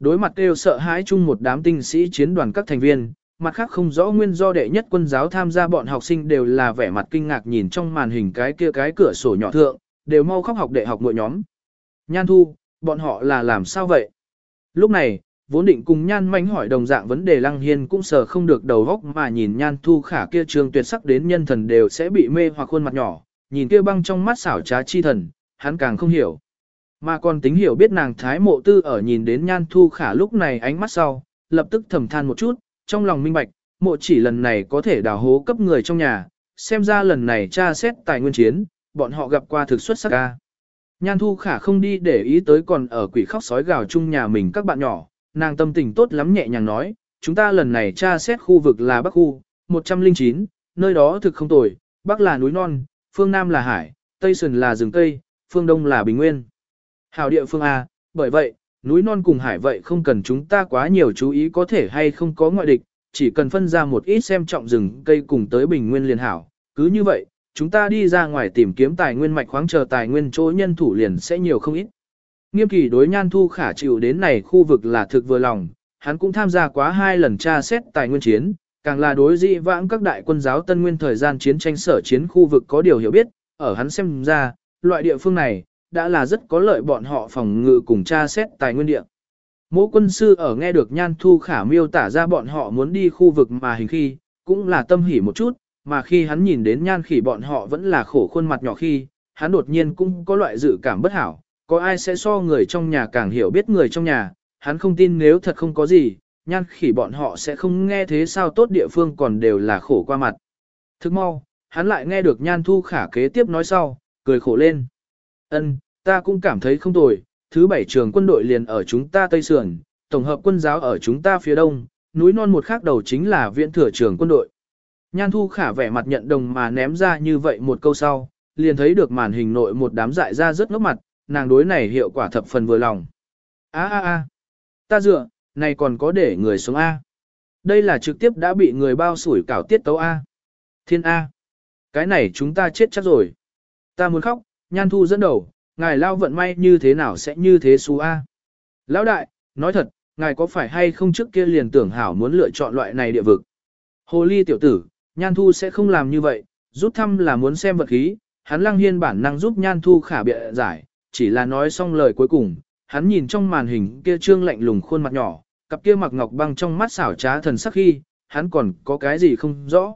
Đối mặt kêu sợ hãi chung một đám tinh sĩ chiến đoàn các thành viên, mặt khác không rõ nguyên do đệ nhất quân giáo tham gia bọn học sinh đều là vẻ mặt kinh ngạc nhìn trong màn hình cái kia cái cửa sổ nhỏ thượng, đều mau khóc học đệ học mỗi nhóm. Nhan thu, bọn họ là làm sao vậy? Lúc này, vốn định cùng nhan mánh hỏi đồng dạng vấn đề lăng hiên cũng sờ không được đầu góc mà nhìn nhan thu khả kia trường tuyệt sắc đến nhân thần đều sẽ bị mê hoặc khuôn mặt nhỏ, nhìn kia băng trong mắt xảo trá chi thần, hắn càng không hiểu. Mà còn tính hiểu biết nàng thái mộ tư ở nhìn đến nhan thu khả lúc này ánh mắt sau, lập tức thầm than một chút, trong lòng minh bạch, mộ chỉ lần này có thể đào hố cấp người trong nhà, xem ra lần này tra xét tài nguyên chiến, bọn họ gặp qua thực xuất sắc ca. Nhan thu khả không đi để ý tới còn ở quỷ khóc sói gào chung nhà mình các bạn nhỏ, nàng tâm tình tốt lắm nhẹ nhàng nói, chúng ta lần này tra xét khu vực là Bắc Khu, 109, nơi đó thực không tồi, Bắc là núi non, phương Nam là hải, Tây Sơn là rừng cây phương Đông là bình nguyên. Hào địa phương A, bởi vậy, núi non cùng hải vậy không cần chúng ta quá nhiều chú ý có thể hay không có ngoại địch, chỉ cần phân ra một ít xem trọng rừng cây cùng tới bình nguyên liền hảo. Cứ như vậy, chúng ta đi ra ngoài tìm kiếm tài nguyên mạch khoáng chờ tài nguyên chỗ nhân thủ liền sẽ nhiều không ít. Nghiêm kỳ đối nhan thu khả chịu đến này khu vực là thực vừa lòng, hắn cũng tham gia quá hai lần tra xét tài nguyên chiến, càng là đối dị vãng các đại quân giáo tân nguyên thời gian chiến tranh sở chiến khu vực có điều hiểu biết, ở hắn xem ra, loại địa phương này, đã là rất có lợi bọn họ phòng ngự cùng tra xét tài nguyên địa. Mỗ quân sư ở nghe được nhan thu khả miêu tả ra bọn họ muốn đi khu vực mà hình khi, cũng là tâm hỉ một chút, mà khi hắn nhìn đến nhan khỉ bọn họ vẫn là khổ khuôn mặt nhỏ khi, hắn đột nhiên cũng có loại dự cảm bất hảo, có ai sẽ so người trong nhà càng hiểu biết người trong nhà, hắn không tin nếu thật không có gì, nhan khỉ bọn họ sẽ không nghe thế sao tốt địa phương còn đều là khổ qua mặt. Thức mau, hắn lại nghe được nhan thu khả kế tiếp nói sau, cười khổ lên. Ân, ta cũng cảm thấy không tồi, thứ bảy trường quân đội liền ở chúng ta Tây Sườn, tổng hợp quân giáo ở chúng ta phía đông, núi non một khác đầu chính là viện thừa trường quân đội. Nhan thu khả vẻ mặt nhận đồng mà ném ra như vậy một câu sau, liền thấy được màn hình nội một đám dại ra rất ngốc mặt, nàng đối này hiệu quả thập phần vừa lòng. A a a, ta dựa, này còn có để người sống A. Đây là trực tiếp đã bị người bao sủi cảo tiết tấu A. Thiên A. Cái này chúng ta chết chắc rồi. Ta muốn khóc, nhan thu dẫn đầu, ngài lao vận may như thế nào sẽ như thế xú A. Lão đại, nói thật, ngài có phải hay không trước kia liền tưởng hảo muốn lựa chọn loại này địa vực. Hồ ly tiểu tử, nhan thu sẽ không làm như vậy, rút thăm là muốn xem vật khí, hắn lăng hiên bản năng giúp nhan thu khả bịa giải, chỉ là nói xong lời cuối cùng, hắn nhìn trong màn hình kia trương lạnh lùng khuôn mặt nhỏ, cặp kia mặc ngọc băng trong mắt xảo trá thần sắc khi, hắn còn có cái gì không rõ.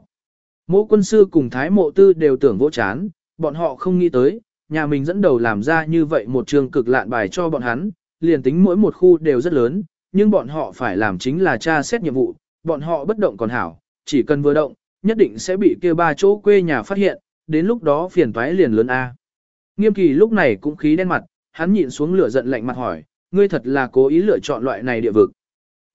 Mộ quân sư cùng thái mộ tư đều tưởng vỗ chán, bọn họ không nghĩ tới, nhà mình dẫn đầu làm ra như vậy một trường cực lạn bài cho bọn hắn, liền tính mỗi một khu đều rất lớn, nhưng bọn họ phải làm chính là tra xét nhiệm vụ, bọn họ bất động còn hảo, chỉ cần vừa động, nhất định sẽ bị kia ba chỗ quê nhà phát hiện, đến lúc đó phiền toái liền lớn A. Nghiêm kỳ lúc này cũng khí đen mặt, hắn nhịn xuống lửa giận lạnh mặt hỏi, ngươi thật là cố ý lựa chọn loại này địa vực.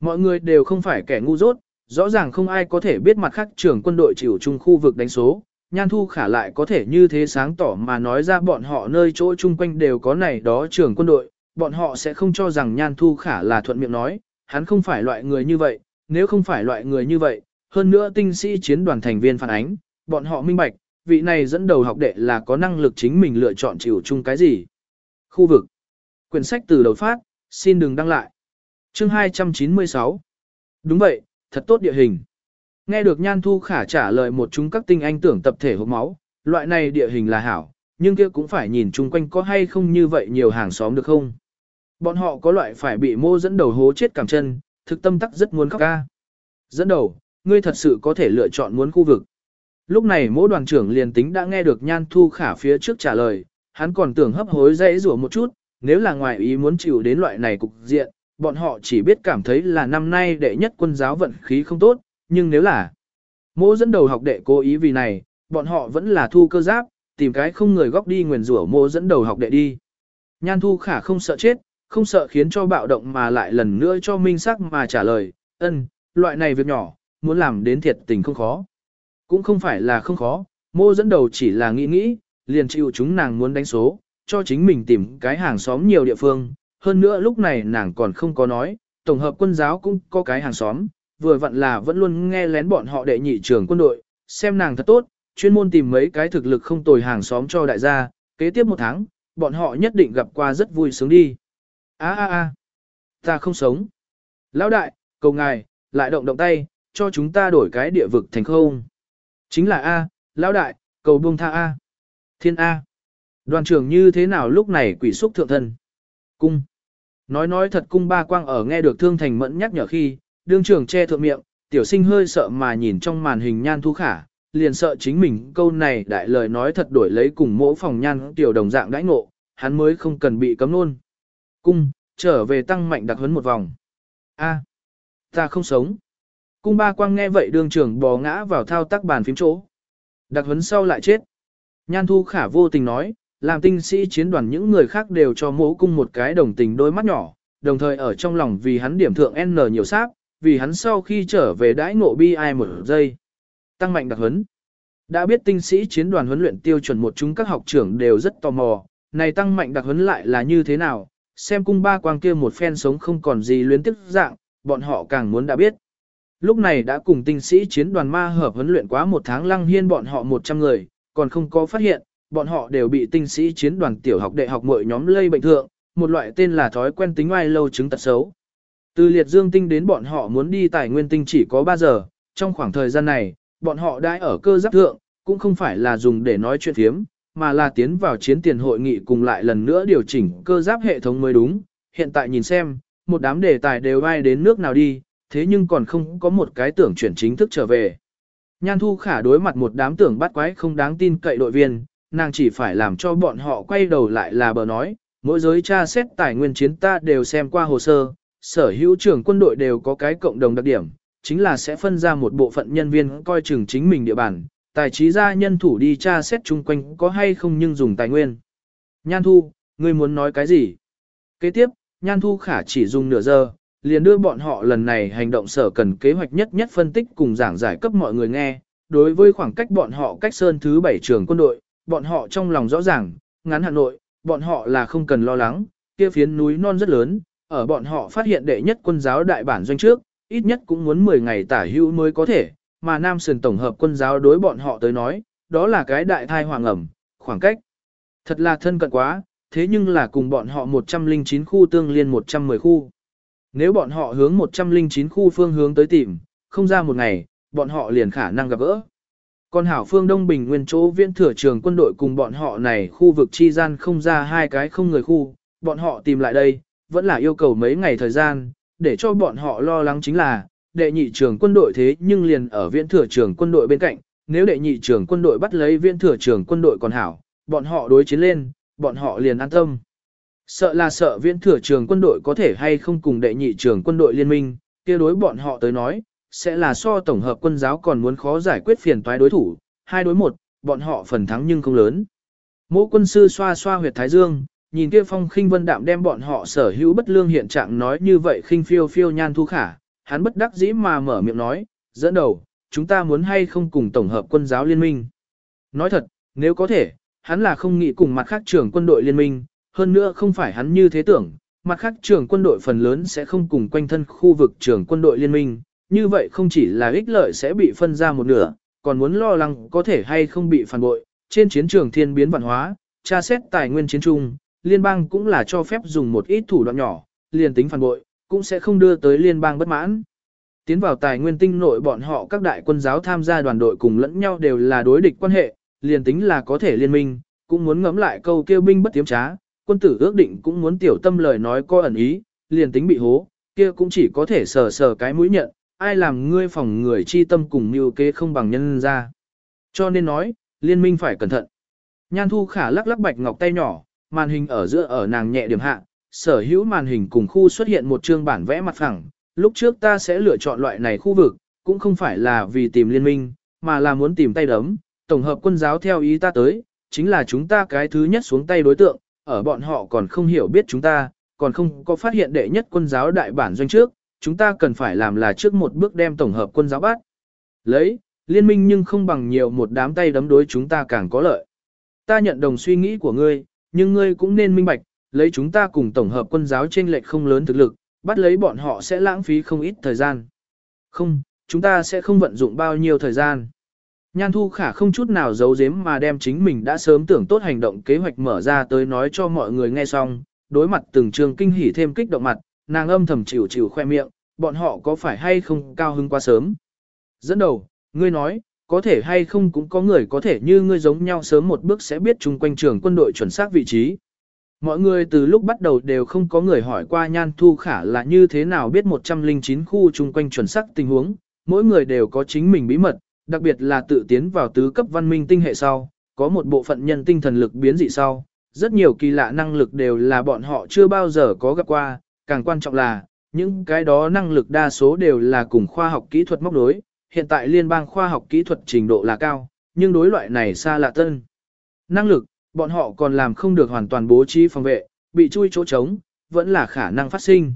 Mọi người đều không phải kẻ ngu dốt, rõ ràng không ai có thể biết mặt khác trưởng quân đội chịu chung khu vực đánh số, Nhan Thu Khả lại có thể như thế sáng tỏ mà nói ra bọn họ nơi chỗ chung quanh đều có này đó trưởng quân đội, bọn họ sẽ không cho rằng Nhan Thu Khả là thuận miệng nói, hắn không phải loại người như vậy, nếu không phải loại người như vậy, hơn nữa tinh sĩ chiến đoàn thành viên phản ánh, bọn họ minh bạch, vị này dẫn đầu học đệ là có năng lực chính mình lựa chọn chịu chung cái gì. Khu vực Quyển sách từ đầu phát, xin đừng đăng lại. Chương 296 Đúng vậy, thật tốt địa hình. Nghe được Nhan Thu Khả trả lời một chúng các tinh anh tưởng tập thể hộp máu, loại này địa hình là hảo, nhưng kia cũng phải nhìn chung quanh có hay không như vậy nhiều hàng xóm được không. Bọn họ có loại phải bị mô dẫn đầu hố chết cảm chân, thực tâm tắc rất muốn khóc ca. Dẫn đầu, ngươi thật sự có thể lựa chọn muốn khu vực. Lúc này mỗi đoàn trưởng liền tính đã nghe được Nhan Thu Khả phía trước trả lời, hắn còn tưởng hấp hối dãy rủa một chút, nếu là ngoài ý muốn chịu đến loại này cục diện, bọn họ chỉ biết cảm thấy là năm nay đệ nhất quân giáo vận khí không tốt, nhưng nếu là mỗ dẫn đầu học đệ cố ý vì này, bọn họ vẫn là thu cơ giáp, tìm cái không người góc đi nguyền rủa mỗ dẫn đầu học đệ đi. Nhan thu khả không sợ chết, không sợ khiến cho bạo động mà lại lần nữa cho minh sắc mà trả lời, ân, loại này việc nhỏ, muốn làm đến thiệt tình không khó. Cũng không phải là không khó, mô dẫn đầu chỉ là nghĩ nghĩ, liền chịu chúng nàng muốn đánh số, cho chính mình tìm cái hàng xóm nhiều địa phương. Hơn nữa lúc này nàng còn không có nói, tổng hợp quân giáo cũng có cái hàng xóm, vừa vặn là vẫn luôn nghe lén bọn họ đệ nhị trưởng quân đội, xem nàng thật tốt, chuyên môn tìm mấy cái thực lực không tồi hàng xóm cho đại gia, kế tiếp một tháng, bọn họ nhất định gặp qua rất vui sướng đi. A a a, ta không sống. Lão đại, cầu ngài, lại động động tay, cho chúng ta đổi cái địa vực thành không. Chính là A, lão đại, cầu buông tha A. Thiên A. Đoàn trưởng như thế nào lúc này quỷ xúc thượng thân? Cung. Nói nói thật cung ba quang ở nghe được thương thành mẫn nhắc nhở khi, đương trưởng che thượng miệng, tiểu sinh hơi sợ mà nhìn trong màn hình nhan thu khả, liền sợ chính mình câu này đại lời nói thật đổi lấy cùng mỗi phòng nhan tiểu đồng dạng đãi ngộ, hắn mới không cần bị cấm luôn. Cung, trở về tăng mạnh đặc huấn một vòng. A, ta không sống. Cung ba quang nghe vậy đương trưởng bò ngã vào thao tác bàn phím chỗ. Đặc huấn sau lại chết. Nhan thu khả vô tình nói, làm tinh sĩ chiến đoàn những người khác đều cho mỗ cung một cái đồng tình đôi mắt nhỏ, đồng thời ở trong lòng vì hắn điểm thượng N nhiều sáp, vì hắn sau khi trở về đãi ngộ bi ai một giây. Tăng mạnh đặc huấn. Đã biết tinh sĩ chiến đoàn huấn luyện tiêu chuẩn một chúng các học trưởng đều rất tò mò, này tăng mạnh đặc huấn lại là như thế nào, xem cung ba quang kia một phen sống không còn gì luyến tiếp dạng, bọn họ càng muốn đã biết. Lúc này đã cùng tinh sĩ chiến đoàn ma hợp huấn luyện quá một tháng lăng hiên bọn họ 100 người, còn không có phát hiện, bọn họ đều bị tinh sĩ chiến đoàn tiểu học đại học mỗi nhóm lây bệnh thượng, một loại tên là thói quen tính oai lâu chứng tật xấu. Từ liệt dương tinh đến bọn họ muốn đi tài nguyên tinh chỉ có 3 giờ, trong khoảng thời gian này, bọn họ đã ở cơ giáp thượng, cũng không phải là dùng để nói chuyện thiếm, mà là tiến vào chiến tiền hội nghị cùng lại lần nữa điều chỉnh cơ giáp hệ thống mới đúng. Hiện tại nhìn xem, một đám đề tài đều ai đến nước nào đi, thế nhưng còn không có một cái tưởng chuyển chính thức trở về. Nhan Thu Khả đối mặt một đám tưởng bắt quái không đáng tin cậy đội viên, nàng chỉ phải làm cho bọn họ quay đầu lại là bờ nói, mỗi giới tra xét tài nguyên chiến ta đều xem qua hồ sơ, sở hữu trưởng quân đội đều có cái cộng đồng đặc điểm, chính là sẽ phân ra một bộ phận nhân viên coi chừng chính mình địa bàn, tài trí ra nhân thủ đi tra xét chung quanh có hay không nhưng dùng tài nguyên. Nhan Thu, ngươi muốn nói cái gì? Kế tiếp, Nhan Thu khả chỉ dùng nửa giờ, liền đưa bọn họ lần này hành động sở cần kế hoạch nhất nhất phân tích cùng giảng giải cấp mọi người nghe. Đối với khoảng cách bọn họ cách sơn thứ bảy trường quân đội, bọn họ trong lòng rõ ràng, ngắn Hà Nội, bọn họ là không cần lo lắng, kia phiến núi non rất lớn, ở bọn họ phát hiện đệ nhất quân giáo đại bản doanh trước, ít nhất cũng muốn 10 ngày tả hữu mới có thể, mà Nam Sườn tổng hợp quân giáo đối bọn họ tới nói, đó là cái đại thai hoàng ẩm, khoảng cách. Thật là thân cận quá, thế nhưng là cùng bọn họ 109 khu tương liên 110 khu. Nếu bọn họ hướng 109 khu phương hướng tới tìm, không ra một ngày, bọn họ liền khả năng gặp gỡ. Còn hảo phương Đông Bình nguyên chỗ viên thừa trường quân đội cùng bọn họ này khu vực chi gian không ra hai cái không người khu, bọn họ tìm lại đây, vẫn là yêu cầu mấy ngày thời gian, để cho bọn họ lo lắng chính là, đệ nhị trường quân đội thế nhưng liền ở viễn thừa trường quân đội bên cạnh, nếu đệ nhị trường quân đội bắt lấy viễn thừa trường quân đội còn hảo, bọn họ đối chiến lên, bọn họ liền an tâm. Sợ là sợ viễn thừa trường quân đội có thể hay không cùng đệ nhị trường quân đội liên minh, kia đối bọn họ tới nói, sẽ là so tổng hợp quân giáo còn muốn khó giải quyết phiền toái đối thủ, hai đối một, bọn họ phần thắng nhưng không lớn. Mỗ quân sư xoa xoa huyệt thái dương, nhìn kia phong khinh vân đạm đem bọn họ sở hữu bất lương hiện trạng nói như vậy khinh phiêu phiêu nhan thu khả, hắn bất đắc dĩ mà mở miệng nói, dẫn đầu, chúng ta muốn hay không cùng tổng hợp quân giáo liên minh. Nói thật, nếu có thể, hắn là không nghĩ cùng mặt khác trưởng quân đội liên minh, hơn nữa không phải hắn như thế tưởng, mặt khác trưởng quân đội phần lớn sẽ không cùng quanh thân khu vực trưởng quân đội liên minh, như vậy không chỉ là ích lợi sẽ bị phân ra một nửa, còn muốn lo lắng có thể hay không bị phản bội, trên chiến trường thiên biến văn hóa, tra xét tài nguyên chiến trung, liên bang cũng là cho phép dùng một ít thủ đoạn nhỏ, liền tính phản bội, cũng sẽ không đưa tới liên bang bất mãn. Tiến vào tài nguyên tinh nội bọn họ các đại quân giáo tham gia đoàn đội cùng lẫn nhau đều là đối địch quan hệ, liền tính là có thể liên minh, cũng muốn ngẫm lại câu kêu binh bất tiếm trá, quân tử ước định cũng muốn tiểu tâm lời nói có ẩn ý, liền tính bị hố, kia cũng chỉ có thể sờ sờ cái mũi nhận, ai làm ngươi phòng người chi tâm cùng mưu kế không bằng nhân ra. Cho nên nói, liên minh phải cẩn thận. Nhan thu khả lắc lắc bạch ngọc tay nhỏ, màn hình ở giữa ở nàng nhẹ điểm hạ, sở hữu màn hình cùng khu xuất hiện một chương bản vẽ mặt phẳng. Lúc trước ta sẽ lựa chọn loại này khu vực, cũng không phải là vì tìm liên minh, mà là muốn tìm tay đấm. Tổng hợp quân giáo theo ý ta tới, chính là chúng ta cái thứ nhất xuống tay đối tượng, ở bọn họ còn không hiểu biết chúng ta, còn không có phát hiện đệ nhất quân giáo đại bản doanh trước, chúng ta cần phải làm là trước một bước đem tổng hợp quân giáo bắt. Lấy, liên minh nhưng không bằng nhiều một đám tay đấm đối chúng ta càng có lợi. Ta nhận đồng suy nghĩ của ngươi, nhưng ngươi cũng nên minh bạch, lấy chúng ta cùng tổng hợp quân giáo trên lệch không lớn thực lực, bắt lấy bọn họ sẽ lãng phí không ít thời gian. Không, chúng ta sẽ không vận dụng bao nhiêu thời gian. Nhan Thu Khả không chút nào giấu giếm mà đem chính mình đã sớm tưởng tốt hành động kế hoạch mở ra tới nói cho mọi người nghe xong, đối mặt từng trường kinh hỉ thêm kích động mặt, nàng âm thầm chịu chịu khoe miệng, bọn họ có phải hay không cao hứng quá sớm. Dẫn đầu, ngươi nói, có thể hay không cũng có người có thể như ngươi giống nhau sớm một bước sẽ biết chung quanh trường quân đội chuẩn xác vị trí. Mọi người từ lúc bắt đầu đều không có người hỏi qua Nhan Thu Khả là như thế nào biết 109 khu chung quanh chuẩn xác tình huống, mỗi người đều có chính mình bí mật, đặc biệt là tự tiến vào tứ cấp văn minh tinh hệ sau, có một bộ phận nhân tinh thần lực biến dị sau, rất nhiều kỳ lạ năng lực đều là bọn họ chưa bao giờ có gặp qua, càng quan trọng là, những cái đó năng lực đa số đều là cùng khoa học kỹ thuật móc đối, hiện tại liên bang khoa học kỹ thuật trình độ là cao, nhưng đối loại này xa lạ tân. Năng lực, bọn họ còn làm không được hoàn toàn bố trí phòng vệ, bị chui chỗ trống, vẫn là khả năng phát sinh.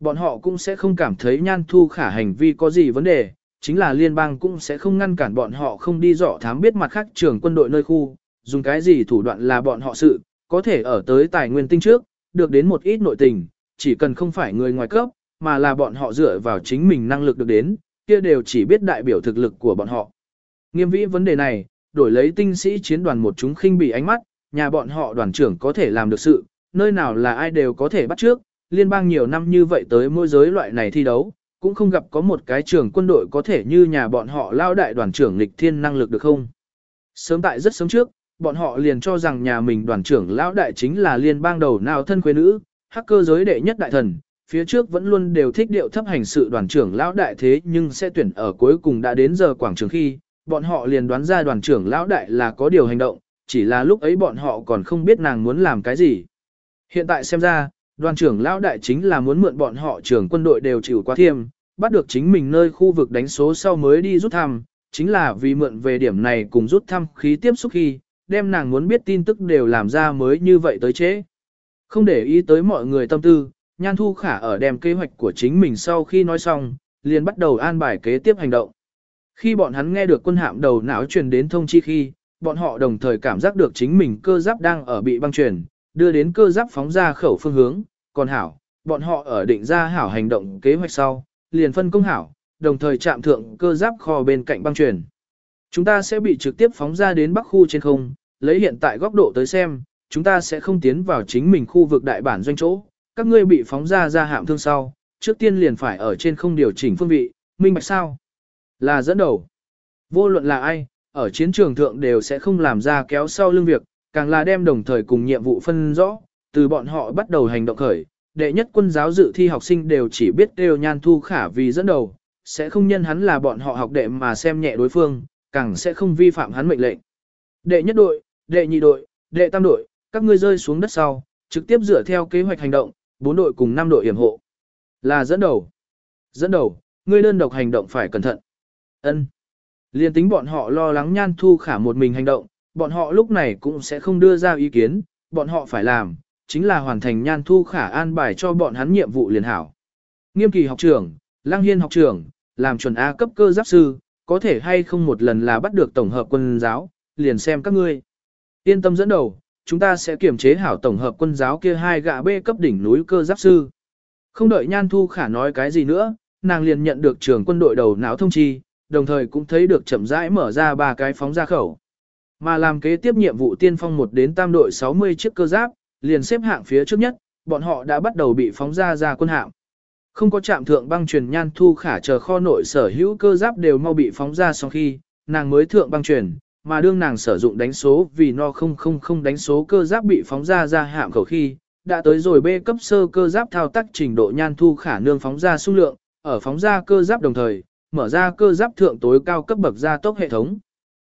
Bọn họ cũng sẽ không cảm thấy nhan thu khả hành vi có gì vấn đề, chính là liên bang cũng sẽ không ngăn cản bọn họ không đi dọ thám biết mặt khác trưởng quân đội nơi khu, dùng cái gì thủ đoạn là bọn họ sự, có thể ở tới tài nguyên tinh trước, được đến một ít nội tình, chỉ cần không phải người ngoài cấp, mà là bọn họ dựa vào chính mình năng lực được đến, kia đều chỉ biết đại biểu thực lực của bọn họ. Nghiêm vĩ vấn đề này, đổi lấy tinh sĩ chiến đoàn một chúng khinh bị ánh mắt, nhà bọn họ đoàn trưởng có thể làm được sự, nơi nào là ai đều có thể bắt trước, liên bang nhiều năm như vậy tới môi giới loại này thi đấu, cũng không gặp có một cái trưởng quân đội có thể như nhà bọn họ lao đại đoàn trưởng lịch thiên năng lực được không. Sớm tại rất sớm trước, bọn họ liền cho rằng nhà mình đoàn trưởng lão đại chính là liên bang đầu nào thân quê nữ, hacker giới đệ nhất đại thần, phía trước vẫn luôn đều thích điệu thấp hành sự đoàn trưởng lão đại thế nhưng sẽ tuyển ở cuối cùng đã đến giờ quảng trường khi, bọn họ liền đoán ra đoàn trưởng lão đại là có điều hành động, chỉ là lúc ấy bọn họ còn không biết nàng muốn làm cái gì. Hiện tại xem ra, đoàn trưởng lão đại chính là muốn mượn bọn họ trưởng quân đội đều chịu quá thiêm, bắt được chính mình nơi khu vực đánh số sau mới đi rút thăm, chính là vì mượn về điểm này cùng rút thăm khí tiếp xúc khi, đem nàng muốn biết tin tức đều làm ra mới như vậy tới chế. Không để ý tới mọi người tâm tư, Nhan Thu Khả ở đem kế hoạch của chính mình sau khi nói xong, liền bắt đầu an bài kế tiếp hành động. Khi bọn hắn nghe được quân hạm đầu não truyền đến thông chi khi, bọn họ đồng thời cảm giác được chính mình cơ giáp đang ở bị băng truyền, đưa đến cơ giáp phóng ra khẩu phương hướng, còn hảo, bọn họ ở định ra hảo hành động kế hoạch sau, liền phân công hảo, đồng thời chạm thượng cơ giáp kho bên cạnh băng truyền. Chúng ta sẽ bị trực tiếp phóng ra đến bắc khu trên không, lấy hiện tại góc độ tới xem, chúng ta sẽ không tiến vào chính mình khu vực đại bản doanh chỗ, các ngươi bị phóng ra ra hạm thương sau, trước tiên liền phải ở trên không điều chỉnh phương vị, minh bạch sao? Là dẫn đầu. Vô luận là ai, ở chiến trường thượng đều sẽ không làm ra kéo sau lưng việc, càng là đem đồng thời cùng nhiệm vụ phân rõ, từ bọn họ bắt đầu hành động khởi, đệ nhất quân giáo dự thi học sinh đều chỉ biết đều nhan thu khả vì dẫn đầu, sẽ không nhân hắn là bọn họ học đệ mà xem nhẹ đối phương, càng sẽ không vi phạm hắn mệnh lệnh. Đệ nhất đội, đệ nhị đội, đệ tam đội, các ngươi rơi xuống đất sau, trực tiếp dựa theo kế hoạch hành động, bốn đội cùng năm đội yểm hộ. Là dẫn đầu. Dẫn đầu, ngươi đơn độc hành động phải cẩn thận. Ân. Liên tính bọn họ lo lắng nhan thu khả một mình hành động, bọn họ lúc này cũng sẽ không đưa ra ý kiến, bọn họ phải làm, chính là hoàn thành nhan thu khả an bài cho bọn hắn nhiệm vụ liền hảo. Nghiêm kỳ học trưởng, lang hiên học trưởng, làm chuẩn A cấp cơ giáp sư, có thể hay không một lần là bắt được tổng hợp quân giáo, liền xem các ngươi. Yên tâm dẫn đầu, chúng ta sẽ kiểm chế hảo tổng hợp quân giáo kia hai gạ bê cấp đỉnh núi cơ giáp sư. Không đợi Nhan Thu Khả nói cái gì nữa, nàng liền nhận được trưởng quân đội đầu não thông chi, đồng thời cũng thấy được chậm rãi mở ra ba cái phóng ra khẩu. Mà làm kế tiếp nhiệm vụ tiên phong một đến tam đội 60 chiếc cơ giáp, liền xếp hạng phía trước nhất, bọn họ đã bắt đầu bị phóng ra ra quân hạng. Không có chạm thượng băng truyền nhan thu khả chờ kho nội sở hữu cơ giáp đều mau bị phóng ra sau khi, nàng mới thượng băng truyền, mà đương nàng sử dụng đánh số vì no không không không đánh số cơ giáp bị phóng ra ra hạm khẩu khi, đã tới rồi B cấp sơ cơ giáp thao tác trình độ nhan thu khả nương phóng ra xung lượng, ở phóng ra cơ giáp đồng thời, mở ra cơ giáp thượng tối cao cấp bậc gia tốc hệ thống.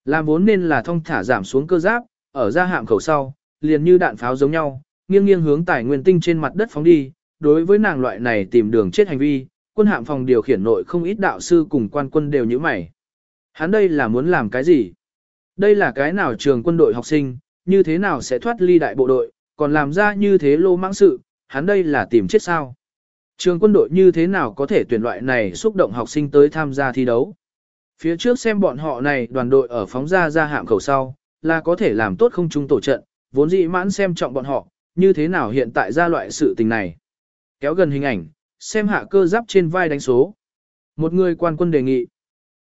Làm vốn nên là thông thả giảm xuống cơ giáp, ở ra hạm khẩu sau, liền như đạn pháo giống nhau, nghiêng nghiêng hướng tài nguyên tinh trên mặt đất phóng đi, đối với nàng loại này tìm đường chết hành vi, quân hạm phòng điều khiển nội không ít đạo sư cùng quan quân đều như mày. Hắn đây là muốn làm cái gì? Đây là cái nào trường quân đội học sinh, như thế nào sẽ thoát ly đại bộ đội, còn làm ra như thế lô mãng sự, hắn đây là tìm chết sao? Trường quân đội như thế nào có thể tuyển loại này xúc động học sinh tới tham gia thi đấu? Phía trước xem bọn họ này đoàn đội ở phóng ra ra hạm khẩu sau, là có thể làm tốt không chung tổ trận, vốn dĩ mãn xem trọng bọn họ, như thế nào hiện tại ra loại sự tình này. Kéo gần hình ảnh, xem hạ cơ giáp trên vai đánh số. Một người quan quân đề nghị.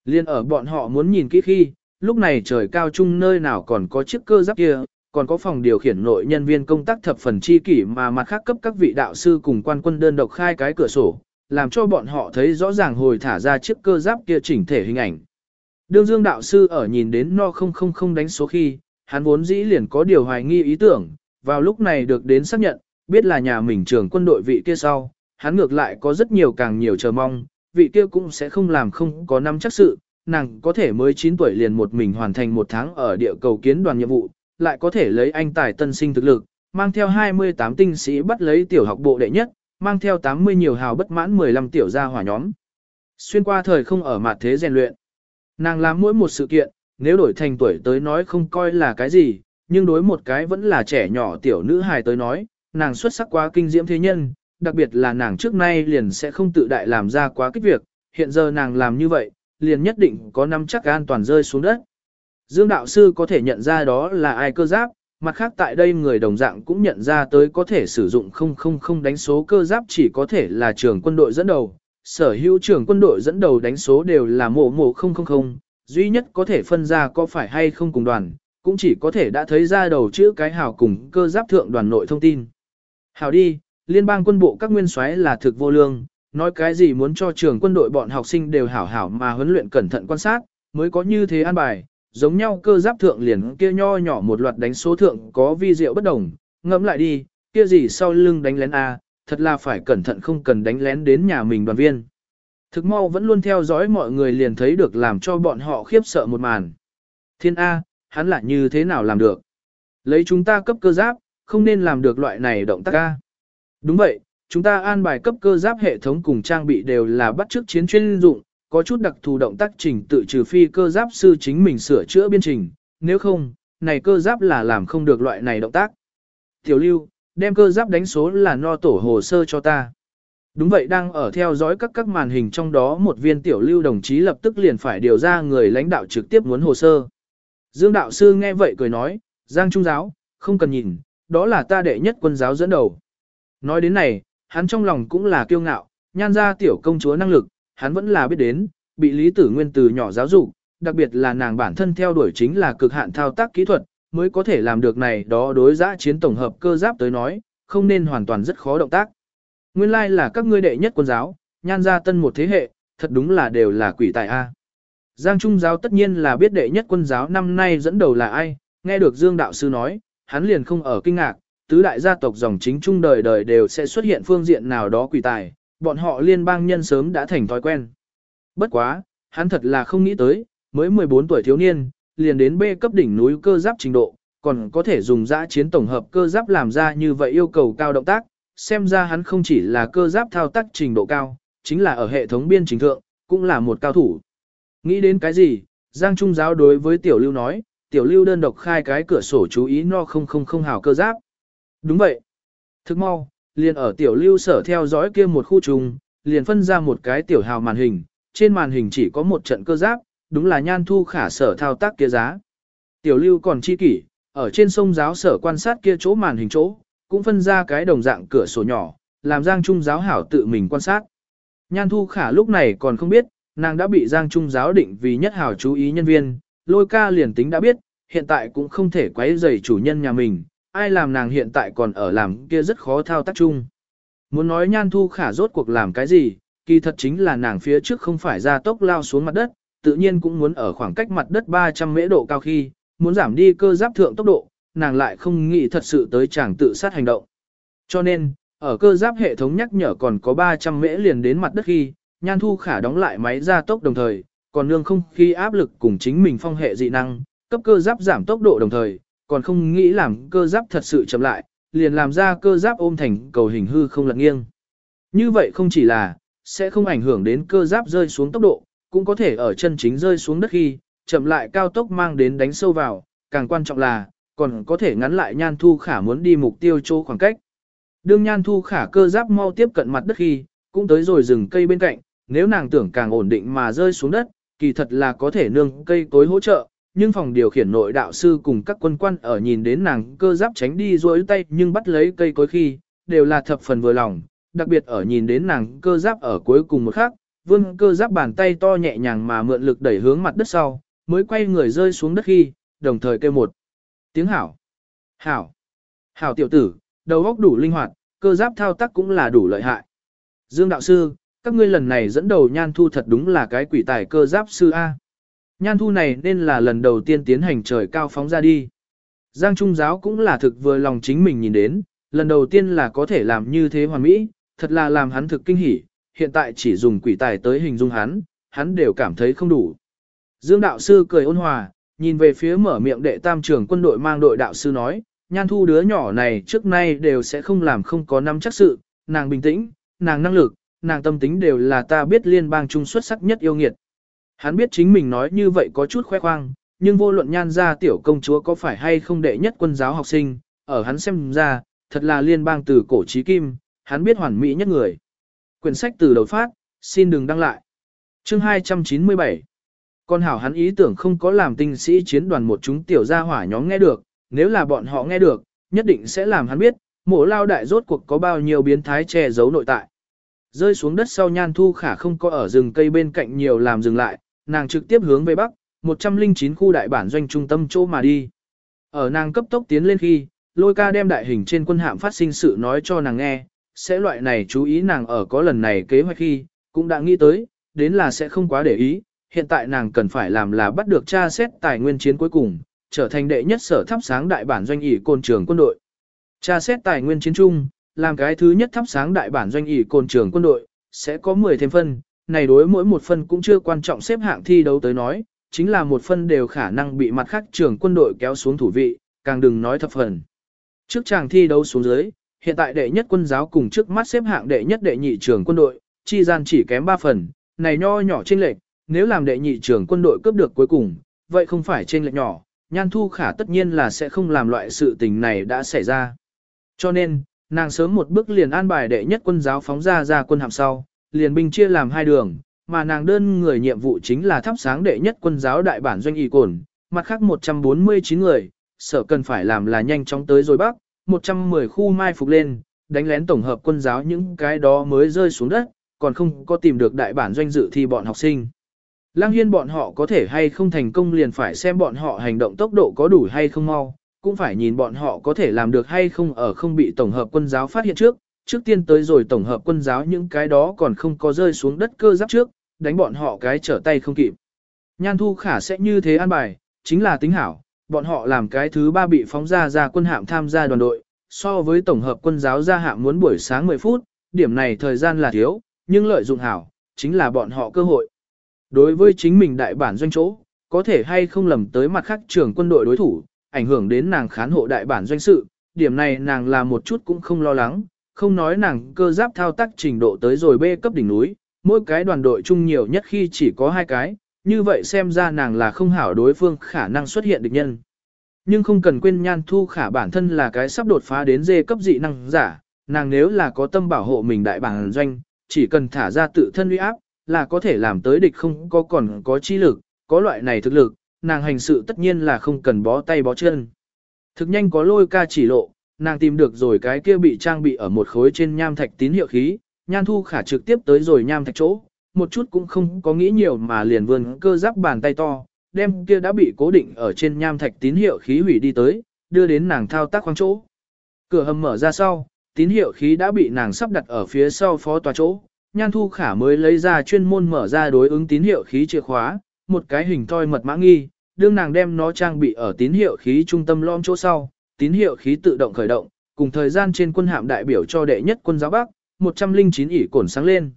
Liên ở bọn họ muốn nhìn kỹ khi, lúc này trời cao chung nơi nào còn có chiếc cơ giáp kia, còn có phòng điều khiển nội nhân viên công tác thập phần chi kỷ mà mặt khác cấp các vị đạo sư cùng quan quân đơn độc khai cái cửa sổ, làm cho bọn họ thấy rõ ràng hồi thả ra chiếc cơ giáp kia chỉnh thể hình ảnh. Đương Dương đạo sư ở nhìn đến no không không không đánh số khi, hắn vốn dĩ liền có điều hoài nghi ý tưởng, vào lúc này được đến xác nhận, biết là nhà mình trưởng quân đội vị kia sau, hắn ngược lại có rất nhiều càng nhiều chờ mong, vị kia cũng sẽ không làm không có năm chắc sự, nàng có thể mới 9 tuổi liền một mình hoàn thành một tháng ở địa cầu kiến đoàn nhiệm vụ, lại có thể lấy anh tài tân sinh thực lực, mang theo 28 tinh sĩ bắt lấy tiểu học bộ đệ nhất, mang theo 80 nhiều hào bất mãn 15 tiểu gia hỏa nhóm. Xuyên qua thời không ở mặt thế rèn luyện. Nàng làm mỗi một sự kiện, nếu đổi thành tuổi tới nói không coi là cái gì, nhưng đối một cái vẫn là trẻ nhỏ tiểu nữ hài tới nói, nàng xuất sắc quá kinh diễm thế nhân, đặc biệt là nàng trước nay liền sẽ không tự đại làm ra quá kích việc, hiện giờ nàng làm như vậy, liền nhất định có năm chắc an toàn rơi xuống đất. Dương đạo sư có thể nhận ra đó là ai cơ giáp, mặt khác tại đây người đồng dạng cũng nhận ra tới có thể sử dụng 000 đánh số cơ giáp chỉ có thể là trưởng quân đội dẫn đầu. Sở hữu trưởng quân đội dẫn đầu đánh số đều là mổ mổ 000, duy nhất có thể phân ra có phải hay không cùng đoàn, cũng chỉ có thể đã thấy ra đầu chữ cái hào cùng cơ giáp thượng đoàn nội thông tin. Hào đi, liên bang quân bộ các nguyên soái là thực vô lương, nói cái gì muốn cho trường quân đội bọn học sinh đều hảo hảo mà huấn luyện cẩn thận quan sát, mới có như thế an bài, giống nhau cơ giáp thượng liền kia nho nhỏ một loạt đánh số thượng có vi diệu bất đồng, ngẫm lại đi, kia gì sau lưng đánh lén A, thật là phải cẩn thận không cần đánh lén đến nhà mình đoàn viên. Thực mau vẫn luôn theo dõi mọi người liền thấy được làm cho bọn họ khiếp sợ một màn. Thiên A, hắn lại như thế nào làm được? Lấy chúng ta cấp cơ giáp, không nên làm được loại này động tác A. Đúng vậy, chúng ta an bài cấp cơ giáp hệ thống cùng trang bị đều là bắt chước chiến chuyên dụng, có chút đặc thù động tác trình tự trừ phi cơ giáp sư chính mình sửa chữa biên trình, nếu không, này cơ giáp là làm không được loại này động tác. Tiểu lưu, đem cơ giáp đánh số là no tổ hồ sơ cho ta. Đúng vậy đang ở theo dõi các các màn hình trong đó một viên tiểu lưu đồng chí lập tức liền phải điều ra người lãnh đạo trực tiếp muốn hồ sơ. Dương đạo sư nghe vậy cười nói, Giang Trung giáo, không cần nhìn, đó là ta đệ nhất quân giáo dẫn đầu. Nói đến này, hắn trong lòng cũng là kiêu ngạo, nhan ra tiểu công chúa năng lực, hắn vẫn là biết đến, bị Lý Tử Nguyên từ nhỏ giáo dục, đặc biệt là nàng bản thân theo đuổi chính là cực hạn thao tác kỹ thuật, mới có thể làm được này đó đối giã chiến tổng hợp cơ giáp tới nói, không nên hoàn toàn rất khó động tác. Nguyên lai like là các ngươi đệ nhất quân giáo, nhan ra tân một thế hệ, thật đúng là đều là quỷ tài A. Giang Trung giáo tất nhiên là biết đệ nhất quân giáo năm nay dẫn đầu là ai, nghe được Dương Đạo Sư nói, hắn liền không ở kinh ngạc, tứ đại gia tộc dòng chính trung đời đời đều sẽ xuất hiện phương diện nào đó quỷ tài, bọn họ liên bang nhân sớm đã thành thói quen. Bất quá, hắn thật là không nghĩ tới, mới 14 tuổi thiếu niên, liền đến B cấp đỉnh núi cơ giáp trình độ, còn có thể dùng dã chiến tổng hợp cơ giáp làm ra như vậy yêu cầu cao động tác, xem ra hắn không chỉ là cơ giáp thao tác trình độ cao, chính là ở hệ thống biên trình thượng, cũng là một cao thủ. Nghĩ đến cái gì, Giang Trung giáo đối với Tiểu Lưu nói, Tiểu Lưu đơn độc khai cái cửa sổ chú ý no không không không hào cơ giáp. Đúng vậy. Thức mau, liền ở Tiểu Lưu sở theo dõi kia một khu trùng, liền phân ra một cái tiểu hào màn hình, trên màn hình chỉ có một trận cơ giáp, đúng là nhan thu khả sở thao tác kia giá. Tiểu Lưu còn chi kỷ, ở trên sông giáo sở quan sát kia chỗ màn hình chỗ, cũng phân ra cái đồng dạng cửa sổ nhỏ, làm Giang Trung giáo hảo tự mình quan sát. Nhan Thu Khả lúc này còn không biết, nàng đã bị Giang Trung giáo định vì nhất hảo chú ý nhân viên, lôi ca liền tính đã biết, hiện tại cũng không thể quấy rầy chủ nhân nhà mình, ai làm nàng hiện tại còn ở làm kia rất khó thao tác chung. Muốn nói Nhan Thu Khả rốt cuộc làm cái gì, kỳ thật chính là nàng phía trước không phải ra tốc lao xuống mặt đất, tự nhiên cũng muốn ở khoảng cách mặt đất 300 mễ độ cao khi, muốn giảm đi cơ giáp thượng tốc độ, nàng lại không nghĩ thật sự tới chàng tự sát hành động. Cho nên, ở cơ giáp hệ thống nhắc nhở còn có 300 mễ liền đến mặt đất khi, Nhan Thu Khả đóng lại máy ra tốc đồng thời, còn nương không khi áp lực cùng chính mình phong hệ dị năng, cấp cơ giáp giảm tốc độ đồng thời, còn không nghĩ làm cơ giáp thật sự chậm lại, liền làm ra cơ giáp ôm thành cầu hình hư không lật nghiêng. Như vậy không chỉ là, sẽ không ảnh hưởng đến cơ giáp rơi xuống tốc độ, cũng có thể ở chân chính rơi xuống đất khi, chậm lại cao tốc mang đến đánh sâu vào, càng quan trọng là, còn có thể ngắn lại nhan thu khả muốn đi mục tiêu chỗ khoảng cách. Đương nhan thu khả cơ giáp mau tiếp cận mặt đất khi, cũng tới rồi rừng cây bên cạnh, nếu nàng tưởng càng ổn định mà rơi xuống đất, kỳ thật là có thể nương cây cối hỗ trợ, nhưng phòng điều khiển nội đạo sư cùng các quân quan ở nhìn đến nàng cơ giáp tránh đi rối tay nhưng bắt lấy cây cối khi, đều là thập phần vừa lòng, đặc biệt ở nhìn đến nàng cơ giáp ở cuối cùng một khắc, vươn cơ giáp bàn tay to nhẹ nhàng mà mượn lực đẩy hướng mặt đất sau, mới quay người rơi xuống đất khi, đồng thời kêu một tiếng hảo. Hảo. Hảo tiểu tử, đầu óc đủ linh hoạt, cơ giáp thao tác cũng là đủ lợi hại. Dương đạo sư, các ngươi lần này dẫn đầu nhan thu thật đúng là cái quỷ tài cơ giáp sư A. Nhan thu này nên là lần đầu tiên tiến hành trời cao phóng ra đi. Giang Trung giáo cũng là thực vừa lòng chính mình nhìn đến, lần đầu tiên là có thể làm như thế hoàn mỹ, thật là làm hắn thực kinh hỉ, hiện tại chỉ dùng quỷ tài tới hình dung hắn, hắn đều cảm thấy không đủ. Dương đạo sư cười ôn hòa, nhìn về phía mở miệng đệ tam trưởng quân đội mang đội đạo sư nói, nhan thu đứa nhỏ này trước nay đều sẽ không làm không có năm chắc sự, nàng bình tĩnh, nàng năng lực, nàng tâm tính đều là ta biết liên bang trung xuất sắc nhất yêu nghiệt. Hắn biết chính mình nói như vậy có chút khoe khoang, nhưng vô luận nhan ra tiểu công chúa có phải hay không đệ nhất quân giáo học sinh, ở hắn xem ra, thật là liên bang từ cổ trí kim, hắn biết hoàn mỹ nhất người. Quyển sách từ đầu phát, xin đừng đăng lại. Chương 297 Con hảo hắn ý tưởng không có làm tinh sĩ chiến đoàn một chúng tiểu gia hỏa nhóm nghe được, nếu là bọn họ nghe được, nhất định sẽ làm hắn biết, mộ lao đại rốt cuộc có bao nhiêu biến thái che giấu nội tại. Rơi xuống đất sau nhan thu khả không có ở rừng cây bên cạnh nhiều làm dừng lại, nàng trực tiếp hướng về bắc, 109 khu đại bản doanh trung tâm chỗ mà đi. Ở nàng cấp tốc tiến lên khi, lôi ca đem đại hình trên quân hạm phát sinh sự nói cho nàng nghe, sẽ loại này chú ý nàng ở có lần này kế hoạch khi, cũng đã nghĩ tới, đến là sẽ không quá để ý, hiện tại nàng cần phải làm là bắt được tra xét tài nguyên chiến cuối cùng, trở thành đệ nhất sở thắp sáng đại bản doanh ỷ côn trường quân đội. Tra xét tài nguyên chiến trung, làm cái thứ nhất thắp sáng đại bản doanh ỷ côn trường quân đội, sẽ có 10 thêm phân, này đối mỗi một phân cũng chưa quan trọng xếp hạng thi đấu tới nói, chính là một phân đều khả năng bị mặt khác trưởng quân đội kéo xuống thủ vị, càng đừng nói thập phần. Trước chàng thi đấu xuống dưới, hiện tại đệ nhất quân giáo cùng trước mắt xếp hạng đệ nhất đệ nhị trưởng quân đội, chi gian chỉ kém 3 phần, này nho nhỏ trên lệch, nếu làm đệ nhị trưởng quân đội cướp được cuối cùng, vậy không phải trên lệch nhỏ, Nhan Thu Khả tất nhiên là sẽ không làm loại sự tình này đã xảy ra. Cho nên, nàng sớm một bước liền an bài đệ nhất quân giáo phóng ra ra quân hạm sau, liền binh chia làm hai đường, mà nàng đơn người nhiệm vụ chính là thắp sáng đệ nhất quân giáo đại bản doanh y cồn, mặt khác 149 người, sở cần phải làm là nhanh chóng tới rồi bắc, 110 khu mai phục lên, đánh lén tổng hợp quân giáo những cái đó mới rơi xuống đất, còn không có tìm được đại bản doanh dự thi bọn học sinh. Lăng hiên bọn họ có thể hay không thành công liền phải xem bọn họ hành động tốc độ có đủ hay không mau, cũng phải nhìn bọn họ có thể làm được hay không ở không bị tổng hợp quân giáo phát hiện trước, trước tiên tới rồi tổng hợp quân giáo những cái đó còn không có rơi xuống đất cơ giáp trước, đánh bọn họ cái trở tay không kịp. Nhan thu khả sẽ như thế an bài, chính là tính hảo, bọn họ làm cái thứ ba bị phóng ra ra quân hạm tham gia đoàn đội, so với tổng hợp quân giáo ra hạm muốn buổi sáng 10 phút, điểm này thời gian là thiếu, nhưng lợi dụng hảo, chính là bọn họ cơ hội. Đối với chính mình đại bản doanh chỗ, có thể hay không lầm tới mặt khác trưởng quân đội đối thủ, ảnh hưởng đến nàng khán hộ đại bản doanh sự, điểm này nàng là một chút cũng không lo lắng, không nói nàng cơ giáp thao tác trình độ tới rồi bê cấp đỉnh núi, mỗi cái đoàn đội chung nhiều nhất khi chỉ có hai cái, như vậy xem ra nàng là không hảo đối phương khả năng xuất hiện địch nhân. Nhưng không cần quên nhan thu khả bản thân là cái sắp đột phá đến dê cấp dị năng giả, nàng nếu là có tâm bảo hộ mình đại bản doanh, chỉ cần thả ra tự thân uy áp, là có thể làm tới địch không có còn có chi lực, có loại này thực lực, nàng hành sự tất nhiên là không cần bó tay bó chân. Thực nhanh có lôi ca chỉ lộ, nàng tìm được rồi cái kia bị trang bị ở một khối trên nham thạch tín hiệu khí, nhan thu khả trực tiếp tới rồi nham thạch chỗ, một chút cũng không có nghĩ nhiều mà liền vươn cơ giáp bàn tay to, đem kia đã bị cố định ở trên nham thạch tín hiệu khí hủy đi tới, đưa đến nàng thao tác khoang chỗ. Cửa hầm mở ra sau, tín hiệu khí đã bị nàng sắp đặt ở phía sau phó tòa chỗ, Nhan Thu Khả mới lấy ra chuyên môn mở ra đối ứng tín hiệu khí chìa khóa, một cái hình thoi mật mã nghi, đương nàng đem nó trang bị ở tín hiệu khí trung tâm lom chỗ sau, tín hiệu khí tự động khởi động, cùng thời gian trên quân hạm đại biểu cho đệ nhất quân giáo Bắc, 109 ỉ cổn sáng lên.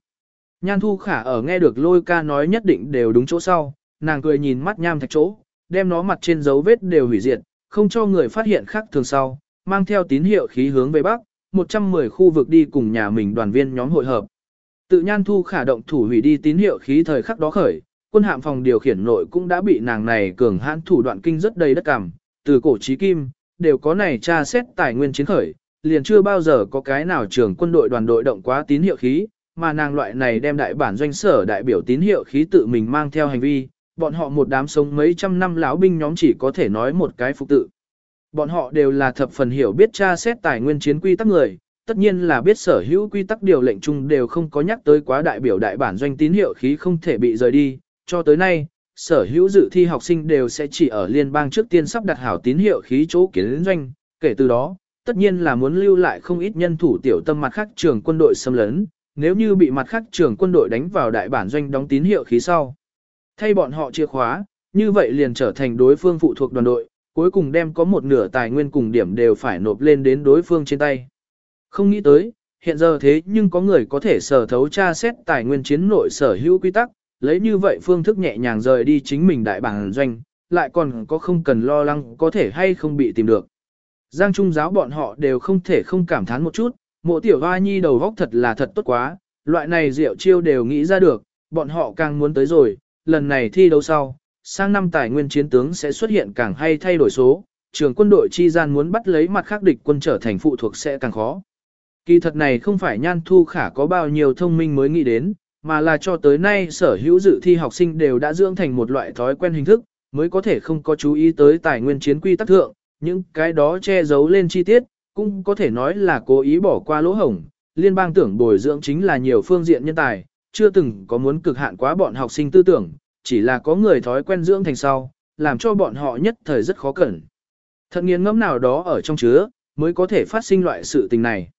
Nhan Thu Khả ở nghe được lôi ca nói nhất định đều đúng chỗ sau, nàng cười nhìn mắt nham thạch chỗ, đem nó mặt trên dấu vết đều hủy diệt, không cho người phát hiện khác thường sau, mang theo tín hiệu khí hướng về Bắc, 110 khu vực đi cùng nhà mình đoàn viên nhóm hội hợp. Tự nhan thu khả động thủ hủy đi tín hiệu khí thời khắc đó khởi, quân hạm phòng điều khiển nội cũng đã bị nàng này cường hãn thủ đoạn kinh rất đầy đất cảm, từ cổ chí kim, đều có này tra xét tài nguyên chiến khởi, liền chưa bao giờ có cái nào trưởng quân đội đoàn đội động quá tín hiệu khí, mà nàng loại này đem đại bản doanh sở đại biểu tín hiệu khí tự mình mang theo hành vi, bọn họ một đám sống mấy trăm năm lão binh nhóm chỉ có thể nói một cái phục tự. Bọn họ đều là thập phần hiểu biết tra xét tài nguyên chiến quy tắc người, tất nhiên là biết sở hữu quy tắc điều lệnh chung đều không có nhắc tới quá đại biểu đại bản doanh tín hiệu khí không thể bị rời đi, cho tới nay, sở hữu dự thi học sinh đều sẽ chỉ ở liên bang trước tiên sắp đặt hảo tín hiệu khí chỗ kiến doanh, kể từ đó, tất nhiên là muốn lưu lại không ít nhân thủ tiểu tâm mặt khác trường quân đội xâm lấn, nếu như bị mặt khác trường quân đội đánh vào đại bản doanh đóng tín hiệu khí sau. Thay bọn họ chìa khóa, như vậy liền trở thành đối phương phụ thuộc đoàn đội, cuối cùng đem có một nửa tài nguyên cùng điểm đều phải nộp lên đến đối phương trên tay. Không nghĩ tới, hiện giờ thế nhưng có người có thể sở thấu tra xét tài nguyên chiến nội sở hữu quy tắc, lấy như vậy phương thức nhẹ nhàng rời đi chính mình đại bản doanh, lại còn có không cần lo lắng có thể hay không bị tìm được. Giang Trung giáo bọn họ đều không thể không cảm thán một chút, mộ tiểu hoa nhi đầu góc thật là thật tốt quá, loại này rượu chiêu đều nghĩ ra được, bọn họ càng muốn tới rồi, lần này thi đấu sau, sang năm tài nguyên chiến tướng sẽ xuất hiện càng hay thay đổi số, trường quân đội chi gian muốn bắt lấy mặt khác địch quân trở thành phụ thuộc sẽ càng khó. Kỳ thật này không phải nhan thu khả có bao nhiêu thông minh mới nghĩ đến, mà là cho tới nay sở hữu dự thi học sinh đều đã dưỡng thành một loại thói quen hình thức, mới có thể không có chú ý tới tài nguyên chiến quy tắc thượng, những cái đó che giấu lên chi tiết, cũng có thể nói là cố ý bỏ qua lỗ hổng. Liên bang tưởng bồi dưỡng chính là nhiều phương diện nhân tài, chưa từng có muốn cực hạn quá bọn học sinh tư tưởng, chỉ là có người thói quen dưỡng thành sau, làm cho bọn họ nhất thời rất khó cẩn. Thật nghiến ngẫm nào đó ở trong chứa, mới có thể phát sinh loại sự tình này.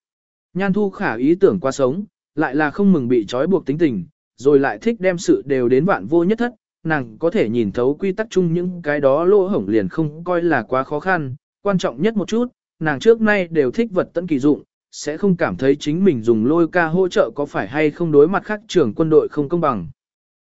Nhan thu khả ý tưởng qua sống, lại là không mừng bị trói buộc tính tình, rồi lại thích đem sự đều đến vạn vô nhất thất, nàng có thể nhìn thấu quy tắc chung những cái đó lỗ hổng liền không coi là quá khó khăn, quan trọng nhất một chút, nàng trước nay đều thích vật tận kỳ dụng, sẽ không cảm thấy chính mình dùng lôi ca hỗ trợ có phải hay không đối mặt khác trưởng quân đội không công bằng.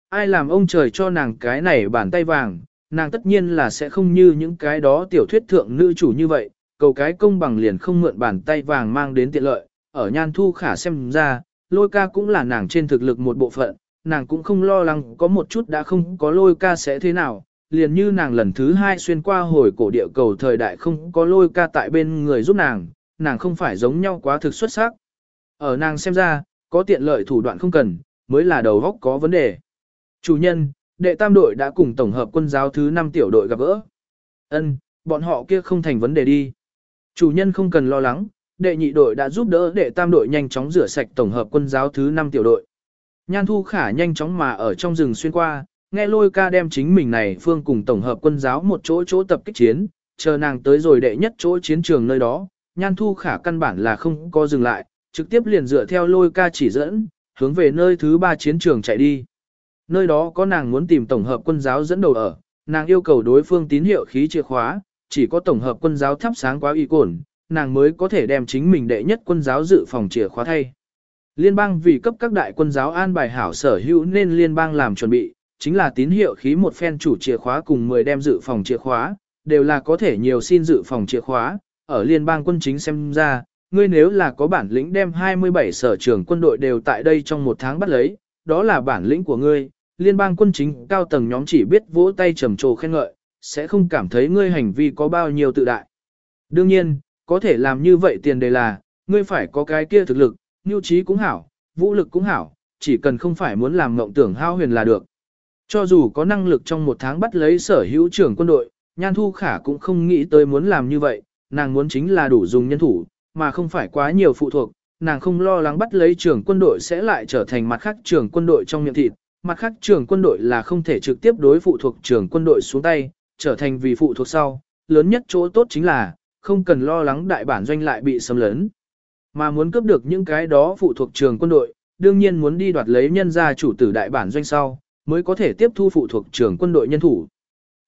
Ai làm ông trời cho nàng cái này bàn tay vàng, nàng tất nhiên là sẽ không như những cái đó tiểu thuyết thượng nữ chủ như vậy, cầu cái công bằng liền không mượn bàn tay vàng mang đến tiện lợi, ở nhan thu khả xem ra, lôi ca cũng là nàng trên thực lực một bộ phận, nàng cũng không lo lắng có một chút đã không có lôi ca sẽ thế nào, liền như nàng lần thứ hai xuyên qua hồi cổ địa cầu thời đại không có lôi ca tại bên người giúp nàng, nàng không phải giống nhau quá thực xuất sắc. Ở nàng xem ra, có tiện lợi thủ đoạn không cần, mới là đầu góc có vấn đề. Chủ nhân, đệ tam đội đã cùng tổng hợp quân giáo thứ 5 tiểu đội gặp gỡ. Ân, bọn họ kia không thành vấn đề đi. Chủ nhân không cần lo lắng, đệ nhị đội đã giúp đỡ đệ tam đội nhanh chóng rửa sạch tổng hợp quân giáo thứ 5 tiểu đội. Nhan Thu Khả nhanh chóng mà ở trong rừng xuyên qua, nghe lôi ca đem chính mình này phương cùng tổng hợp quân giáo một chỗ chỗ tập kích chiến, chờ nàng tới rồi đệ nhất chỗ chiến trường nơi đó, Nhan Thu Khả căn bản là không có dừng lại, trực tiếp liền dựa theo lôi ca chỉ dẫn, hướng về nơi thứ ba chiến trường chạy đi. Nơi đó có nàng muốn tìm tổng hợp quân giáo dẫn đầu ở, nàng yêu cầu đối phương tín hiệu khí chìa khóa, chỉ có tổng hợp quân giáo thắp sáng quá y cổn, nàng mới có thể đem chính mình đệ nhất quân giáo dự phòng chìa khóa thay. Liên bang vì cấp các đại quân giáo an bài hảo sở hữu nên liên bang làm chuẩn bị, chính là tín hiệu khí một phen chủ chìa khóa cùng 10 đem dự phòng chìa khóa, đều là có thể nhiều xin dự phòng chìa khóa, ở liên bang quân chính xem ra, ngươi nếu là có bản lĩnh đem 27 sở trưởng quân đội đều tại đây trong một tháng bắt lấy, đó là bản lĩnh của ngươi, liên bang quân chính cao tầng nhóm chỉ biết vỗ tay trầm trồ khen ngợi, sẽ không cảm thấy ngươi hành vi có bao nhiêu tự đại. Đương nhiên, có thể làm như vậy tiền đề là, ngươi phải có cái kia thực lực, nhu trí cũng hảo, vũ lực cũng hảo, chỉ cần không phải muốn làm mộng tưởng hao huyền là được. Cho dù có năng lực trong một tháng bắt lấy sở hữu trưởng quân đội, Nhan Thu Khả cũng không nghĩ tới muốn làm như vậy, nàng muốn chính là đủ dùng nhân thủ, mà không phải quá nhiều phụ thuộc, nàng không lo lắng bắt lấy trưởng quân đội sẽ lại trở thành mặt khác trưởng quân đội trong miệng thịt, mặt khác trưởng quân đội là không thể trực tiếp đối phụ thuộc trưởng quân đội xuống tay, trở thành vì phụ thuộc sau, lớn nhất chỗ tốt chính là, không cần lo lắng đại bản doanh lại bị xâm lấn. Mà muốn cướp được những cái đó phụ thuộc trường quân đội, đương nhiên muốn đi đoạt lấy nhân gia chủ tử đại bản doanh sau, mới có thể tiếp thu phụ thuộc trường quân đội nhân thủ.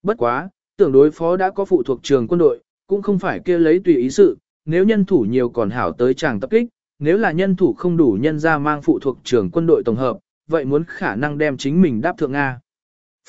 Bất quá, tưởng đối phó đã có phụ thuộc trường quân đội, cũng không phải kia lấy tùy ý sự, nếu nhân thủ nhiều còn hảo tới chàng tập kích, nếu là nhân thủ không đủ nhân ra mang phụ thuộc trường quân đội tổng hợp, vậy muốn khả năng đem chính mình đáp thượng Nga.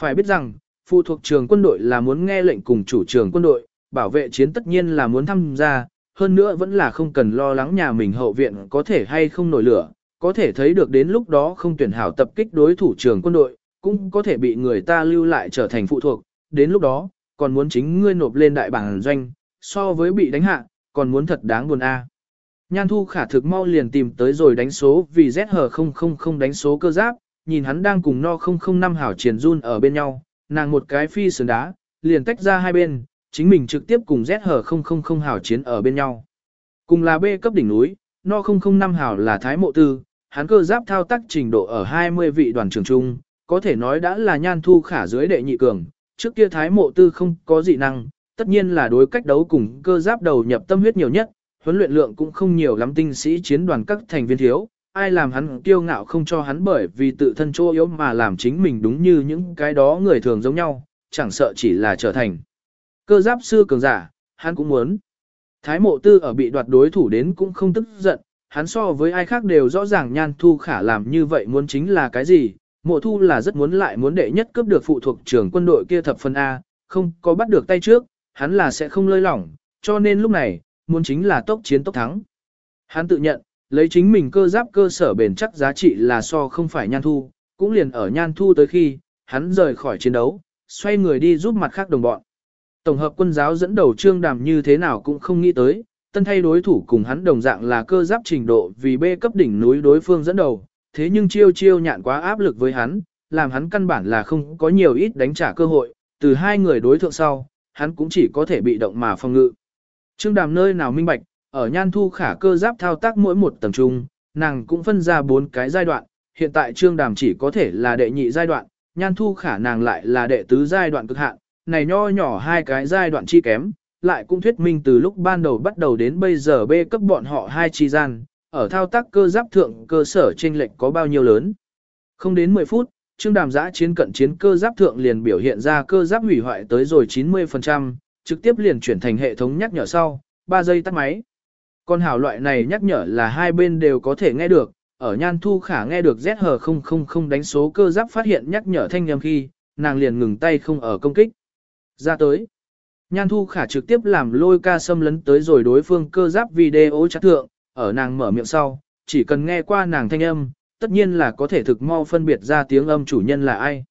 Phải biết rằng, phụ thuộc trường quân đội là muốn nghe lệnh cùng chủ trường quân đội, bảo vệ chiến tất nhiên là muốn tham gia, hơn nữa vẫn là không cần lo lắng nhà mình hậu viện có thể hay không nổi lửa, có thể thấy được đến lúc đó không tuyển hảo tập kích đối thủ trường quân đội, cũng có thể bị người ta lưu lại trở thành phụ thuộc, đến lúc đó, còn muốn chính ngươi nộp lên đại bảng doanh, so với bị đánh hạ, còn muốn thật đáng buồn a. Nhan thu khả thực mau liền tìm tới rồi đánh số vì ZH000 đánh số cơ giáp, nhìn hắn đang cùng no 005 hảo triển run ở bên nhau, nàng một cái phi sườn đá, liền tách ra hai bên, chính mình trực tiếp cùng ZH000 hào chiến ở bên nhau. Cùng là B cấp đỉnh núi, No 005 hào là Thái Mộ Tư, hắn cơ giáp thao tác trình độ ở 20 vị đoàn trường trung, có thể nói đã là nhan thu khả dưới đệ nhị cường, trước kia Thái Mộ Tư không có dị năng, tất nhiên là đối cách đấu cùng cơ giáp đầu nhập tâm huyết nhiều nhất, huấn luyện lượng cũng không nhiều lắm tinh sĩ chiến đoàn các thành viên thiếu, ai làm hắn kiêu ngạo không cho hắn bởi vì tự thân chỗ yếu mà làm chính mình đúng như những cái đó người thường giống nhau, chẳng sợ chỉ là trở thành. Cơ giáp sư cường giả, hắn cũng muốn. Thái mộ tư ở bị đoạt đối thủ đến cũng không tức giận, hắn so với ai khác đều rõ ràng nhan thu khả làm như vậy muốn chính là cái gì, mộ thu là rất muốn lại muốn đệ nhất cướp được phụ thuộc trưởng quân đội kia thập phân A, không có bắt được tay trước, hắn là sẽ không lơi lỏng, cho nên lúc này, muốn chính là tốc chiến tốc thắng. Hắn tự nhận, lấy chính mình cơ giáp cơ sở bền chắc giá trị là so không phải nhan thu, cũng liền ở nhan thu tới khi, hắn rời khỏi chiến đấu, xoay người đi giúp mặt khác đồng bọn. Tổng hợp quân giáo dẫn đầu trương đàm như thế nào cũng không nghĩ tới, tân thay đối thủ cùng hắn đồng dạng là cơ giáp trình độ vì B cấp đỉnh núi đối phương dẫn đầu, thế nhưng chiêu chiêu nhạn quá áp lực với hắn, làm hắn căn bản là không có nhiều ít đánh trả cơ hội, từ hai người đối thượng sau, hắn cũng chỉ có thể bị động mà phòng ngự. Trương đàm nơi nào minh bạch, ở nhan thu khả cơ giáp thao tác mỗi một tầng trung, nàng cũng phân ra bốn cái giai đoạn, hiện tại trương đàm chỉ có thể là đệ nhị giai đoạn, nhan thu khả nàng lại là đệ tứ giai đoạn cực hạn, này nho nhỏ hai cái giai đoạn chi kém, lại cũng thuyết minh từ lúc ban đầu bắt đầu đến bây giờ B cấp bọn họ hai chi gian, ở thao tác cơ giáp thượng cơ sở chênh lệch có bao nhiêu lớn. Không đến 10 phút, Trương Đàm giã chiến cận chiến cơ giáp thượng liền biểu hiện ra cơ giáp hủy hoại tới rồi 90%, trực tiếp liền chuyển thành hệ thống nhắc nhở sau, 3 giây tắt máy. Con hảo loại này nhắc nhở là hai bên đều có thể nghe được, ở nhan thu khả nghe được ZH000 đánh số cơ giáp phát hiện nhắc nhở thanh âm khi, nàng liền ngừng tay không ở công kích. Ra tới. Nhan thu khả trực tiếp làm lôi ca xâm lấn tới rồi đối phương cơ giáp video chắc thượng, ở nàng mở miệng sau, chỉ cần nghe qua nàng thanh âm, tất nhiên là có thể thực mau phân biệt ra tiếng âm chủ nhân là ai.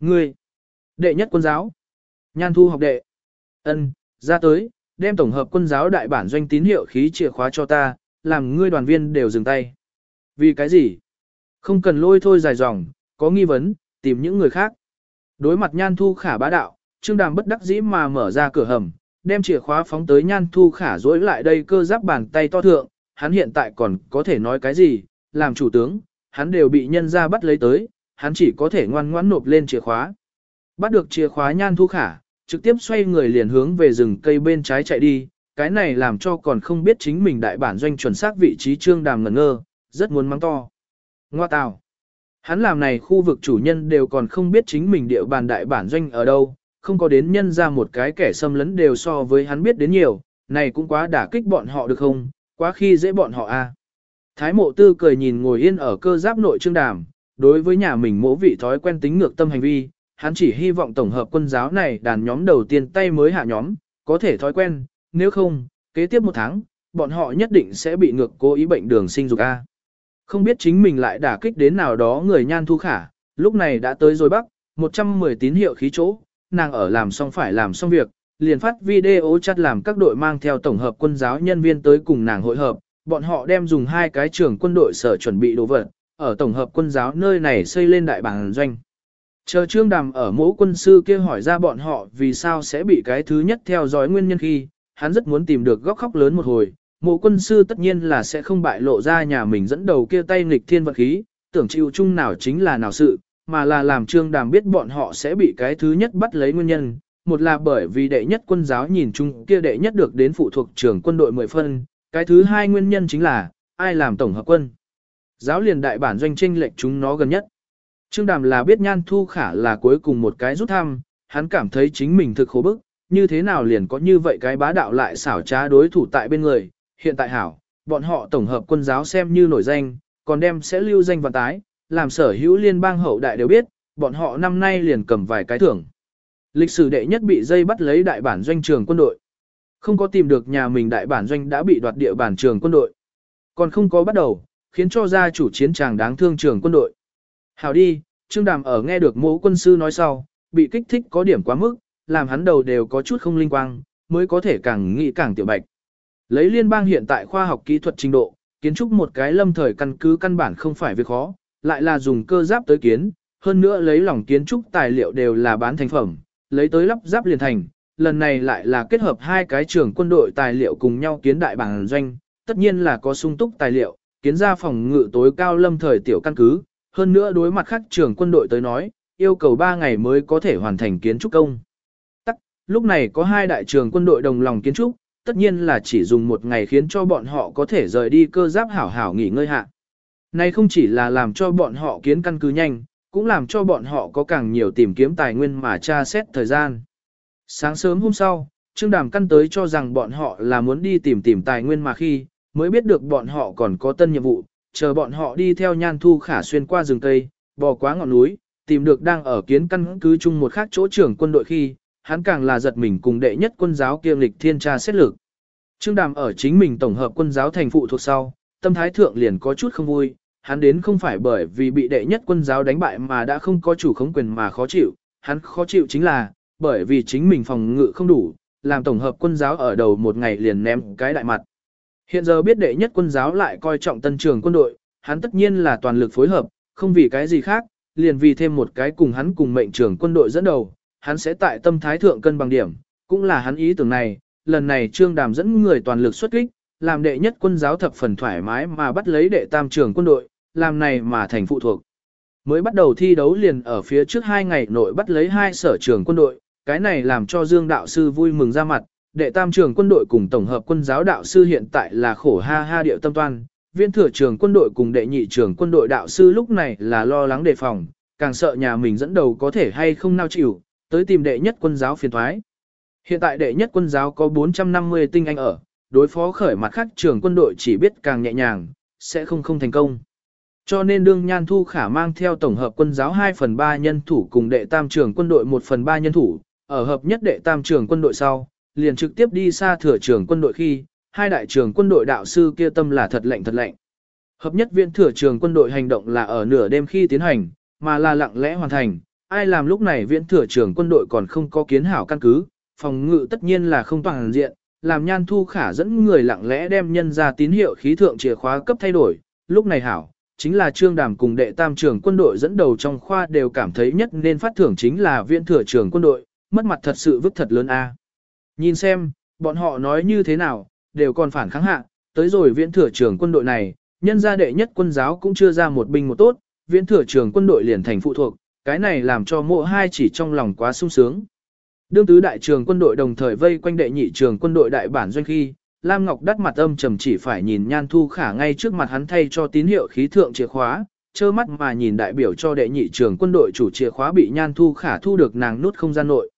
Ngươi, đệ nhất quân giáo, nhan thu học đệ, ân, ra tới, đem tổng hợp quân giáo đại bản doanh tín hiệu khí chìa khóa cho ta, làm ngươi đoàn viên đều dừng tay. Vì cái gì? Không cần lôi thôi dài dòng, có nghi vấn, tìm những người khác. Đối mặt nhan thu khả bá đạo, Trương Đàm bất đắc dĩ mà mở ra cửa hầm, đem chìa khóa phóng tới nhan thu khả dối lại đây cơ giáp bàn tay to thượng, hắn hiện tại còn có thể nói cái gì, làm chủ tướng, hắn đều bị nhân ra bắt lấy tới, hắn chỉ có thể ngoan ngoãn nộp lên chìa khóa. Bắt được chìa khóa nhan thu khả, trực tiếp xoay người liền hướng về rừng cây bên trái chạy đi, cái này làm cho còn không biết chính mình đại bản doanh chuẩn xác vị trí trương đàm ngẩn ngơ, rất muốn mắng to. Ngoa tào. Hắn làm này khu vực chủ nhân đều còn không biết chính mình địa bàn đại bản doanh ở đâu, không có đến nhân ra một cái kẻ xâm lấn đều so với hắn biết đến nhiều, này cũng quá đả kích bọn họ được không, quá khi dễ bọn họ a. Thái mộ tư cười nhìn ngồi yên ở cơ giáp nội trương đàm, đối với nhà mình mỗ vị thói quen tính ngược tâm hành vi, hắn chỉ hy vọng tổng hợp quân giáo này đàn nhóm đầu tiên tay mới hạ nhóm, có thể thói quen, nếu không, kế tiếp một tháng, bọn họ nhất định sẽ bị ngược cố ý bệnh đường sinh dục A. Không biết chính mình lại đả kích đến nào đó người nhan thu khả, lúc này đã tới rồi bắc, 110 tín hiệu khí chỗ, nàng ở làm xong phải làm xong việc, liền phát video chat làm các đội mang theo tổng hợp quân giáo nhân viên tới cùng nàng hội hợp, bọn họ đem dùng hai cái trường quân đội sở chuẩn bị đồ vật, ở tổng hợp quân giáo nơi này xây lên đại bản doanh. Chờ trương đàm ở mẫu quân sư kia hỏi ra bọn họ vì sao sẽ bị cái thứ nhất theo dõi nguyên nhân khi, hắn rất muốn tìm được góc khóc lớn một hồi, mộ quân sư tất nhiên là sẽ không bại lộ ra nhà mình dẫn đầu kia tay nghịch thiên vật khí, tưởng chịu chung nào chính là nào sự, mà là làm trương đàm biết bọn họ sẽ bị cái thứ nhất bắt lấy nguyên nhân, một là bởi vì đệ nhất quân giáo nhìn chung kia đệ nhất được đến phụ thuộc trưởng quân đội 10 phân, cái thứ hai nguyên nhân chính là, ai làm tổng hợp quân. Giáo liền đại bản doanh tranh lệch chúng nó gần nhất. Trương Đàm là biết Nhan Thu Khả là cuối cùng một cái rút thăm, hắn cảm thấy chính mình thực khổ bức, như thế nào liền có như vậy cái bá đạo lại xảo trá đối thủ tại bên người, hiện tại hảo, bọn họ tổng hợp quân giáo xem như nổi danh, còn đem sẽ lưu danh và tái, làm sở hữu liên bang hậu đại đều biết, bọn họ năm nay liền cầm vài cái thưởng. Lịch sử đệ nhất bị dây bắt lấy đại bản doanh trường quân đội. Không có tìm được nhà mình đại bản doanh đã bị đoạt địa bản trường quân đội. Còn không có bắt đầu, khiến cho gia chủ chiến tràng đáng thương trường quân đội. Hảo đi, Trương Đàm ở nghe được mẫu quân sư nói sau, bị kích thích có điểm quá mức, làm hắn đầu đều có chút không linh quang, mới có thể càng nghĩ càng tiểu bạch. Lấy liên bang hiện tại khoa học kỹ thuật trình độ, kiến trúc một cái lâm thời căn cứ căn bản không phải việc khó, lại là dùng cơ giáp tới kiến, hơn nữa lấy lòng kiến trúc tài liệu đều là bán thành phẩm, lấy tới lắp giáp liền thành. Lần này lại là kết hợp hai cái trường quân đội tài liệu cùng nhau kiến đại bản doanh, tất nhiên là có sung túc tài liệu, kiến ra phòng ngự tối cao lâm thời tiểu căn cứ, hơn nữa đối mặt khác trường quân đội tới nói, yêu cầu 3 ngày mới có thể hoàn thành kiến trúc công. Tắc, lúc này có hai đại trường quân đội đồng lòng kiến trúc, tất nhiên là chỉ dùng một ngày khiến cho bọn họ có thể rời đi cơ giáp hảo hảo nghỉ ngơi hạ. Này không chỉ là làm cho bọn họ kiến căn cứ nhanh, cũng làm cho bọn họ có càng nhiều tìm kiếm tài nguyên mà tra xét thời gian. Sáng sớm hôm sau, Trương Đàm căn tới cho rằng bọn họ là muốn đi tìm tìm tài nguyên mà khi, mới biết được bọn họ còn có tân nhiệm vụ, chờ bọn họ đi theo nhan thu khả xuyên qua rừng cây, bò qua ngọn núi, tìm được đang ở kiến căn cứ chung một khác chỗ trưởng quân đội khi, hắn càng là giật mình cùng đệ nhất quân giáo kiêm lịch thiên tra xét lực. Trương Đàm ở chính mình tổng hợp quân giáo thành phụ thuộc sau, tâm thái thượng liền có chút không vui, hắn đến không phải bởi vì bị đệ nhất quân giáo đánh bại mà đã không có chủ khống quyền mà khó chịu, hắn khó chịu chính là, bởi vì chính mình phòng ngự không đủ, làm tổng hợp quân giáo ở đầu một ngày liền ném cái đại mặt. Hiện giờ biết đệ nhất quân giáo lại coi trọng tân trường quân đội, hắn tất nhiên là toàn lực phối hợp, không vì cái gì khác, liền vì thêm một cái cùng hắn cùng mệnh trưởng quân đội dẫn đầu, hắn sẽ tại tâm thái thượng cân bằng điểm, cũng là hắn ý tưởng này, lần này trương đàm dẫn người toàn lực xuất kích, làm đệ nhất quân giáo thập phần thoải mái mà bắt lấy đệ tam trường quân đội, làm này mà thành phụ thuộc. Mới bắt đầu thi đấu liền ở phía trước hai ngày nội bắt lấy hai sở trường quân đội, cái này làm cho Dương đạo sư vui mừng ra mặt, đệ tam trường quân đội cùng tổng hợp quân giáo đạo sư hiện tại là khổ ha ha điệu tâm toan, viên thừa trường quân đội cùng đệ nhị trường quân đội đạo sư lúc này là lo lắng đề phòng, càng sợ nhà mình dẫn đầu có thể hay không nao chịu, tới tìm đệ nhất quân giáo phiền thoái. Hiện tại đệ nhất quân giáo có 450 tinh anh ở, đối phó khởi mặt khác trường quân đội chỉ biết càng nhẹ nhàng, sẽ không không thành công. Cho nên đương Nhan Thu Khả mang theo tổng hợp quân giáo 2 phần 3 nhân thủ cùng đệ tam trường quân đội 1 phần 3 nhân thủ, ở hợp nhất đệ tam trường quân đội sau, liền trực tiếp đi xa thừa trường quân đội khi, hai đại trường quân đội đạo sư kia tâm là thật lệnh thật lệnh. Hợp nhất viện thừa trường quân đội hành động là ở nửa đêm khi tiến hành, mà là lặng lẽ hoàn thành, ai làm lúc này viện thừa trường quân đội còn không có kiến hảo căn cứ, phòng ngự tất nhiên là không toàn diện, làm nhan thu khả dẫn người lặng lẽ đem nhân ra tín hiệu khí thượng chìa khóa cấp thay đổi, lúc này hảo, chính là trương đàm cùng đệ tam trưởng quân đội dẫn đầu trong khoa đều cảm thấy nhất nên phát thưởng chính là viện thừa trưởng quân đội, mất mặt thật sự vứt thật lớn a. Nhìn xem, bọn họ nói như thế nào, đều còn phản kháng hạ, tới rồi viện thừa trưởng quân đội này, nhân gia đệ nhất quân giáo cũng chưa ra một binh một tốt, viện thừa trưởng quân đội liền thành phụ thuộc, cái này làm cho mộ hai chỉ trong lòng quá sung sướng. Đương tứ đại trường quân đội đồng thời vây quanh đệ nhị trường quân đội đại bản doanh khi, Lam Ngọc đắt mặt âm trầm chỉ phải nhìn Nhan Thu Khả ngay trước mặt hắn thay cho tín hiệu khí thượng chìa khóa, trơ mắt mà nhìn đại biểu cho đệ nhị trường quân đội chủ chìa khóa bị Nhan Thu Khả thu được nàng nút không gian nội.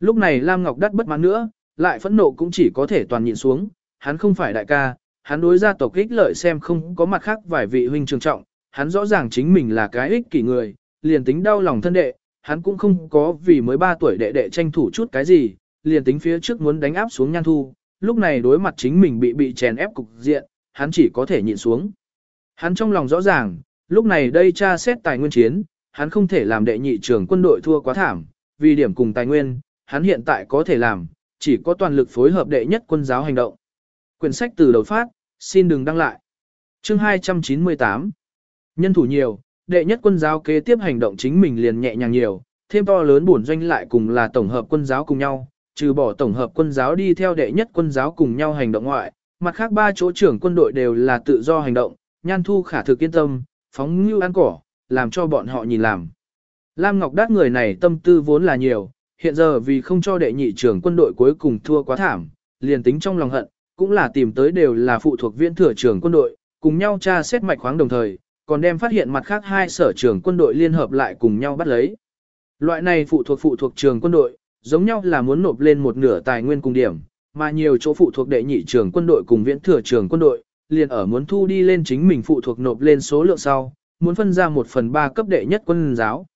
Lúc này Lam Ngọc đắt bất mãn nữa, lại phẫn nộ cũng chỉ có thể toàn nhịn xuống, hắn không phải đại ca, hắn đối gia tộc ích lợi xem không có mặt khác vài vị huynh trường trọng, hắn rõ ràng chính mình là cái ích kỷ người, liền tính đau lòng thân đệ, hắn cũng không có vì mới 3 tuổi đệ đệ tranh thủ chút cái gì, liền tính phía trước muốn đánh áp xuống nhan thu, lúc này đối mặt chính mình bị bị chèn ép cục diện, hắn chỉ có thể nhịn xuống. Hắn trong lòng rõ ràng, lúc này đây tra xét tài nguyên chiến, hắn không thể làm đệ nhị trưởng quân đội thua quá thảm, vì điểm cùng tài nguyên, hắn hiện tại có thể làm, chỉ có toàn lực phối hợp đệ nhất quân giáo hành động. Quyển sách từ đầu phát, xin đừng đăng lại. Chương 298 Nhân thủ nhiều, đệ nhất quân giáo kế tiếp hành động chính mình liền nhẹ nhàng nhiều, thêm to lớn bổn doanh lại cùng là tổng hợp quân giáo cùng nhau, trừ bỏ tổng hợp quân giáo đi theo đệ nhất quân giáo cùng nhau hành động ngoại, mặt khác ba chỗ trưởng quân đội đều là tự do hành động, nhan thu khả thực yên tâm, phóng như ăn cỏ, làm cho bọn họ nhìn làm. Lam Ngọc Đát người này tâm tư vốn là nhiều, hiện giờ vì không cho đệ nhị trưởng quân đội cuối cùng thua quá thảm, liền tính trong lòng hận, cũng là tìm tới đều là phụ thuộc viên thừa trưởng quân đội, cùng nhau tra xét mạch khoáng đồng thời, còn đem phát hiện mặt khác hai sở trường quân đội liên hợp lại cùng nhau bắt lấy. Loại này phụ thuộc phụ thuộc trường quân đội, giống nhau là muốn nộp lên một nửa tài nguyên cùng điểm, mà nhiều chỗ phụ thuộc đệ nhị trường quân đội cùng viễn thừa trường quân đội, liền ở muốn thu đi lên chính mình phụ thuộc nộp lên số lượng sau, muốn phân ra một phần ba cấp đệ nhất quân giáo.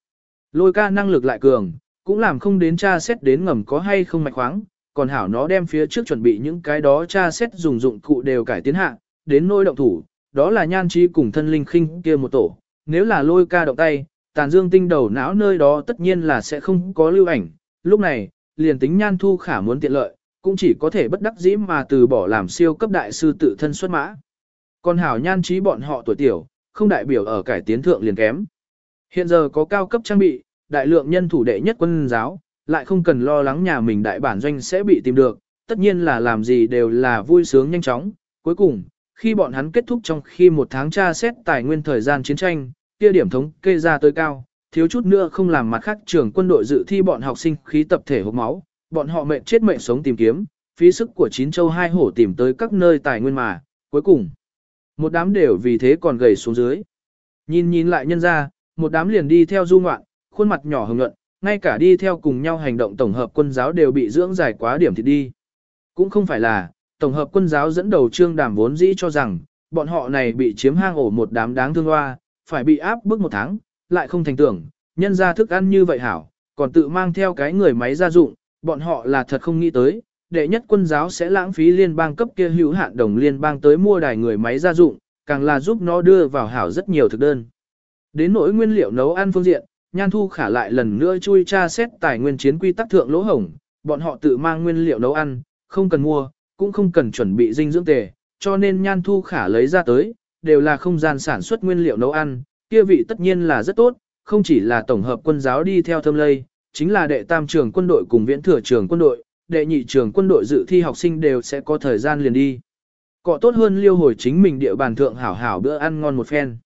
Lôi ca năng lực lại cường, cũng làm không đến tra xét đến ngầm có hay không mạch khoáng, còn hảo nó đem phía trước chuẩn bị những cái đó tra xét dùng dụng cụ đều cải tiến hạ, đến nôi động thủ, đó là nhan trí cùng thân linh khinh kia một tổ, nếu là lôi ca động tay, tàn dương tinh đầu não nơi đó tất nhiên là sẽ không có lưu ảnh, lúc này, liền tính nhan thu khả muốn tiện lợi, cũng chỉ có thể bất đắc dĩ mà từ bỏ làm siêu cấp đại sư tự thân xuất mã. Còn hảo nhan trí bọn họ tuổi tiểu, không đại biểu ở cải tiến thượng liền kém. Hiện giờ có cao cấp trang bị, đại lượng nhân thủ đệ nhất quân giáo, lại không cần lo lắng nhà mình đại bản doanh sẽ bị tìm được, tất nhiên là làm gì đều là vui sướng nhanh chóng. Cuối cùng, khi bọn hắn kết thúc trong khi một tháng tra xét tài nguyên thời gian chiến tranh, kia điểm thống kê ra tới cao, thiếu chút nữa không làm mặt khác trưởng quân đội dự thi bọn học sinh khí tập thể hộp máu, bọn họ mệnh chết mệnh sống tìm kiếm, phí sức của chín châu hai hổ tìm tới các nơi tài nguyên mà, cuối cùng, một đám đều vì thế còn gầy xuống dưới. Nhìn nhìn lại nhân ra, một đám liền đi theo du ngoạn, khuôn mặt nhỏ hồng nhuận, ngay cả đi theo cùng nhau hành động tổng hợp quân giáo đều bị dưỡng dài quá điểm thì đi. Cũng không phải là, tổng hợp quân giáo dẫn đầu trương đàm vốn dĩ cho rằng, bọn họ này bị chiếm hang ổ một đám đáng thương hoa, phải bị áp bức một tháng, lại không thành tưởng, nhân ra thức ăn như vậy hảo, còn tự mang theo cái người máy gia dụng, bọn họ là thật không nghĩ tới, đệ nhất quân giáo sẽ lãng phí liên bang cấp kia hữu hạn đồng liên bang tới mua đài người máy gia dụng, càng là giúp nó đưa vào hảo rất nhiều thực đơn. Đến nỗi nguyên liệu nấu ăn phương diện, Nhan Thu Khả lại lần nữa chui tra xét tài nguyên chiến quy tắc thượng lỗ hổng, bọn họ tự mang nguyên liệu nấu ăn, không cần mua, cũng không cần chuẩn bị dinh dưỡng tề, cho nên Nhan Thu Khả lấy ra tới, đều là không gian sản xuất nguyên liệu nấu ăn, kia vị tất nhiên là rất tốt, không chỉ là tổng hợp quân giáo đi theo thâm lây, chính là đệ tam trường quân đội cùng viễn thừa trường quân đội, đệ nhị trường quân đội dự thi học sinh đều sẽ có thời gian liền đi. Cọ tốt hơn liêu hồi chính mình địa bàn thượng hảo hảo bữa ăn ngon một phen.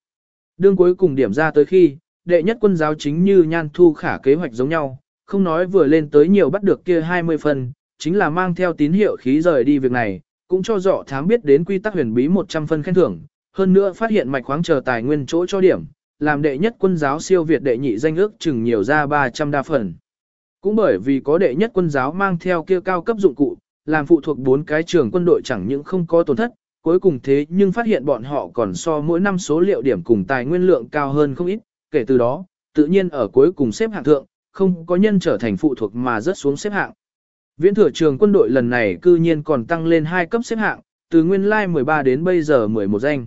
Đương cuối cùng điểm ra tới khi, đệ nhất quân giáo chính như nhan thu khả kế hoạch giống nhau, không nói vừa lên tới nhiều bắt được kia 20 phần, chính là mang theo tín hiệu khí rời đi việc này, cũng cho dọ thám biết đến quy tắc huyền bí 100 phân khen thưởng, hơn nữa phát hiện mạch khoáng chờ tài nguyên chỗ cho điểm, làm đệ nhất quân giáo siêu Việt đệ nhị danh ước chừng nhiều ra 300 đa phần. Cũng bởi vì có đệ nhất quân giáo mang theo kia cao cấp dụng cụ, làm phụ thuộc bốn cái trường quân đội chẳng những không có tổn thất, cuối cùng thế nhưng phát hiện bọn họ còn so mỗi năm số liệu điểm cùng tài nguyên lượng cao hơn không ít, kể từ đó, tự nhiên ở cuối cùng xếp hạng thượng, không có nhân trở thành phụ thuộc mà rớt xuống xếp hạng. Viễn thừa trường quân đội lần này cư nhiên còn tăng lên 2 cấp xếp hạng, từ nguyên lai 13 đến bây giờ 11 danh.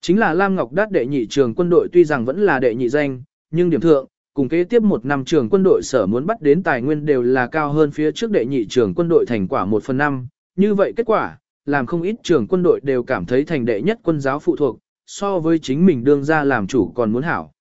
Chính là Lam Ngọc Đát đệ nhị trường quân đội tuy rằng vẫn là đệ nhị danh, nhưng điểm thượng, cùng kế tiếp một năm trường quân đội sở muốn bắt đến tài nguyên đều là cao hơn phía trước đệ nhị trường quân đội thành quả 1 phần 5. Như vậy kết quả, làm không ít trường quân đội đều cảm thấy thành đệ nhất quân giáo phụ thuộc, so với chính mình đương ra làm chủ còn muốn hảo.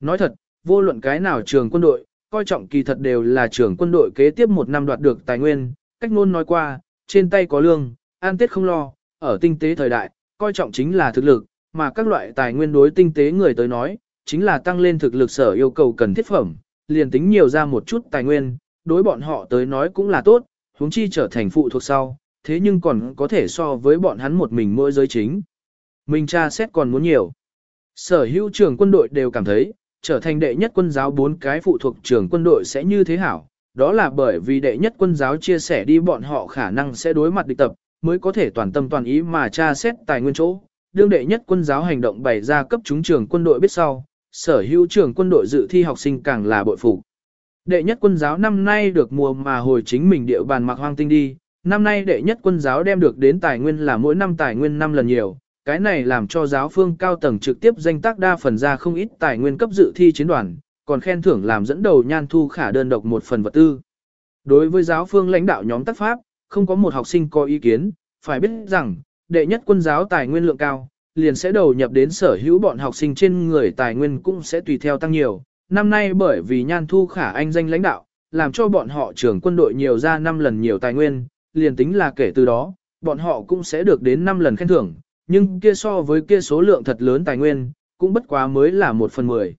Nói thật, vô luận cái nào trường quân đội, coi trọng kỳ thật đều là trưởng quân đội kế tiếp một năm đoạt được tài nguyên, cách ngôn nói qua, trên tay có lương, an tiết không lo, ở tinh tế thời đại, coi trọng chính là thực lực, mà các loại tài nguyên đối tinh tế người tới nói, chính là tăng lên thực lực sở yêu cầu cần thiết phẩm, liền tính nhiều ra một chút tài nguyên, đối bọn họ tới nói cũng là tốt, huống chi trở thành phụ thuộc sau, thế nhưng còn có thể so với bọn hắn một mình mỗi giới chính. Mình tra xét còn muốn nhiều. Sở hữu trưởng quân đội đều cảm thấy, trở thành đệ nhất quân giáo bốn cái phụ thuộc trưởng quân đội sẽ như thế hảo. Đó là bởi vì đệ nhất quân giáo chia sẻ đi bọn họ khả năng sẽ đối mặt địch tập, mới có thể toàn tâm toàn ý mà tra xét tài nguyên chỗ. Đương đệ nhất quân giáo hành động bày ra cấp chúng trường quân đội biết sau, sở hữu trường quân đội dự thi học sinh càng là bội phục. Đệ nhất quân giáo năm nay được mùa mà hồi chính mình địa bàn mặc hoang tinh đi, năm nay đệ nhất quân giáo đem được đến tài nguyên là mỗi năm tài nguyên năm lần nhiều, cái này làm cho giáo phương cao tầng trực tiếp danh tác đa phần ra không ít tài nguyên cấp dự thi chiến đoàn, còn khen thưởng làm dẫn đầu nhan thu khả đơn độc một phần vật tư. Đối với giáo phương lãnh đạo nhóm tác pháp, không có một học sinh có ý kiến, phải biết rằng, đệ nhất quân giáo tài nguyên lượng cao, liền sẽ đầu nhập đến sở hữu bọn học sinh trên người tài nguyên cũng sẽ tùy theo tăng nhiều. Năm nay bởi vì nhan thu khả anh danh lãnh đạo, làm cho bọn họ trưởng quân đội nhiều ra 5 lần nhiều tài nguyên, liền tính là kể từ đó, bọn họ cũng sẽ được đến 5 lần khen thưởng, nhưng kia so với kia số lượng thật lớn tài nguyên, cũng bất quá mới là một phần 10.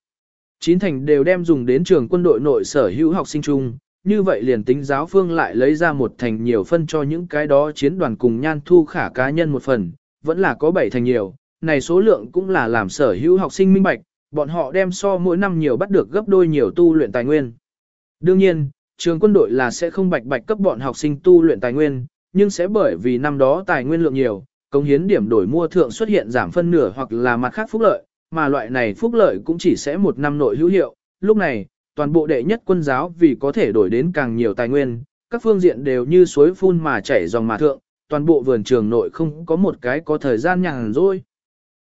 Chín thành đều đem dùng đến trường quân đội nội sở hữu học sinh chung, như vậy liền tính giáo phương lại lấy ra một thành nhiều phân cho những cái đó chiến đoàn cùng nhan thu khả cá nhân một phần, vẫn là có bảy thành nhiều, này số lượng cũng là làm sở hữu học sinh minh bạch, bọn họ đem so mỗi năm nhiều bắt được gấp đôi nhiều tu luyện tài nguyên. Đương nhiên, trường quân đội là sẽ không bạch bạch cấp bọn học sinh tu luyện tài nguyên, nhưng sẽ bởi vì năm đó tài nguyên lượng nhiều, công hiến điểm đổi mua thượng xuất hiện giảm phân nửa hoặc là mặt khác phúc lợi, mà loại này phúc lợi cũng chỉ sẽ một năm nội hữu hiệu. Lúc này, toàn bộ đệ nhất quân giáo vì có thể đổi đến càng nhiều tài nguyên, các phương diện đều như suối phun mà chảy dòng mà thượng, toàn bộ vườn trường nội không có một cái có thời gian nhàn rỗi.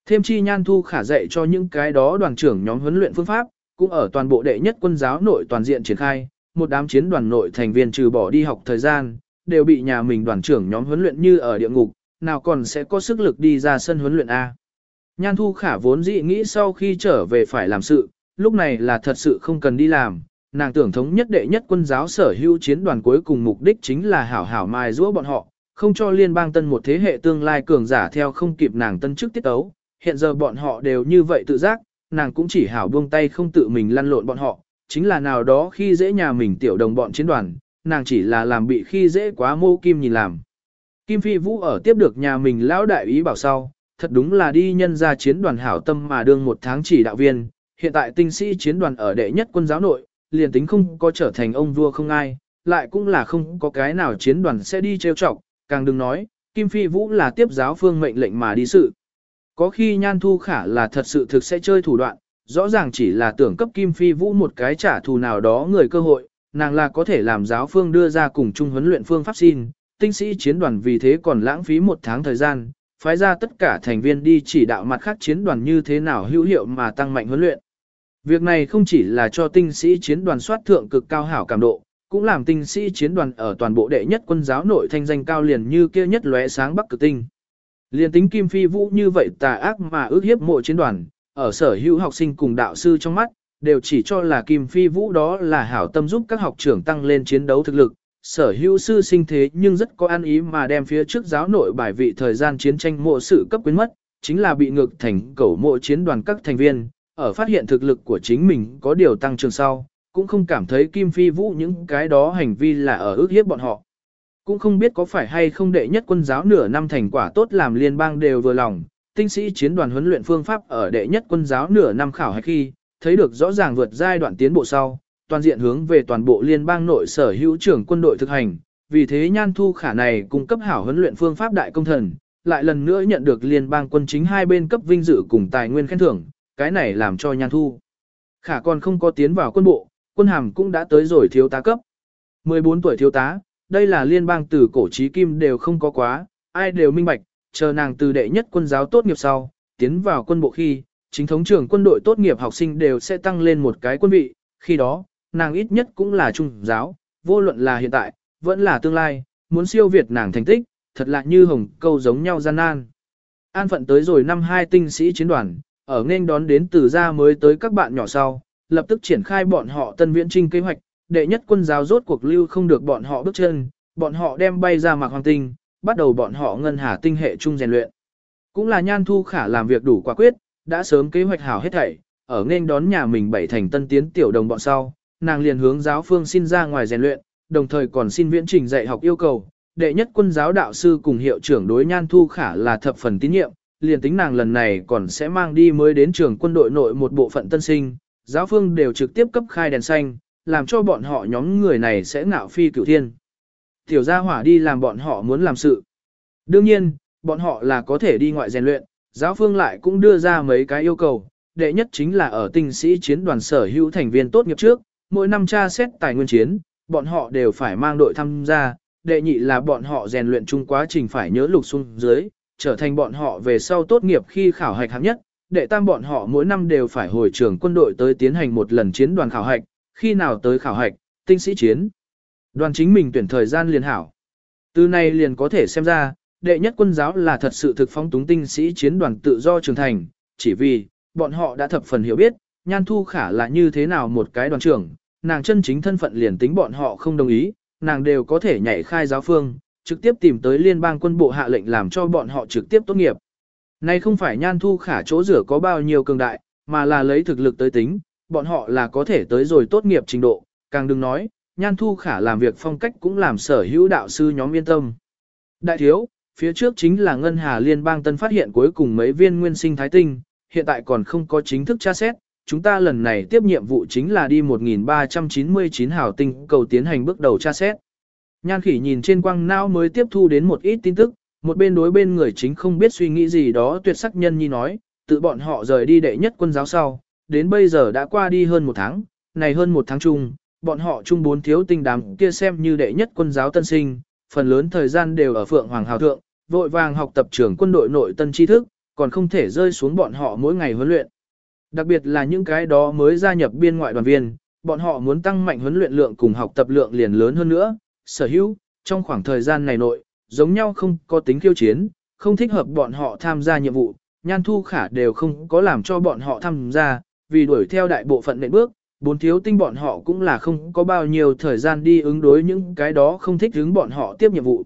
Thêm chi nhan thu khả dạy cho những cái đó đoàn trưởng nhóm huấn luyện phương pháp, cũng ở toàn bộ đệ nhất quân giáo nội toàn diện triển khai, một đám chiến đoàn nội thành viên trừ bỏ đi học thời gian, đều bị nhà mình đoàn trưởng nhóm huấn luyện như ở địa ngục, nào còn sẽ có sức lực đi ra sân huấn luyện A. Nhan thu khả vốn dị nghĩ sau khi trở về phải làm sự, lúc này là thật sự không cần đi làm, nàng tưởng thống nhất đệ nhất quân giáo sở hữu chiến đoàn cuối cùng mục đích chính là hảo hảo mai rũa bọn họ, không cho liên bang tân một thế hệ tương lai cường giả theo không kịp nàng tân chức tiết ấu, hiện giờ bọn họ đều như vậy tự giác, nàng cũng chỉ hảo buông tay không tự mình lăn lộn bọn họ, chính là nào đó khi dễ nhà mình tiểu đồng bọn chiến đoàn, nàng chỉ là làm bị khi dễ quá mô kim nhìn làm. Kim Phi Vũ ở tiếp được nhà mình lão đại ý bảo sau, thật đúng là đi nhân ra chiến đoàn hảo tâm mà đương một tháng chỉ đạo viên, hiện tại tinh sĩ chiến đoàn ở đệ nhất quân giáo nội, liền tính không có trở thành ông vua không ai, lại cũng là không có cái nào chiến đoàn sẽ đi trêu chọc, càng đừng nói, Kim Phi Vũ là tiếp giáo phương mệnh lệnh mà đi sự. Có khi Nhan Thu Khả là thật sự thực sẽ chơi thủ đoạn, rõ ràng chỉ là tưởng cấp Kim Phi Vũ một cái trả thù nào đó người cơ hội, nàng là có thể làm giáo phương đưa ra cùng chung huấn luyện phương pháp xin, tinh sĩ chiến đoàn vì thế còn lãng phí một tháng thời gian, phái ra tất cả thành viên đi chỉ đạo mặt khác chiến đoàn như thế nào hữu hiệu mà tăng mạnh huấn luyện. Việc này không chỉ là cho tinh sĩ chiến đoàn soát thượng cực cao hảo cảm độ, cũng làm tinh sĩ chiến đoàn ở toàn bộ đệ nhất quân giáo nội thanh danh cao liền như kia nhất lóe sáng bắc cực tinh. Liên tính Kim Phi Vũ như vậy tà ác mà ước hiếp mộ chiến đoàn, ở sở hữu học sinh cùng đạo sư trong mắt, đều chỉ cho là Kim Phi Vũ đó là hảo tâm giúp các học trưởng tăng lên chiến đấu thực lực. Sở hữu sư sinh thế nhưng rất có an ý mà đem phía trước giáo nội bài vị thời gian chiến tranh mộ sự cấp quyến mất, chính là bị ngược thành cẩu mộ chiến đoàn các thành viên, ở phát hiện thực lực của chính mình có điều tăng trưởng sau, cũng không cảm thấy Kim Phi Vũ những cái đó hành vi là ở ước hiếp bọn họ. Cũng không biết có phải hay không đệ nhất quân giáo nửa năm thành quả tốt làm liên bang đều vừa lòng, tinh sĩ chiến đoàn huấn luyện phương pháp ở đệ nhất quân giáo nửa năm khảo hay khi, thấy được rõ ràng vượt giai đoạn tiến bộ sau, toàn diện hướng về toàn bộ liên bang nội sở hữu trưởng quân đội thực hành, vì thế Nhan Thu Khả này cung cấp hảo huấn luyện phương pháp đại công thần, lại lần nữa nhận được liên bang quân chính hai bên cấp vinh dự cùng tài nguyên khen thưởng, cái này làm cho Nhan Thu Khả còn không có tiến vào quân bộ, quân hàm cũng đã tới rồi thiếu tá cấp. 14 tuổi thiếu tá, đây là liên bang từ cổ trí kim đều không có quá, ai đều minh bạch, chờ nàng từ đệ nhất quân giáo tốt nghiệp sau, tiến vào quân bộ khi, chính thống trưởng quân đội tốt nghiệp học sinh đều sẽ tăng lên một cái quân vị, khi đó, nàng ít nhất cũng là trung giáo, vô luận là hiện tại, vẫn là tương lai, muốn siêu việt nàng thành tích, thật là như hồng câu giống nhau gian nan. An phận tới rồi năm hai tinh sĩ chiến đoàn, ở nên đón đến từ gia mới tới các bạn nhỏ sau, lập tức triển khai bọn họ tân viễn trinh kế hoạch, đệ nhất quân giáo rốt cuộc lưu không được bọn họ bước chân, bọn họ đem bay ra mạc hoàng tinh, bắt đầu bọn họ ngân hà tinh hệ chung rèn luyện. Cũng là nhan thu khả làm việc đủ quả quyết, đã sớm kế hoạch hảo hết thảy, ở nên đón nhà mình bảy thành tân tiến tiểu đồng bọn sau, nàng liền hướng giáo phương xin ra ngoài rèn luyện, đồng thời còn xin viễn trình dạy học yêu cầu. Đệ nhất quân giáo đạo sư cùng hiệu trưởng đối nhan thu khả là thập phần tín nhiệm, liền tính nàng lần này còn sẽ mang đi mới đến trường quân đội nội một bộ phận tân sinh, giáo phương đều trực tiếp cấp khai đèn xanh, làm cho bọn họ nhóm người này sẽ ngạo phi cửu thiên. Tiểu gia hỏa đi làm bọn họ muốn làm sự. Đương nhiên, bọn họ là có thể đi ngoại rèn luyện, giáo phương lại cũng đưa ra mấy cái yêu cầu. Đệ nhất chính là ở tinh sĩ chiến đoàn sở hữu thành viên tốt nghiệp trước, mỗi năm tra xét tài nguyên chiến, bọn họ đều phải mang đội tham gia. Đệ nhị là bọn họ rèn luyện chung quá trình phải nhớ lục xuống dưới, trở thành bọn họ về sau tốt nghiệp khi khảo hạch hạng nhất. Đệ tam bọn họ mỗi năm đều phải hồi trường quân đội tới tiến hành một lần chiến đoàn khảo hạch, khi nào tới khảo hạch, tinh sĩ chiến. Đoàn chính mình tuyển thời gian liền hảo. Từ này liền có thể xem ra, đệ nhất quân giáo là thật sự thực phóng túng tinh sĩ chiến đoàn tự do trưởng thành, chỉ vì, bọn họ đã thập phần hiểu biết, Nhan Thu Khả là như thế nào một cái đoàn trưởng, nàng chân chính thân phận liền tính bọn họ không đồng ý, nàng đều có thể nhảy khai giáo phương, trực tiếp tìm tới liên bang quân bộ hạ lệnh làm cho bọn họ trực tiếp tốt nghiệp. Này không phải Nhan Thu Khả chỗ rửa có bao nhiêu cường đại, mà là lấy thực lực tới tính, bọn họ là có thể tới rồi tốt nghiệp trình độ, càng đừng nói, Nhan Thu Khả làm việc phong cách cũng làm sở hữu đạo sư nhóm yên tâm. Đại thiếu, phía trước chính là Ngân Hà Liên bang tân phát hiện cuối cùng mấy viên nguyên sinh thái tinh, hiện tại còn không có chính thức tra xét, chúng ta lần này tiếp nhiệm vụ chính là đi 1399 hào tinh cầu tiến hành bước đầu tra xét. Nhan khỉ nhìn trên quang não mới tiếp thu đến một ít tin tức, một bên đối bên người chính không biết suy nghĩ gì đó tuyệt sắc nhân nhi nói, tự bọn họ rời đi đệ nhất quân giáo sau, đến bây giờ đã qua đi hơn một tháng, này hơn một tháng chung, bọn họ chung bốn thiếu tinh đám kia xem như đệ nhất quân giáo tân sinh, phần lớn thời gian đều ở Phượng Hoàng Hào Thượng, vội vàng học tập trưởng quân đội nội tân tri thức, còn không thể rơi xuống bọn họ mỗi ngày huấn luyện. Đặc biệt là những cái đó mới gia nhập biên ngoại đoàn viên, bọn họ muốn tăng mạnh huấn luyện lượng cùng học tập lượng liền lớn hơn nữa, sở hữu, trong khoảng thời gian này nội, giống nhau không có tính khiêu chiến, không thích hợp bọn họ tham gia nhiệm vụ, nhan thu khả đều không có làm cho bọn họ tham gia, vì đuổi theo đại bộ phận nệm bước, bốn thiếu tinh bọn họ cũng là không có bao nhiêu thời gian đi ứng đối những cái đó không thích ứng bọn họ tiếp nhiệm vụ.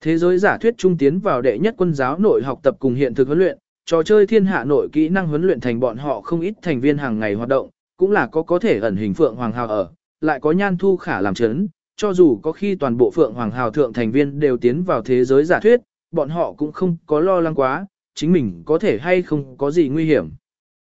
Thế giới giả thuyết trung tiến vào đệ nhất quân giáo nội học tập cùng hiện thực huấn luyện, trò chơi thiên hạ nội kỹ năng huấn luyện thành bọn họ không ít thành viên hàng ngày hoạt động, cũng là có có thể ẩn hình Phượng Hoàng Hào ở, lại có nhan thu khả làm chấn, cho dù có khi toàn bộ Phượng Hoàng Hào thượng thành viên đều tiến vào thế giới giả thuyết, bọn họ cũng không có lo lắng quá, chính mình có thể hay không có gì nguy hiểm.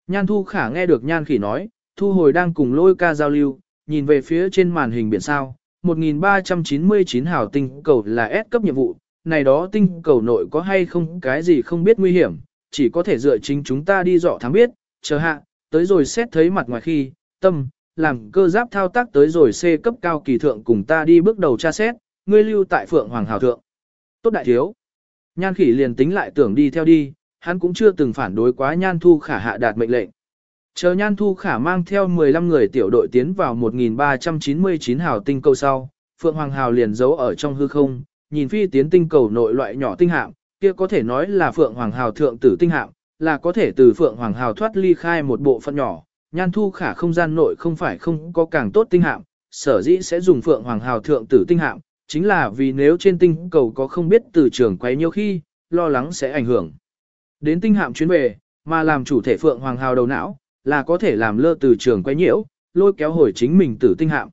Nhan Thu Khả nghe được Nhan Khỉ nói, Thu hồi đang cùng lôi ca giao lưu, nhìn về phía trên màn hình biển sao, 1399 hào tinh cầu là S cấp nhiệm vụ, này đó tinh cầu nội có hay không cái gì không biết nguy hiểm, chỉ có thể dựa chính chúng ta đi dọ thám biết, chờ hạ, tới rồi xét thấy mặt ngoài khi, tâm, làm cơ giáp thao tác tới rồi C cấp cao kỳ thượng cùng ta đi bước đầu tra xét, ngươi lưu tại Phượng Hoàng Hào Thượng. Tốt đại thiếu. Nhan khỉ liền tính lại tưởng đi theo đi, hắn cũng chưa từng phản đối quá Nhan Thu Khả hạ đạt mệnh lệnh. Chờ Nhan Thu Khả mang theo 15 người tiểu đội tiến vào 1399 hào tinh cầu sau, Phượng Hoàng Hào liền giấu ở trong hư không, nhìn phi tiến tinh cầu nội loại nhỏ tinh hạm, kia có thể nói là Phượng Hoàng Hào thượng tử tinh hạm, là có thể từ Phượng Hoàng Hào thoát ly khai một bộ phận nhỏ, Nhan Thu Khả không gian nội không phải không có càng tốt tinh hạm, sở dĩ sẽ dùng Phượng Hoàng Hào thượng tử tinh hạm, chính là vì nếu trên tinh cầu có không biết từ trường quấy nhiều khi, lo lắng sẽ ảnh hưởng. Đến tinh hạm chuyến về, mà làm chủ thể Phượng Hoàng Hào đầu não, là có thể làm lơ từ trường quấy nhiễu, lôi kéo hồi chính mình tử tinh hạm.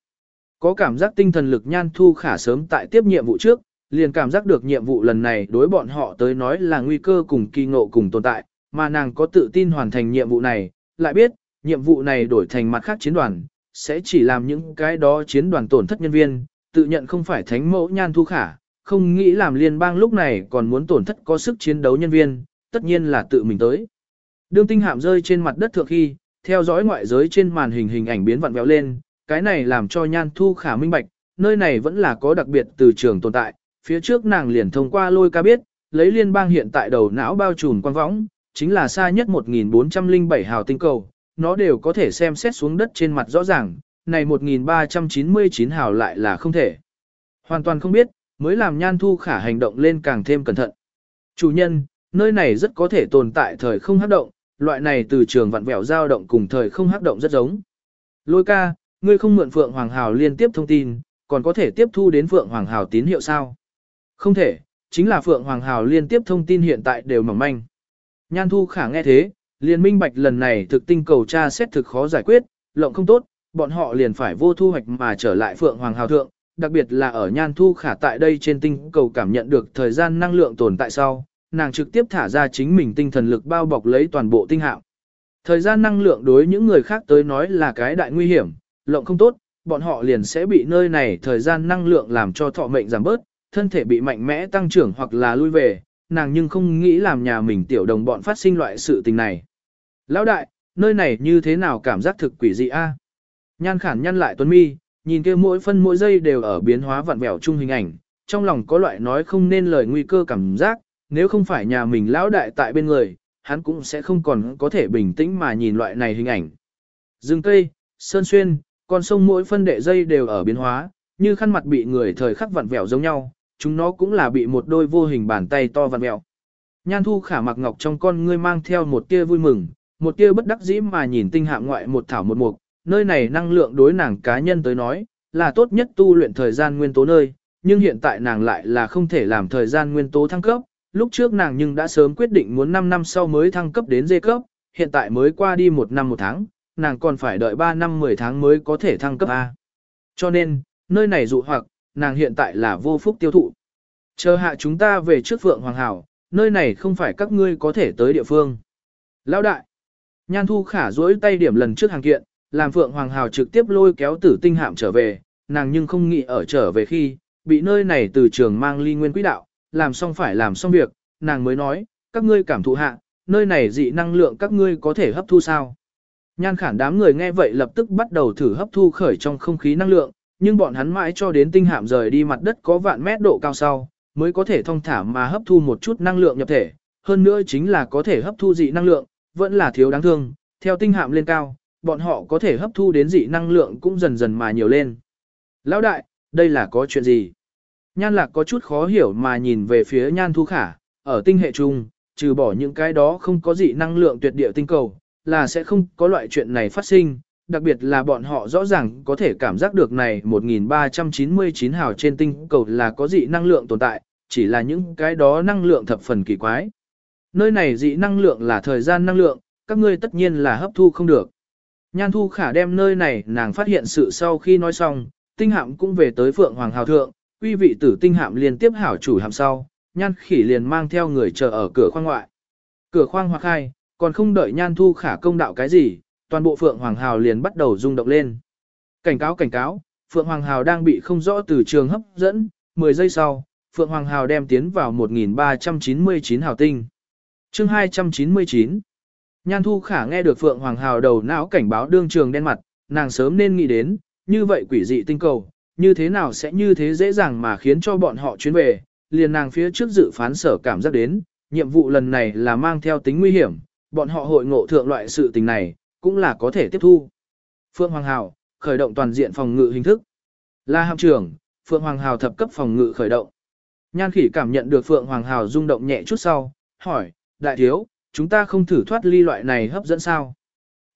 Có cảm giác tinh thần lực nhan thu khả sớm tại tiếp nhiệm vụ trước, liền cảm giác được nhiệm vụ lần này đối bọn họ tới nói là nguy cơ cùng kỳ ngộ cùng tồn tại, mà nàng có tự tin hoàn thành nhiệm vụ này, lại biết, nhiệm vụ này đổi thành mặt khác chiến đoàn, sẽ chỉ làm những cái đó chiến đoàn tổn thất nhân viên, tự nhận không phải thánh mẫu nhan thu khả, không nghĩ làm liên bang lúc này còn muốn tổn thất có sức chiến đấu nhân viên, tất nhiên là tự mình tới. Đương tinh hạm rơi trên mặt đất thượng khi, theo dõi ngoại giới trên màn hình hình ảnh biến vặn vẹo lên, cái này làm cho nhan thu khả minh bạch, nơi này vẫn là có đặc biệt từ trường tồn tại, phía trước nàng liền thông qua lôi ca biết, lấy liên bang hiện tại đầu não bao trùm quan võng, chính là xa nhất 1407 hào tinh cầu, nó đều có thể xem xét xuống đất trên mặt rõ ràng, này 1399 hào lại là không thể. Hoàn toàn không biết, mới làm nhan thu khả hành động lên càng thêm cẩn thận. Chủ nhân, nơi này rất có thể tồn tại thời không hấp động, loại này từ trường vặn vẹo dao động cùng thời không hấp động rất giống. Lôi ca, ngươi không mượn Phượng Hoàng Hào liên tiếp thông tin, còn có thể tiếp thu đến Phượng Hoàng Hào tín hiệu sao? Không thể, chính là Phượng Hoàng Hào liên tiếp thông tin hiện tại đều mỏng manh. Nhan Thu Khả nghe thế, liền minh bạch lần này thực tinh cầu tra xét thực khó giải quyết, lộng không tốt, bọn họ liền phải vô thu hoạch mà trở lại Phượng Hoàng Hào thượng, đặc biệt là ở Nhan Thu Khả tại đây trên tinh cầu cảm nhận được thời gian năng lượng tồn tại sau, nàng trực tiếp thả ra chính mình tinh thần lực bao bọc lấy toàn bộ tinh hạm. Thời gian năng lượng đối những người khác tới nói là cái đại nguy hiểm, lộng không tốt, bọn họ liền sẽ bị nơi này thời gian năng lượng làm cho thọ mệnh giảm bớt, thân thể bị mạnh mẽ tăng trưởng hoặc là lui về, nàng nhưng không nghĩ làm nhà mình tiểu đồng bọn phát sinh loại sự tình này. Lão đại, nơi này như thế nào cảm giác thực quỷ dị a? Nhan khản nhăn lại tuấn mi, nhìn kia mỗi phân mỗi giây đều ở biến hóa vặn vẹo chung hình ảnh, trong lòng có loại nói không nên lời nguy cơ cảm giác, nếu không phải nhà mình lão đại tại bên người, hắn cũng sẽ không còn có thể bình tĩnh mà nhìn loại này hình ảnh. Rừng cây, sơn xuyên, con sông mỗi phân đệ dây đều ở biến hóa, như khăn mặt bị người thời khắc vặn vẹo giống nhau, chúng nó cũng là bị một đôi vô hình bàn tay to vặn mẹo. Nhan thu khả mặc ngọc trong con ngươi mang theo một tia vui mừng, một tia bất đắc dĩ mà nhìn tinh hạm ngoại một thảo một mục, nơi này năng lượng đối nàng cá nhân tới nói, là tốt nhất tu luyện thời gian nguyên tố nơi, nhưng hiện tại nàng lại là không thể làm thời gian nguyên tố thăng cấp, lúc trước nàng nhưng đã sớm quyết định muốn 5 năm sau mới thăng cấp đến dê cấp, hiện tại mới qua đi một năm một tháng, nàng còn phải đợi 3 năm 10 tháng mới có thể thăng cấp A. Cho nên, nơi này dụ hoặc, nàng hiện tại là vô phúc tiêu thụ. Chờ hạ chúng ta về trước Phượng Hoàng Hảo, nơi này không phải các ngươi có thể tới địa phương. Lão đại, Nhan Thu Khả duỗi tay điểm lần trước hàng kiện, làm Phượng Hoàng Hào trực tiếp lôi kéo tử tinh hạm trở về, nàng nhưng không nghĩ ở trở về khi, bị nơi này từ trường mang ly nguyên quỹ đạo, làm xong phải làm xong việc, nàng mới nói, các ngươi cảm thụ hạ, nơi này dị năng lượng các ngươi có thể hấp thu sao. Nhan khản đám người nghe vậy lập tức bắt đầu thử hấp thu khởi trong không khí năng lượng, nhưng bọn hắn mãi cho đến tinh hạm rời đi mặt đất có vạn mét độ cao sau, mới có thể thông thả mà hấp thu một chút năng lượng nhập thể. Hơn nữa chính là có thể hấp thu dị năng lượng, vẫn là thiếu đáng thương, theo tinh hạm lên cao, bọn họ có thể hấp thu đến dị năng lượng cũng dần dần mà nhiều lên. Lão đại, đây là có chuyện gì? Nhan lạc có chút khó hiểu mà nhìn về phía nhan thu khả, ở tinh hệ chung, trừ bỏ những cái đó không có dị năng lượng tuyệt địa tinh cầu, là sẽ không có loại chuyện này phát sinh, đặc biệt là bọn họ rõ ràng có thể cảm giác được này 1399 hào trên tinh cầu là có dị năng lượng tồn tại, chỉ là những cái đó năng lượng thập phần kỳ quái. Nơi này dị năng lượng là thời gian năng lượng, các ngươi tất nhiên là hấp thu không được. Nhan thu khả đem nơi này nàng phát hiện sự sau khi nói xong, tinh hạm cũng về tới Phượng Hoàng Hào Thượng, quy vị tử tinh hạm liên tiếp hảo chủ hạm sau, nhan khỉ liền mang theo người chờ ở cửa khoang ngoại. Cửa khoang hoặc khai, còn không đợi nhan thu khả công đạo cái gì, toàn bộ Phượng Hoàng Hào liền bắt đầu rung động lên. Cảnh cáo cảnh cáo, Phượng Hoàng Hào đang bị không rõ từ trường hấp dẫn, 10 giây sau, Phượng Hoàng Hào đem tiến vào 1399 hào tinh. chương 299 Nhan Thu Khả nghe được Phượng Hoàng Hào đầu não cảnh báo đương trường đen mặt, nàng sớm nên nghĩ đến, như vậy quỷ dị tinh cầu, như thế nào sẽ như thế dễ dàng mà khiến cho bọn họ chuyến về, liền nàng phía trước dự phán sở cảm giác đến, nhiệm vụ lần này là mang theo tính nguy hiểm, bọn họ hội ngộ thượng loại sự tình này, cũng là có thể tiếp thu. Phượng Hoàng Hào, khởi động toàn diện phòng ngự hình thức. Là hạm trưởng, Phượng Hoàng Hào thập cấp phòng ngự khởi động. Nhan khỉ cảm nhận được Phượng Hoàng Hào rung động nhẹ chút sau, hỏi, đại thiếu, chúng ta không thử thoát ly loại này hấp dẫn sao?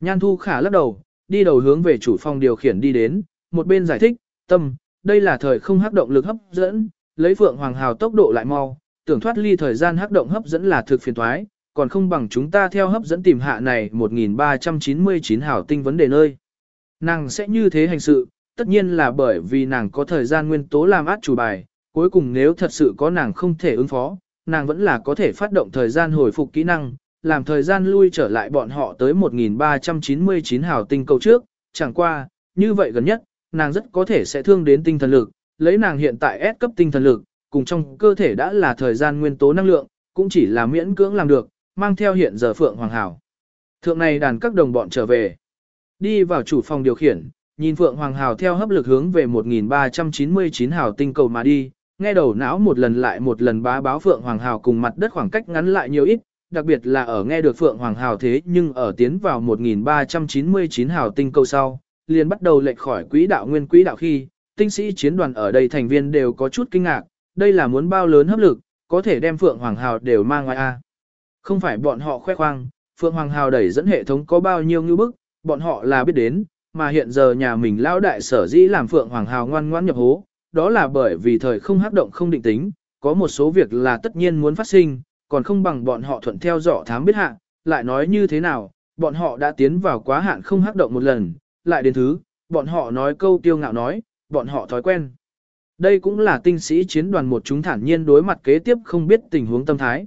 Nhan thu khả lắc đầu, đi đầu hướng về chủ phòng điều khiển đi đến, một bên giải thích, tâm, đây là thời không hấp động lực hấp dẫn, lấy Phượng Hoàng Hào tốc độ lại mau, tưởng thoát ly thời gian hấp động hấp dẫn là thực phiền toái còn không bằng chúng ta theo hấp dẫn tìm hạ này 1399 hào tinh vấn đề nơi. Nàng sẽ như thế hành sự, tất nhiên là bởi vì nàng có thời gian nguyên tố làm át chủ bài, cuối cùng nếu thật sự có nàng không thể ứng phó, nàng vẫn là có thể phát động thời gian hồi phục kỹ năng, làm thời gian lui trở lại bọn họ tới 1399 hào tinh cầu trước, chẳng qua, như vậy gần nhất, nàng rất có thể sẽ thương đến tinh thần lực, lấy nàng hiện tại S cấp tinh thần lực, cùng trong cơ thể đã là thời gian nguyên tố năng lượng, cũng chỉ là miễn cưỡng làm được, mang theo hiện giờ Phượng Hoàng Hảo. Thượng này đàn các đồng bọn trở về, đi vào chủ phòng điều khiển, nhìn Phượng Hoàng Hào theo hấp lực hướng về 1399 hào tinh cầu mà đi, nghe đầu não một lần lại một lần bá báo Phượng Hoàng Hào cùng mặt đất khoảng cách ngắn lại nhiều ít, đặc biệt là ở nghe được Phượng Hoàng Hào thế nhưng ở tiến vào 1399 hào tinh cầu sau, liền bắt đầu lệch khỏi quỹ đạo nguyên quỹ đạo khi, tinh sĩ chiến đoàn ở đây thành viên đều có chút kinh ngạc, đây là muốn bao lớn hấp lực, có thể đem Phượng Hoàng Hào đều mang ngoài A. Không phải bọn họ khoe khoang, Phượng Hoàng Hào đẩy dẫn hệ thống có bao nhiêu ngư bức, bọn họ là biết đến, mà hiện giờ nhà mình lão đại sở dĩ làm Phượng Hoàng Hào ngoan ngoãn nhập hố, đó là bởi vì thời không hấp động không định tính, có một số việc là tất nhiên muốn phát sinh, còn không bằng bọn họ thuận theo dõi thám biết hạ, lại nói như thế nào, bọn họ đã tiến vào quá hạn không hấp động một lần, lại đến thứ, bọn họ nói câu tiêu ngạo nói, bọn họ thói quen. Đây cũng là tinh sĩ chiến đoàn một chúng thản nhiên đối mặt kế tiếp không biết tình huống tâm thái.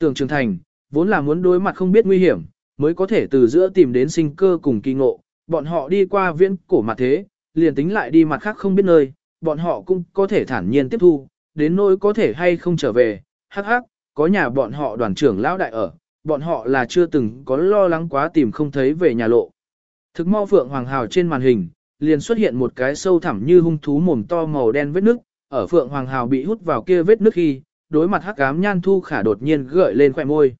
Tưởng trưởng thành, vốn là muốn đối mặt không biết nguy hiểm, mới có thể từ giữa tìm đến sinh cơ cùng kỳ ngộ, bọn họ đi qua viễn cổ mặt thế, liền tính lại đi mặt khác không biết nơi, bọn họ cũng có thể thản nhiên tiếp thu, đến nỗi có thể hay không trở về, hắc hắc, có nhà bọn họ đoàn trưởng lão đại ở, bọn họ là chưa từng có lo lắng quá tìm không thấy về nhà lộ. Thực mau phượng hoàng hào trên màn hình, liền xuất hiện một cái sâu thẳm như hung thú mồm to màu đen vết nước, ở phượng hoàng hào bị hút vào kia vết nước khi, đối mặt hắc ám nhan thu khả đột nhiên gợi lên khỏe môi.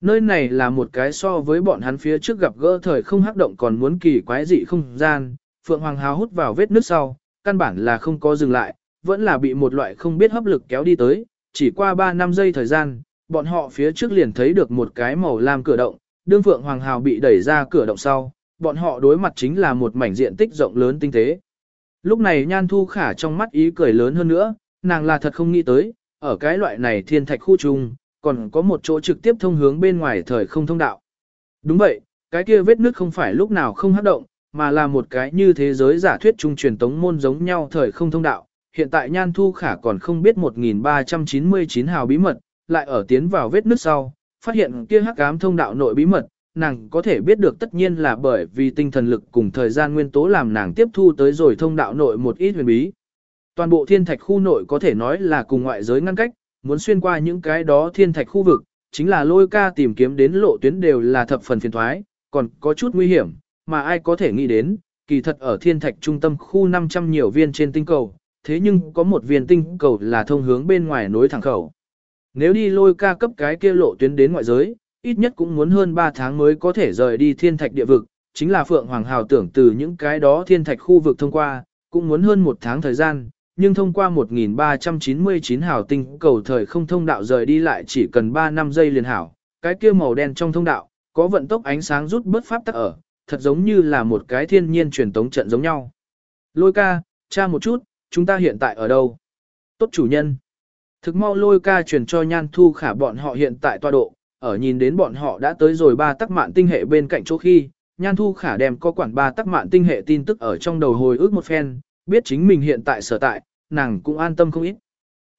Nơi này là một cái so với bọn hắn phía trước gặp gỡ thời không hắc động còn muốn kỳ quái dị không gian, Phượng Hoàng Hào hút vào vết nước sau, căn bản là không có dừng lại, vẫn là bị một loại không biết hấp lực kéo đi tới, chỉ qua 3 năm giây thời gian, bọn họ phía trước liền thấy được một cái màu lam cửa động, đương Phượng Hoàng Hào bị đẩy ra cửa động sau, bọn họ đối mặt chính là một mảnh diện tích rộng lớn tinh tế. Lúc này Nhan Thu Khả trong mắt ý cười lớn hơn nữa, nàng là thật không nghĩ tới, ở cái loại này thiên thạch khu trung, còn có một chỗ trực tiếp thông hướng bên ngoài thời không thông đạo. Đúng vậy, cái kia vết nước không phải lúc nào không hấp động, mà là một cái như thế giới giả thuyết trung truyền tống môn giống nhau thời không thông đạo. Hiện tại Nhan Thu Khả còn không biết 1399 hào bí mật, lại ở tiến vào vết nước sau, phát hiện kia hắc ám thông đạo nội bí mật, nàng có thể biết được tất nhiên là bởi vì tinh thần lực cùng thời gian nguyên tố làm nàng tiếp thu tới rồi thông đạo nội một ít huyền bí. Toàn bộ thiên thạch khu nội có thể nói là cùng ngoại giới ngăn cách, muốn xuyên qua những cái đó thiên thạch khu vực, chính là lôi ca tìm kiếm đến lộ tuyến đều là thập phần phiền thoái, còn có chút nguy hiểm, mà ai có thể nghĩ đến, kỳ thật ở thiên thạch trung tâm khu 500 nhiều viên trên tinh cầu, thế nhưng có một viên tinh cầu là thông hướng bên ngoài nối thẳng khẩu. Nếu đi lôi ca cấp cái kia lộ tuyến đến ngoại giới, ít nhất cũng muốn hơn 3 tháng mới có thể rời đi thiên thạch địa vực, chính là Phượng Hoàng Hào tưởng từ những cái đó thiên thạch khu vực thông qua, cũng muốn hơn một tháng thời gian, nhưng thông qua 1399 hào tinh cầu thời không thông đạo rời đi lại chỉ cần 3 năm giây liền hảo, cái kia màu đen trong thông đạo, có vận tốc ánh sáng rút bớt pháp tắc ở, thật giống như là một cái thiên nhiên truyền tống trận giống nhau. Lôi ca, tra một chút, chúng ta hiện tại ở đâu? Tốt chủ nhân. Thực mau lôi ca truyền cho nhan thu khả bọn họ hiện tại tọa độ, ở nhìn đến bọn họ đã tới rồi ba tắc mạn tinh hệ bên cạnh chỗ khi, nhan thu khả đem có quản ba tắc mạn tinh hệ tin tức ở trong đầu hồi ước một phen, biết chính mình hiện tại sở tại, nàng cũng an tâm không ít.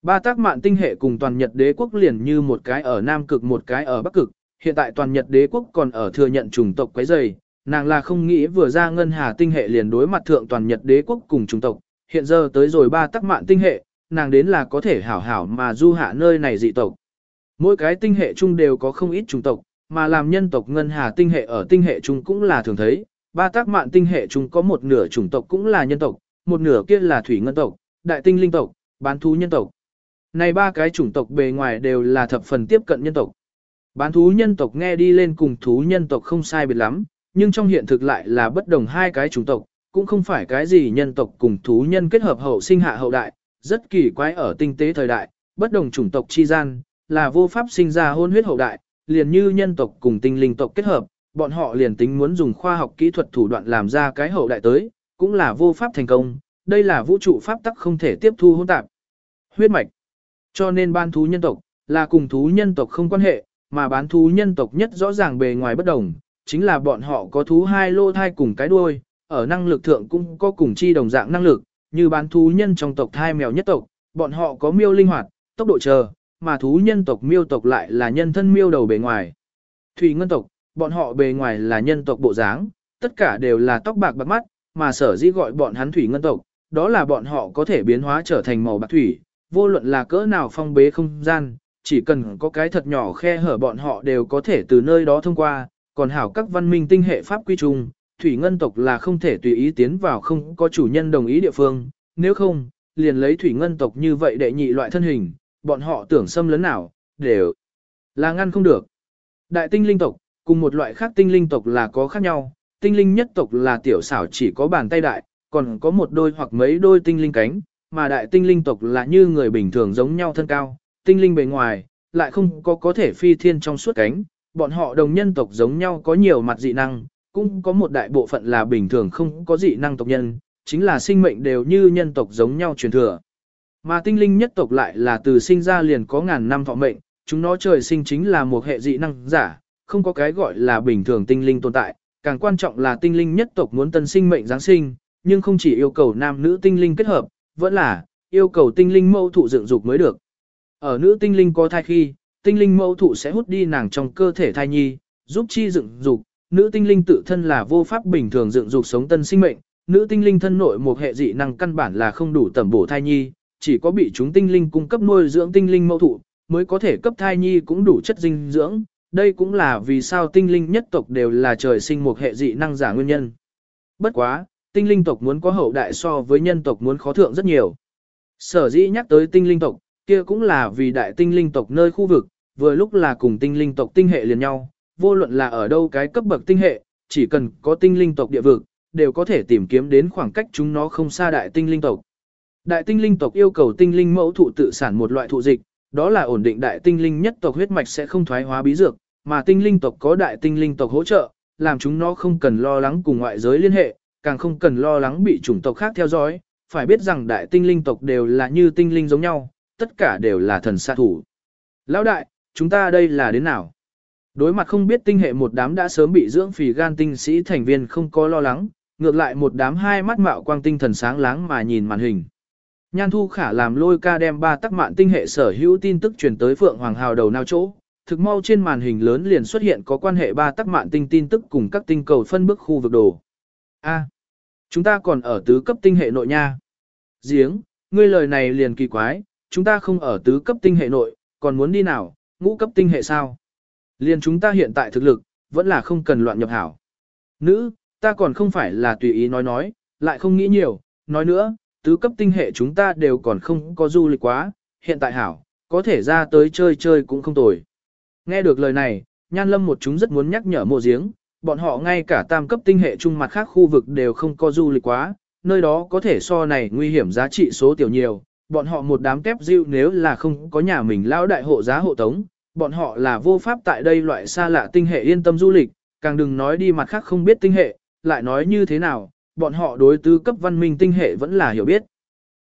Ba tác mạn tinh hệ cùng toàn Nhật đế quốc liền như một cái ở Nam Cực một cái ở Bắc Cực, hiện tại toàn Nhật đế quốc còn ở thừa nhận chủng tộc quấy rầy, nàng là không nghĩ vừa ra ngân hà tinh hệ liền đối mặt thượng toàn Nhật đế quốc cùng chủng tộc, hiện giờ tới rồi ba tác mạn tinh hệ, nàng đến là có thể hảo hảo mà du hạ nơi này dị tộc. Mỗi cái tinh hệ chung đều có không ít chủng tộc, mà làm nhân tộc ngân hà tinh hệ ở tinh hệ chung cũng là thường thấy, ba tác mạn tinh hệ chung có một nửa chủng tộc cũng là nhân tộc, một nửa kia là thủy ngân tộc, đại tinh linh tộc, bán thú nhân tộc. Này ba cái chủng tộc bề ngoài đều là thập phần tiếp cận nhân tộc. Bán thú nhân tộc nghe đi lên cùng thú nhân tộc không sai biệt lắm, nhưng trong hiện thực lại là bất đồng hai cái chủng tộc, cũng không phải cái gì nhân tộc cùng thú nhân kết hợp hậu sinh hạ hậu đại, rất kỳ quái ở tinh tế thời đại, bất đồng chủng tộc chi gian, là vô pháp sinh ra hôn huyết hậu đại, liền như nhân tộc cùng tinh linh tộc kết hợp, bọn họ liền tính muốn dùng khoa học kỹ thuật thủ đoạn làm ra cái hậu đại tới, cũng là vô pháp thành công, đây là vũ trụ pháp tắc không thể tiếp thu hỗn tạp. Huyết mạch. Cho nên ban thú nhân tộc, là cùng thú nhân tộc không quan hệ, mà bán thú nhân tộc nhất rõ ràng bề ngoài bất đồng, chính là bọn họ có thú hai lô thai cùng cái đuôi, ở năng lực thượng cũng có cùng chi đồng dạng năng lực, như bán thú nhân trong tộc thai mèo nhất tộc, bọn họ có miêu linh hoạt, tốc độ chờ, mà thú nhân tộc miêu tộc lại là nhân thân miêu đầu bề ngoài. Thủy ngân tộc, bọn họ bề ngoài là nhân tộc bộ dáng, tất cả đều là tóc bạc bạc mắt, mà sở dĩ gọi bọn hắn thủy ngân tộc, đó là bọn họ có thể biến hóa trở thành màu bạc thủy, vô luận là cỡ nào phong bế không gian, chỉ cần có cái thật nhỏ khe hở bọn họ đều có thể từ nơi đó thông qua, còn hảo các văn minh tinh hệ pháp quy chung, thủy ngân tộc là không thể tùy ý tiến vào không có chủ nhân đồng ý địa phương, nếu không, liền lấy thủy ngân tộc như vậy để nhị loại thân hình, bọn họ tưởng xâm lấn nào, đều là ngăn không được. Đại tinh linh tộc, cùng một loại khác tinh linh tộc là có khác nhau, tinh linh nhất tộc là tiểu xảo chỉ có bàn tay đại, còn có một đôi hoặc mấy đôi tinh linh cánh, mà đại tinh linh tộc là như người bình thường giống nhau thân cao, tinh linh bề ngoài, lại không có có thể phi thiên trong suốt cánh, bọn họ đồng nhân tộc giống nhau có nhiều mặt dị năng, cũng có một đại bộ phận là bình thường không có dị năng tộc nhân, chính là sinh mệnh đều như nhân tộc giống nhau truyền thừa. Mà tinh linh nhất tộc lại là từ sinh ra liền có ngàn năm thọ mệnh, chúng nó trời sinh chính là một hệ dị năng giả, không có cái gọi là bình thường tinh linh tồn tại, càng quan trọng là tinh linh nhất tộc muốn tân sinh mệnh Giáng sinh, nhưng không chỉ yêu cầu nam nữ tinh linh kết hợp, vẫn là yêu cầu tinh linh mẫu thụ dựng dục mới được. Ở nữ tinh linh có thai khi, tinh linh mẫu thụ sẽ hút đi nàng trong cơ thể thai nhi, giúp chi dựng dục, nữ tinh linh tự thân là vô pháp bình thường dựng dục sống tân sinh mệnh, nữ tinh linh thân nội một hệ dị năng căn bản là không đủ tầm bổ thai nhi, chỉ có bị chúng tinh linh cung cấp nuôi dưỡng tinh linh mẫu thụ, mới có thể cấp thai nhi cũng đủ chất dinh dưỡng, đây cũng là vì sao tinh linh nhất tộc đều là trời sinh một hệ dị năng giả nguyên nhân. Bất quá, tinh linh tộc muốn có hậu đại so với nhân tộc muốn khó thượng rất nhiều. Sở dĩ nhắc tới tinh linh tộc, kia cũng là vì đại tinh linh tộc nơi khu vực, vừa lúc là cùng tinh linh tộc tinh hệ liền nhau, vô luận là ở đâu cái cấp bậc tinh hệ, chỉ cần có tinh linh tộc địa vực, đều có thể tìm kiếm đến khoảng cách chúng nó không xa đại tinh linh tộc. Đại tinh linh tộc yêu cầu tinh linh mẫu thụ tự sản một loại thụ dịch, đó là ổn định đại tinh linh nhất tộc huyết mạch sẽ không thoái hóa bí dược, mà tinh linh tộc có đại tinh linh tộc hỗ trợ, làm chúng nó không cần lo lắng cùng ngoại giới liên hệ, càng không cần lo lắng bị chủng tộc khác theo dõi, phải biết rằng đại tinh linh tộc đều là như tinh linh giống nhau, tất cả đều là thần sát thủ. Lão đại, chúng ta đây là đến nào? Đối mặt không biết tinh hệ một đám đã sớm bị dưỡng phì gan tinh sĩ thành viên không có lo lắng, ngược lại một đám hai mắt mạo quang tinh thần sáng láng mà nhìn màn hình. Nhan Thu Khả làm lôi ca đem ba tắc mạn tinh hệ sở hữu tin tức truyền tới Phượng Hoàng Hào đầu nào chỗ, thực mau trên màn hình lớn liền xuất hiện có quan hệ ba tắc mạn tinh tin tức cùng các tinh cầu phân bước khu vực đồ. A, chúng ta còn ở tứ cấp tinh hệ nội nha. Giếng, ngươi lời này liền kỳ quái, chúng ta không ở tứ cấp tinh hệ nội, còn muốn đi nào, ngũ cấp tinh hệ sao? Liền chúng ta hiện tại thực lực, vẫn là không cần loạn nhập hảo. Nữ, ta còn không phải là tùy ý nói nói, lại không nghĩ nhiều, nói nữa, tứ cấp tinh hệ chúng ta đều còn không có du lịch quá, hiện tại hảo, có thể ra tới chơi chơi cũng không tồi. Nghe được lời này, Nhan Lâm một chúng rất muốn nhắc nhở mộ giếng, bọn họ ngay cả tam cấp tinh hệ trung mặt khác khu vực đều không có du lịch quá, nơi đó có thể so này nguy hiểm giá trị số tiểu nhiều, bọn họ một đám kép dịu nếu là không có nhà mình lão đại hộ giá hộ tống, bọn họ là vô pháp tại đây loại xa lạ tinh hệ yên tâm du lịch, càng đừng nói đi mặt khác không biết tinh hệ, lại nói như thế nào, bọn họ đối tứ cấp văn minh tinh hệ vẫn là hiểu biết.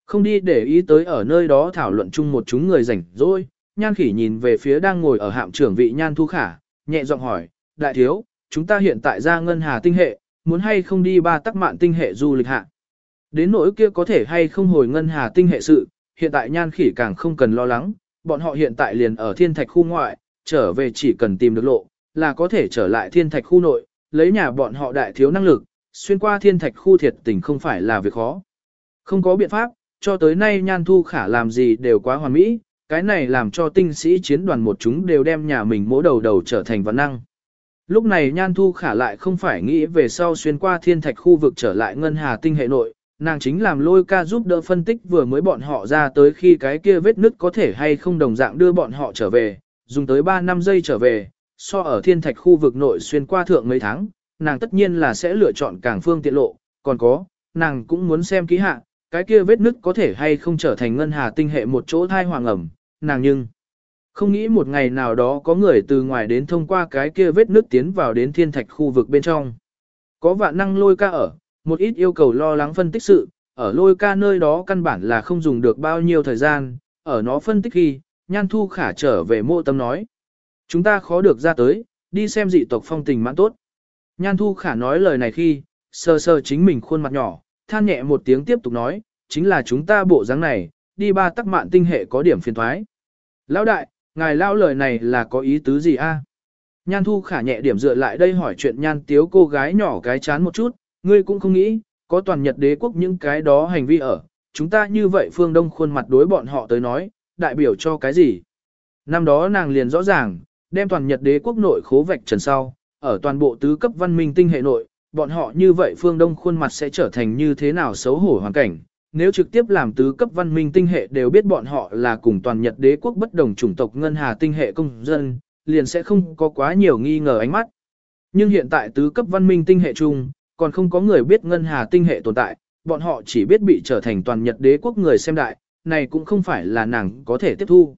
Không đi để ý tới ở nơi đó thảo luận chung một chúng người rảnh rỗi, nhan khỉ nhìn về phía đang ngồi ở hạm trưởng vị nhan thu khả, nhẹ giọng hỏi, đại thiếu, chúng ta hiện tại ra ngân hà tinh hệ, muốn hay không đi ba tắc mạn tinh hệ du lịch hạ. Đến nỗi kia có thể hay không hồi ngân hà tinh hệ sự, hiện tại nhan khỉ càng không cần lo lắng, bọn họ hiện tại liền ở thiên thạch khu ngoại, trở về chỉ cần tìm được lộ, là có thể trở lại thiên thạch khu nội, lấy nhà bọn họ đại thiếu năng lực, xuyên qua thiên thạch khu thiệt tình không phải là việc khó. Không có biện pháp, cho tới nay nhan thu khả làm gì đều quá hoàn mỹ, cái này làm cho tinh sĩ chiến đoàn một chúng đều đem nhà mình mỗi đầu đầu trở thành văn năng. Lúc này nhan thu khả lại không phải nghĩ về sau xuyên qua thiên thạch khu vực trở lại ngân hà tinh hệ nội, nàng chính làm lôi ca giúp đỡ phân tích vừa mới bọn họ ra tới khi cái kia vết nứt có thể hay không đồng dạng đưa bọn họ trở về, dùng tới 3 năm giây trở về, so ở thiên thạch khu vực nội xuyên qua thượng mấy tháng, nàng tất nhiên là sẽ lựa chọn càng phương tiện lộ, còn có, nàng cũng muốn xem kỹ hạ, cái kia vết nứt có thể hay không trở thành ngân hà tinh hệ một chỗ thai hoàng ẩm, nàng nhưng không nghĩ một ngày nào đó có người từ ngoài đến thông qua cái kia vết nứt tiến vào đến thiên thạch khu vực bên trong. Có vạn năng lôi ca ở, một ít yêu cầu lo lắng phân tích sự, ở lôi ca nơi đó căn bản là không dùng được bao nhiêu thời gian, ở nó phân tích khi, nhan thu khả trở về mộ tâm nói. Chúng ta khó được ra tới, đi xem dị tộc phong tình mãn tốt. Nhan thu khả nói lời này khi, sơ sơ chính mình khuôn mặt nhỏ, than nhẹ một tiếng tiếp tục nói, chính là chúng ta bộ dáng này, đi ba tắc mạn tinh hệ có điểm phiền thoái. Lão đại, ngài lao lời này là có ý tứ gì a? Nhan thu khả nhẹ điểm dựa lại đây hỏi chuyện nhan tiếu cô gái nhỏ cái chán một chút, ngươi cũng không nghĩ, có toàn Nhật đế quốc những cái đó hành vi ở, chúng ta như vậy phương đông khuôn mặt đối bọn họ tới nói, đại biểu cho cái gì? Năm đó nàng liền rõ ràng, đem toàn Nhật đế quốc nội khố vạch trần sau, ở toàn bộ tứ cấp văn minh tinh hệ nội, bọn họ như vậy phương đông khuôn mặt sẽ trở thành như thế nào xấu hổ hoàn cảnh. Nếu trực tiếp làm tứ cấp văn minh tinh hệ đều biết bọn họ là cùng toàn Nhật đế quốc bất đồng chủng tộc ngân hà tinh hệ công dân, liền sẽ không có quá nhiều nghi ngờ ánh mắt. Nhưng hiện tại tứ cấp văn minh tinh hệ chung, còn không có người biết ngân hà tinh hệ tồn tại, bọn họ chỉ biết bị trở thành toàn Nhật đế quốc người xem đại, này cũng không phải là nàng có thể tiếp thu.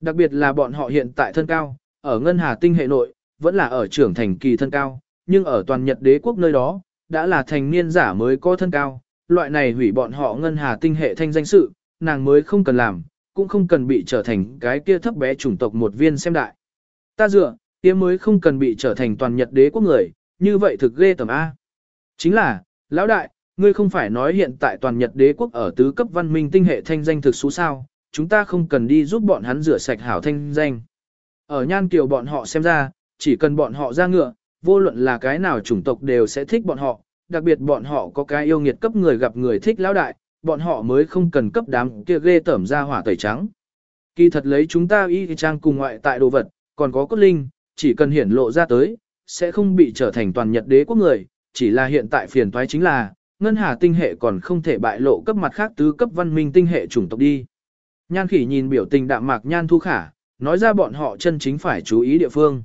Đặc biệt là bọn họ hiện tại thân cao, ở ngân hà tinh hệ nội, vẫn là ở trưởng thành kỳ thân cao, nhưng ở toàn Nhật đế quốc nơi đó, đã là thành niên giả mới có thân cao, loại này hủy bọn họ ngân hà tinh hệ thanh danh sự, nàng mới không cần làm, cũng không cần bị trở thành cái kia thấp bé chủng tộc một viên xem đại. Ta dựa, kia mới không cần bị trở thành toàn Nhật đế quốc người, như vậy thực ghê tầm A. Chính là, lão đại, ngươi không phải nói hiện tại toàn Nhật đế quốc ở tứ cấp văn minh tinh hệ thanh danh thực số sao, chúng ta không cần đi giúp bọn hắn rửa sạch hảo thanh danh. Ở nhan kiều bọn họ xem ra, chỉ cần bọn họ ra ngựa, vô luận là cái nào chủng tộc đều sẽ thích bọn họ, đặc biệt bọn họ có cái yêu nghiệt cấp người gặp người thích lão đại, bọn họ mới không cần cấp đám kia ghê tẩm ra hỏa tẩy trắng. Kỳ thật lấy chúng ta y trang cùng ngoại tại đồ vật, còn có cốt linh, chỉ cần hiển lộ ra tới, sẽ không bị trở thành toàn nhật đế quốc người, chỉ là hiện tại phiền toái chính là, ngân hà tinh hệ còn không thể bại lộ cấp mặt khác tứ cấp văn minh tinh hệ chủng tộc đi. Nhan khỉ nhìn biểu tình đạm mạc nhan thu khả, nói ra bọn họ chân chính phải chú ý địa phương.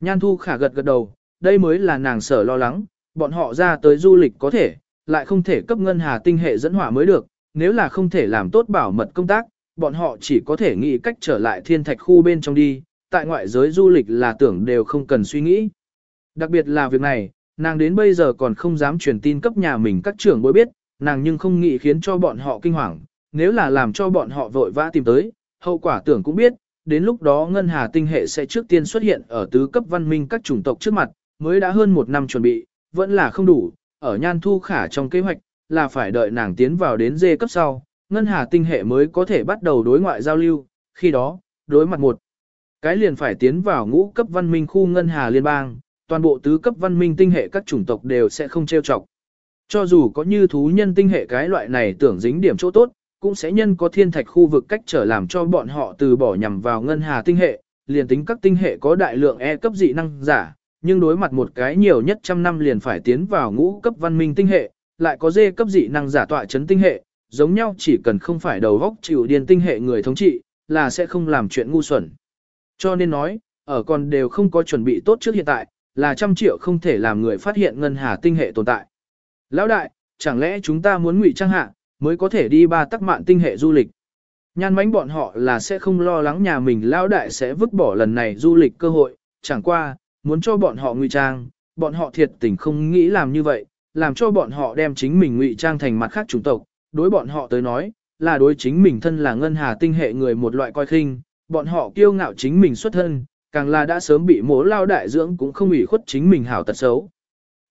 Nhan thu khả gật gật đầu, đây mới là nàng sở lo lắng, bọn họ ra tới du lịch có thể, lại không thể cấp ngân hà tinh hệ dẫn hỏa mới được, nếu là không thể làm tốt bảo mật công tác, bọn họ chỉ có thể nghĩ cách trở lại thiên thạch khu bên trong đi, tại ngoại giới du lịch là tưởng đều không cần suy nghĩ. Đặc biệt là việc này, nàng đến bây giờ còn không dám truyền tin cấp nhà mình các trưởng bối biết, nàng nhưng không nghĩ khiến cho bọn họ kinh hoàng, nếu là làm cho bọn họ vội vã tìm tới, hậu quả tưởng cũng biết, đến lúc đó ngân hà tinh hệ sẽ trước tiên xuất hiện ở tứ cấp văn minh các chủng tộc trước mặt, mới đã hơn một năm chuẩn bị, vẫn là không đủ, ở nhan thu khả trong kế hoạch, là phải đợi nàng tiến vào đến dê cấp sau, ngân hà tinh hệ mới có thể bắt đầu đối ngoại giao lưu, khi đó, đối mặt một. Cái liền phải tiến vào ngũ cấp văn minh khu ngân hà liên bang, toàn bộ tứ cấp văn minh tinh hệ các chủng tộc đều sẽ không trêu chọc. Cho dù có như thú nhân tinh hệ cái loại này tưởng dính điểm chỗ tốt, cũng sẽ nhân có thiên thạch khu vực cách trở làm cho bọn họ từ bỏ nhằm vào ngân hà tinh hệ, liền tính các tinh hệ có đại lượng E cấp dị năng giả, nhưng đối mặt một cái nhiều nhất trăm năm liền phải tiến vào ngũ cấp văn minh tinh hệ, lại có dê cấp dị năng giả tọa chấn tinh hệ, giống nhau chỉ cần không phải đầu góc chịu điên tinh hệ người thống trị, là sẽ không làm chuyện ngu xuẩn. Cho nên nói, ở còn đều không có chuẩn bị tốt trước hiện tại, là trăm triệu không thể làm người phát hiện ngân hà tinh hệ tồn tại. Lão đại, chẳng lẽ chúng ta muốn ngụy trang hạ, mới có thể đi ba tắc mạn tinh hệ du lịch. Nhan mánh bọn họ là sẽ không lo lắng nhà mình lão đại sẽ vứt bỏ lần này du lịch cơ hội, chẳng qua, muốn cho bọn họ ngụy trang, bọn họ thiệt tình không nghĩ làm như vậy, làm cho bọn họ đem chính mình ngụy trang thành mặt khác chủng tộc, đối bọn họ tới nói, là đối chính mình thân là ngân hà tinh hệ người một loại coi khinh, bọn họ kiêu ngạo chính mình xuất thân, càng là đã sớm bị mố lao đại dưỡng cũng không ủy khuất chính mình hảo tật xấu.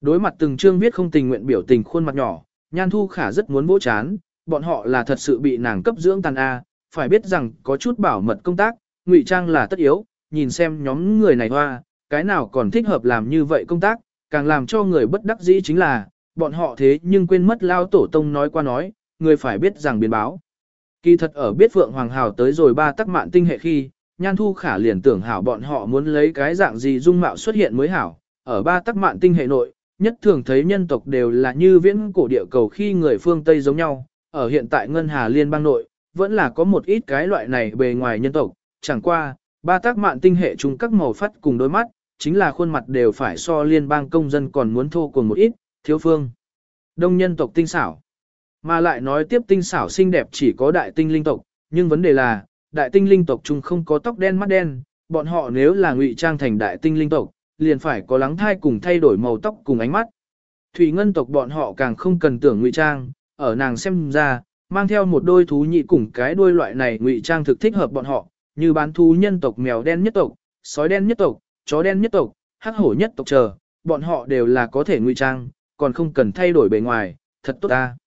Đối mặt từng chương viết không tình nguyện biểu tình khuôn mặt nhỏ, Nhan Thu Khả rất muốn vỗ chán, bọn họ là thật sự bị nàng cấp dưỡng tàn A, phải biết rằng có chút bảo mật công tác, ngụy trang là tất yếu, nhìn xem nhóm người này hoa, cái nào còn thích hợp làm như vậy công tác, càng làm cho người bất đắc dĩ chính là, bọn họ thế nhưng quên mất lao tổ tông nói qua nói, người phải biết rằng biến báo. Kỳ thật ở biết Phượng Hoàng Hào tới rồi ba tắc mạn tinh hệ khi, Nhan Thu Khả liền tưởng hảo bọn họ muốn lấy cái dạng gì dung mạo xuất hiện mới hảo, ở ba tắc mạn tinh hệ nội, nhất thường thấy nhân tộc đều là như viễn cổ địa cầu khi người phương Tây giống nhau, ở hiện tại Ngân Hà Liên bang nội, vẫn là có một ít cái loại này bề ngoài nhân tộc, chẳng qua, ba tác mạn tinh hệ chung các màu phát cùng đôi mắt, chính là khuôn mặt đều phải so liên bang công dân còn muốn thô cùng một ít, thiếu phương. Đông nhân tộc tinh xảo. Mà lại nói tiếp tinh xảo xinh đẹp chỉ có đại tinh linh tộc, nhưng vấn đề là, đại tinh linh tộc chung không có tóc đen mắt đen, bọn họ nếu là ngụy trang thành đại tinh linh tộc, liền phải có lắng thai cùng thay đổi màu tóc cùng ánh mắt. Thủy ngân tộc bọn họ càng không cần tưởng ngụy trang, ở nàng xem ra, mang theo một đôi thú nhị cùng cái đuôi loại này ngụy trang thực thích hợp bọn họ, như bán thú nhân tộc mèo đen nhất tộc, sói đen nhất tộc, chó đen nhất tộc, hắc hổ nhất tộc chờ, bọn họ đều là có thể ngụy trang, còn không cần thay đổi bề ngoài, thật tốt ta.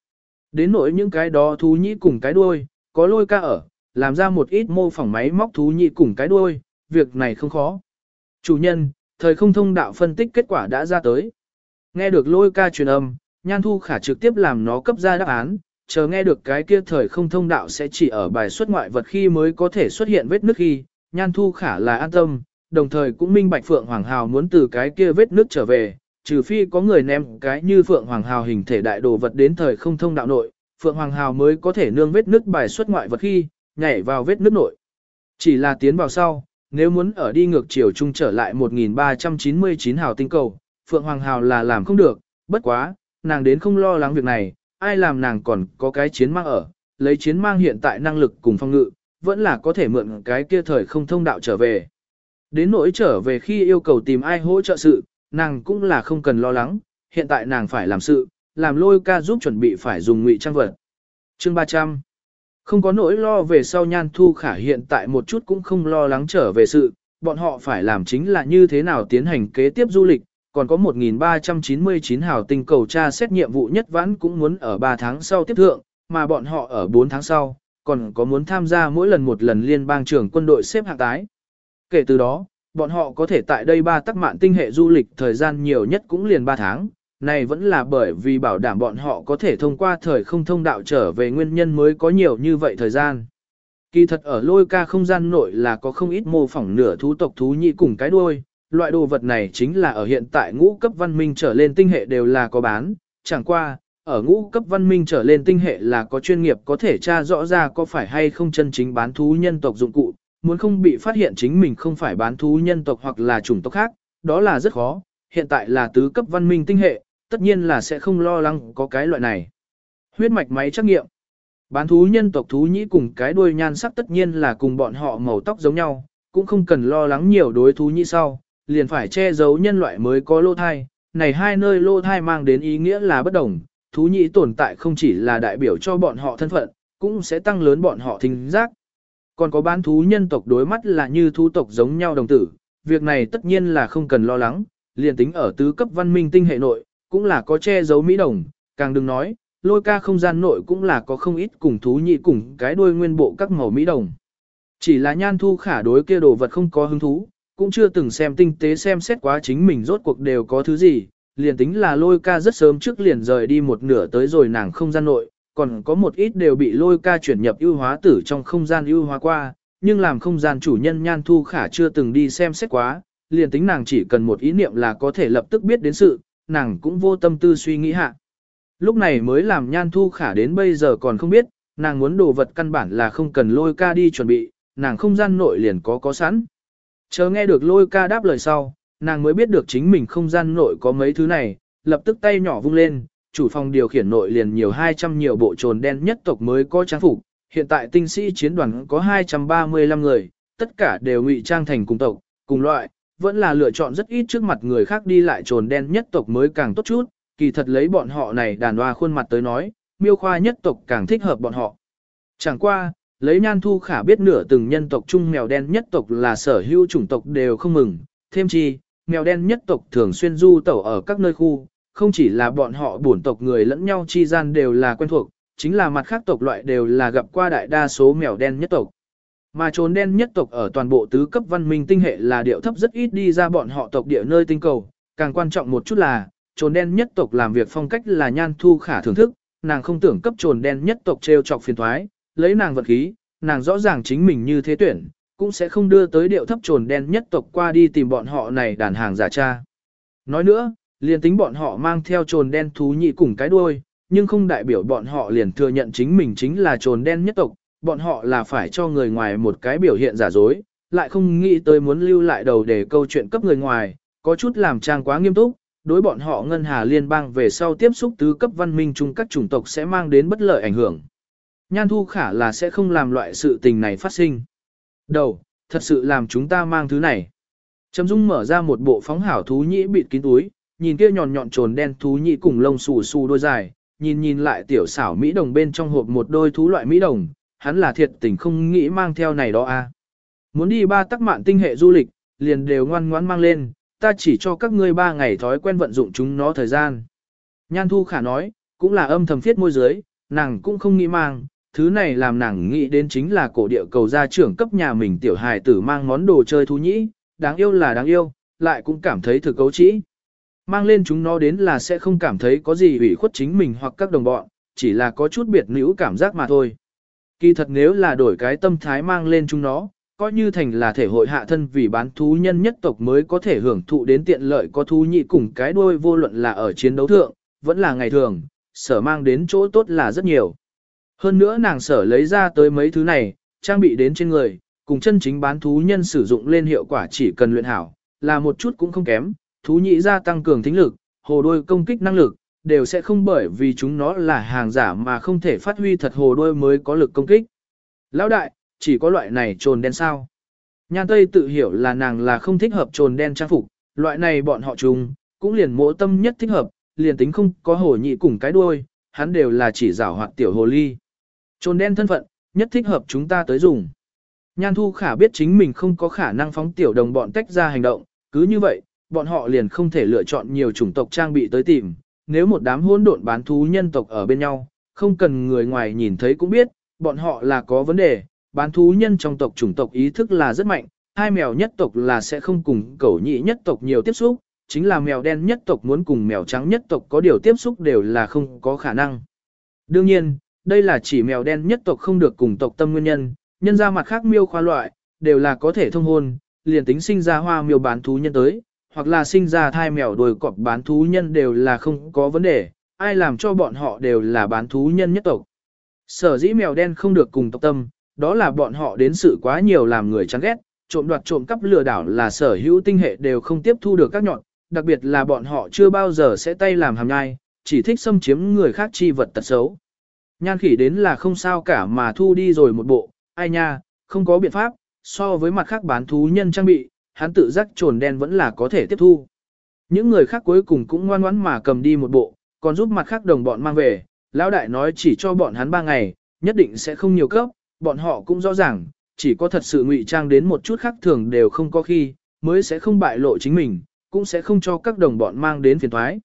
Đến nỗi những cái đó thú nhĩ cùng cái đuôi, có lôi ca ở, làm ra một ít mô phỏng máy móc thú nhĩ cùng cái đuôi, việc này không khó. Chủ nhân, thời không thông đạo phân tích kết quả đã ra tới. Nghe được lôi ca truyền âm, Nhan Thu Khả trực tiếp làm nó cấp ra đáp án, chờ nghe được cái kia thời không thông đạo sẽ chỉ ở bài xuất ngoại vật khi mới có thể xuất hiện vết nước khi, Nhan Thu Khả là an tâm, đồng thời cũng minh bạch Phượng Hoàng Hào muốn từ cái kia vết nước trở về, trừ phi có người ném cái như Phượng Hoàng Hào hình thể đại đồ vật đến thời không thông đạo nội, Phượng Hoàng Hào mới có thể nương vết nước bài xuất ngoại vật khi, nhảy vào vết nước nội. Chỉ là tiến vào sau, nếu muốn ở đi ngược chiều trung trở lại 1399 hào tinh cầu, Phượng Hoàng Hào là làm không được, bất quá, nàng đến không lo lắng việc này, ai làm nàng còn có cái chiến mang ở, lấy chiến mang hiện tại năng lực cùng phong ngự, vẫn là có thể mượn cái kia thời không thông đạo trở về. Đến nỗi trở về khi yêu cầu tìm ai hỗ trợ sự, nàng cũng là không cần lo lắng, hiện tại nàng phải làm sự, làm lôi ca giúp chuẩn bị phải dùng ngụy trang vật. Chương 300 Không có nỗi lo về sau nhan thu khả hiện tại một chút cũng không lo lắng trở về sự, bọn họ phải làm chính là như thế nào tiến hành kế tiếp du lịch, còn có 1399 hào tinh cầu tra xét nhiệm vụ nhất vãn cũng muốn ở 3 tháng sau tiếp thượng, mà bọn họ ở 4 tháng sau, còn có muốn tham gia mỗi lần một lần liên bang trưởng quân đội xếp hạng tái. Kể từ đó, bọn họ có thể tại đây ba tắc mạn tinh hệ du lịch thời gian nhiều nhất cũng liền 3 tháng, này vẫn là bởi vì bảo đảm bọn họ có thể thông qua thời không thông đạo trở về nguyên nhân mới có nhiều như vậy thời gian. Kỳ thật ở lôi ca không gian nội là có không ít mô phỏng nửa thú tộc thú nhị cùng cái đuôi, loại đồ vật này chính là ở hiện tại ngũ cấp văn minh trở lên tinh hệ đều là có bán, chẳng qua, ở ngũ cấp văn minh trở lên tinh hệ là có chuyên nghiệp có thể tra rõ ra có phải hay không chân chính bán thú nhân tộc dụng cụ, muốn không bị phát hiện chính mình không phải bán thú nhân tộc hoặc là chủng tộc khác, đó là rất khó, hiện tại là tứ cấp văn minh tinh hệ, tất nhiên là sẽ không lo lắng có cái loại này. Huyết mạch máy trắc nghiệm Bán thú nhân tộc thú nhĩ cùng cái đuôi nhan sắc tất nhiên là cùng bọn họ màu tóc giống nhau, cũng không cần lo lắng nhiều đối thú nhĩ sau, liền phải che giấu nhân loại mới có lô thai. Này hai nơi lô thai mang đến ý nghĩa là bất đồng, thú nhĩ tồn tại không chỉ là đại biểu cho bọn họ thân phận, cũng sẽ tăng lớn bọn họ thính giác. Còn có bán thú nhân tộc đối mắt là như thú tộc giống nhau đồng tử, việc này tất nhiên là không cần lo lắng, liền tính ở tứ cấp văn minh tinh hệ nội, cũng là có che giấu mỹ đồng, càng đừng nói, lôi ca không gian nội cũng là có không ít cùng thú nhị cùng cái đuôi nguyên bộ các màu mỹ đồng. Chỉ là nhan thu khả đối kia đồ vật không có hứng thú, cũng chưa từng xem tinh tế xem xét quá chính mình rốt cuộc đều có thứ gì, liền tính là lôi ca rất sớm trước liền rời đi một nửa tới rồi nàng không gian nội, còn có một ít đều bị lôi ca chuyển nhập ưu hóa tử trong không gian ưu hóa qua, nhưng làm không gian chủ nhân nhan thu khả chưa từng đi xem xét quá, liền tính nàng chỉ cần một ý niệm là có thể lập tức biết đến sự, nàng cũng vô tâm tư suy nghĩ hạ. Lúc này mới làm nhan thu khả đến bây giờ còn không biết, nàng muốn đồ vật căn bản là không cần lôi ca đi chuẩn bị, nàng không gian nội liền có có sẵn. Chờ nghe được lôi ca đáp lời sau, nàng mới biết được chính mình không gian nội có mấy thứ này, lập tức tay nhỏ vung lên, chủ phòng điều khiển nội liền nhiều 200 nhiều bộ trồn đen nhất tộc mới có trang phục, hiện tại tinh sĩ chiến đoàn có 235 người, tất cả đều ngụy trang thành cùng tộc, cùng loại, vẫn là lựa chọn rất ít trước mặt người khác đi lại trồn đen nhất tộc mới càng tốt chút, kỳ thật lấy bọn họ này đàn hoa khuôn mặt tới nói, miêu khoa nhất tộc càng thích hợp bọn họ. Chẳng qua, lấy nhan thu khả biết nửa từng nhân tộc chung mèo đen nhất tộc là sở hữu chủng tộc đều không mừng, thêm chi, mèo đen nhất tộc thường xuyên du tẩu ở các nơi khu, không chỉ là bọn họ bổn tộc người lẫn nhau chi gian đều là quen thuộc, chính là mặt khác tộc loại đều là gặp qua đại đa số mèo đen nhất tộc. Mà trốn đen nhất tộc ở toàn bộ tứ cấp văn minh tinh hệ là điệu thấp rất ít đi ra bọn họ tộc địa nơi tinh cầu, càng quan trọng một chút là, trốn đen nhất tộc làm việc phong cách là nhan thu khả thưởng thức, nàng không tưởng cấp trồn đen nhất tộc trêu chọc phiền thoái, lấy nàng vật khí, nàng rõ ràng chính mình như thế tuyển, cũng sẽ không đưa tới điệu thấp trồn đen nhất tộc qua đi tìm bọn họ này đàn hàng giả cha. Nói nữa, liền tính bọn họ mang theo trồn đen thú nhị cùng cái đuôi, nhưng không đại biểu bọn họ liền thừa nhận chính mình chính là trồn đen nhất tộc, bọn họ là phải cho người ngoài một cái biểu hiện giả dối, lại không nghĩ tới muốn lưu lại đầu để câu chuyện cấp người ngoài, có chút làm trang quá nghiêm túc, đối bọn họ ngân hà liên bang về sau tiếp xúc tứ cấp văn minh chung các chủng tộc sẽ mang đến bất lợi ảnh hưởng. Nhan thu khả là sẽ không làm loại sự tình này phát sinh. Đầu, thật sự làm chúng ta mang thứ này. Trầm Dung mở ra một bộ phóng hảo thú nhĩ bịt kín túi, nhìn kia nhọn nhọn trồn đen thú nhĩ cùng lông xù xù đôi dài, nhìn nhìn lại tiểu xảo mỹ đồng bên trong hộp một đôi thú loại mỹ đồng, hắn là thiệt tình không nghĩ mang theo này đó a. À. Muốn đi ba tắc mạn tinh hệ du lịch, liền đều ngoan ngoãn mang lên, ta chỉ cho các ngươi ba ngày thói quen vận dụng chúng nó thời gian. Nhan Thu Khả nói, cũng là âm thầm thiết môi dưới, nàng cũng không nghĩ mang, thứ này làm nàng nghĩ đến chính là cổ địa cầu gia trưởng cấp nhà mình tiểu hài tử mang món đồ chơi thú nhĩ, đáng yêu là đáng yêu, lại cũng cảm thấy thực cấu trĩ. Mang lên chúng nó đến là sẽ không cảm thấy có gì ủy khuất chính mình hoặc các đồng bọn, chỉ là có chút biệt nữ cảm giác mà thôi. Kỳ thật nếu là đổi cái tâm thái mang lên chúng nó, coi như thành là thể hội hạ thân vì bán thú nhân nhất tộc mới có thể hưởng thụ đến tiện lợi có thú nhị cùng cái đuôi vô luận là ở chiến đấu thượng, vẫn là ngày thường, sở mang đến chỗ tốt là rất nhiều. Hơn nữa nàng sở lấy ra tới mấy thứ này, trang bị đến trên người, cùng chân chính bán thú nhân sử dụng lên hiệu quả chỉ cần luyện hảo, là một chút cũng không kém, thú nhị gia tăng cường thính lực, hồ đôi công kích năng lực, đều sẽ không bởi vì chúng nó là hàng giả mà không thể phát huy thật hồ đôi mới có lực công kích. Lão đại, chỉ có loại này trồn đen sao. Nhan Tây tự hiểu là nàng là không thích hợp trồn đen trang phục, loại này bọn họ chung, cũng liền mỗ tâm nhất thích hợp, liền tính không có hồ nhị cùng cái đuôi, hắn đều là chỉ rảo hoạt tiểu hồ ly. Trồn đen thân phận, nhất thích hợp chúng ta tới dùng. Nhan Thu Khả biết chính mình không có khả năng phóng tiểu đồng bọn tách ra hành động, cứ như vậy, bọn họ liền không thể lựa chọn nhiều chủng tộc trang bị tới tìm. Nếu một đám hỗn độn bán thú nhân tộc ở bên nhau, không cần người ngoài nhìn thấy cũng biết, bọn họ là có vấn đề, bán thú nhân trong tộc chủng tộc ý thức là rất mạnh, hai mèo nhất tộc là sẽ không cùng cẩu nhị nhất tộc nhiều tiếp xúc, chính là mèo đen nhất tộc muốn cùng mèo trắng nhất tộc có điều tiếp xúc đều là không có khả năng. Đương nhiên, đây là chỉ mèo đen nhất tộc không được cùng tộc tâm nguyên nhân, nhân ra mặt khác miêu khoa loại, đều là có thể thông hôn, liền tính sinh ra hoa miêu bán thú nhân tới, hoặc là sinh ra thai mèo đồi cọp bán thú nhân đều là không có vấn đề, ai làm cho bọn họ đều là bán thú nhân nhất tộc. Sở dĩ mèo đen không được cùng tộc tâm, đó là bọn họ đến sự quá nhiều làm người chán ghét, trộm đoạt trộm cắp lừa đảo là sở hữu tinh hệ đều không tiếp thu được các nhọn, đặc biệt là bọn họ chưa bao giờ sẽ tay làm hàm nhai, chỉ thích xâm chiếm người khác chi vật tật xấu. Nhan khỉ đến là không sao cả mà thu đi rồi một bộ, ai nha, không có biện pháp, so với mặt khác bán thú nhân trang bị, hắn tự giác trồn đen vẫn là có thể tiếp thu. Những người khác cuối cùng cũng ngoan ngoãn mà cầm đi một bộ, còn giúp mặt khác đồng bọn mang về, lão đại nói chỉ cho bọn hắn ba ngày, nhất định sẽ không nhiều cấp, bọn họ cũng rõ ràng, chỉ có thật sự ngụy trang đến một chút khác thường đều không có khi, mới sẽ không bại lộ chính mình, cũng sẽ không cho các đồng bọn mang đến phiền thoái.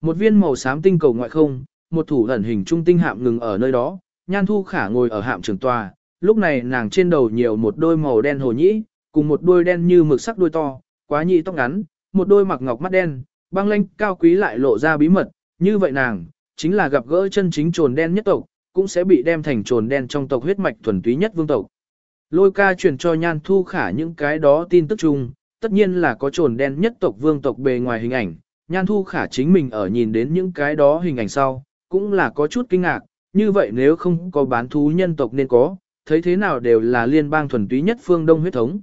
Một viên màu xám tinh cầu ngoại không, một thủ ẩn hình trung tinh hạm ngừng ở nơi đó, Nhan Thu Khả ngồi ở hạm trường tòa, lúc này nàng trên đầu nhiều một đôi màu đen hồ nhĩ, cùng một đôi đen như mực sắc đôi to, quá nhị tóc ngắn, một đôi mặc ngọc mắt đen, băng lanh cao quý lại lộ ra bí mật, như vậy nàng, chính là gặp gỡ chân chính trồn đen nhất tộc, cũng sẽ bị đem thành trồn đen trong tộc huyết mạch thuần túy nhất vương tộc. Lôi ca truyền cho Nhan Thu Khả những cái đó tin tức chung, tất nhiên là có trồn đen nhất tộc vương tộc bề ngoài hình ảnh. Nhan Thu Khả chính mình ở nhìn đến những cái đó hình ảnh sau, cũng là có chút kinh ngạc, như vậy nếu không có bán thú nhân tộc nên có, thấy thế nào đều là liên bang thuần túy nhất phương đông huyết thống.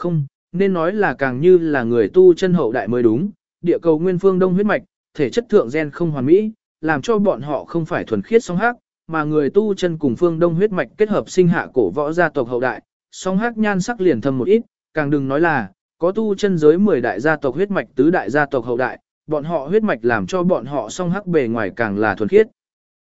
Không, nên nói là càng như là người tu chân hậu đại mới đúng, địa cầu nguyên phương đông huyết mạch, thể chất thượng gen không hoàn mỹ, làm cho bọn họ không phải thuần khiết song hắc, mà người tu chân cùng phương đông huyết mạch kết hợp sinh hạ cổ võ gia tộc hậu đại, song hắc nhan sắc liền thâm một ít, càng đừng nói là, có tu chân giới 10 đại gia tộc huyết mạch tứ đại gia tộc hậu đại, bọn họ huyết mạch làm cho bọn họ song hắc bề ngoài càng là thuần khiết.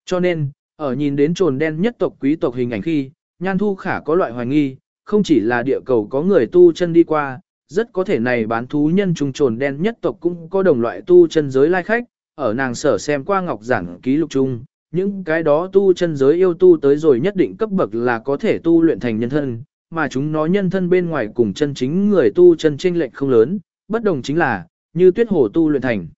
Cho nên, ở nhìn đến trồn đen nhất tộc quý tộc hình ảnh khi, nhan thu khả có loại hoài nghi, không chỉ là địa cầu có người tu chân đi qua, rất có thể này bán thú nhân trùng trồn đen nhất tộc cũng có đồng loại tu chân giới lai khách, ở nàng sở xem qua ngọc giảng ký lục chung, những cái đó tu chân giới yêu tu tới rồi nhất định cấp bậc là có thể tu luyện thành nhân thân, mà chúng nó nhân thân bên ngoài cùng chân chính người tu chân chênh lệch không lớn, bất đồng chính là, như tuyết hồ tu luyện thành.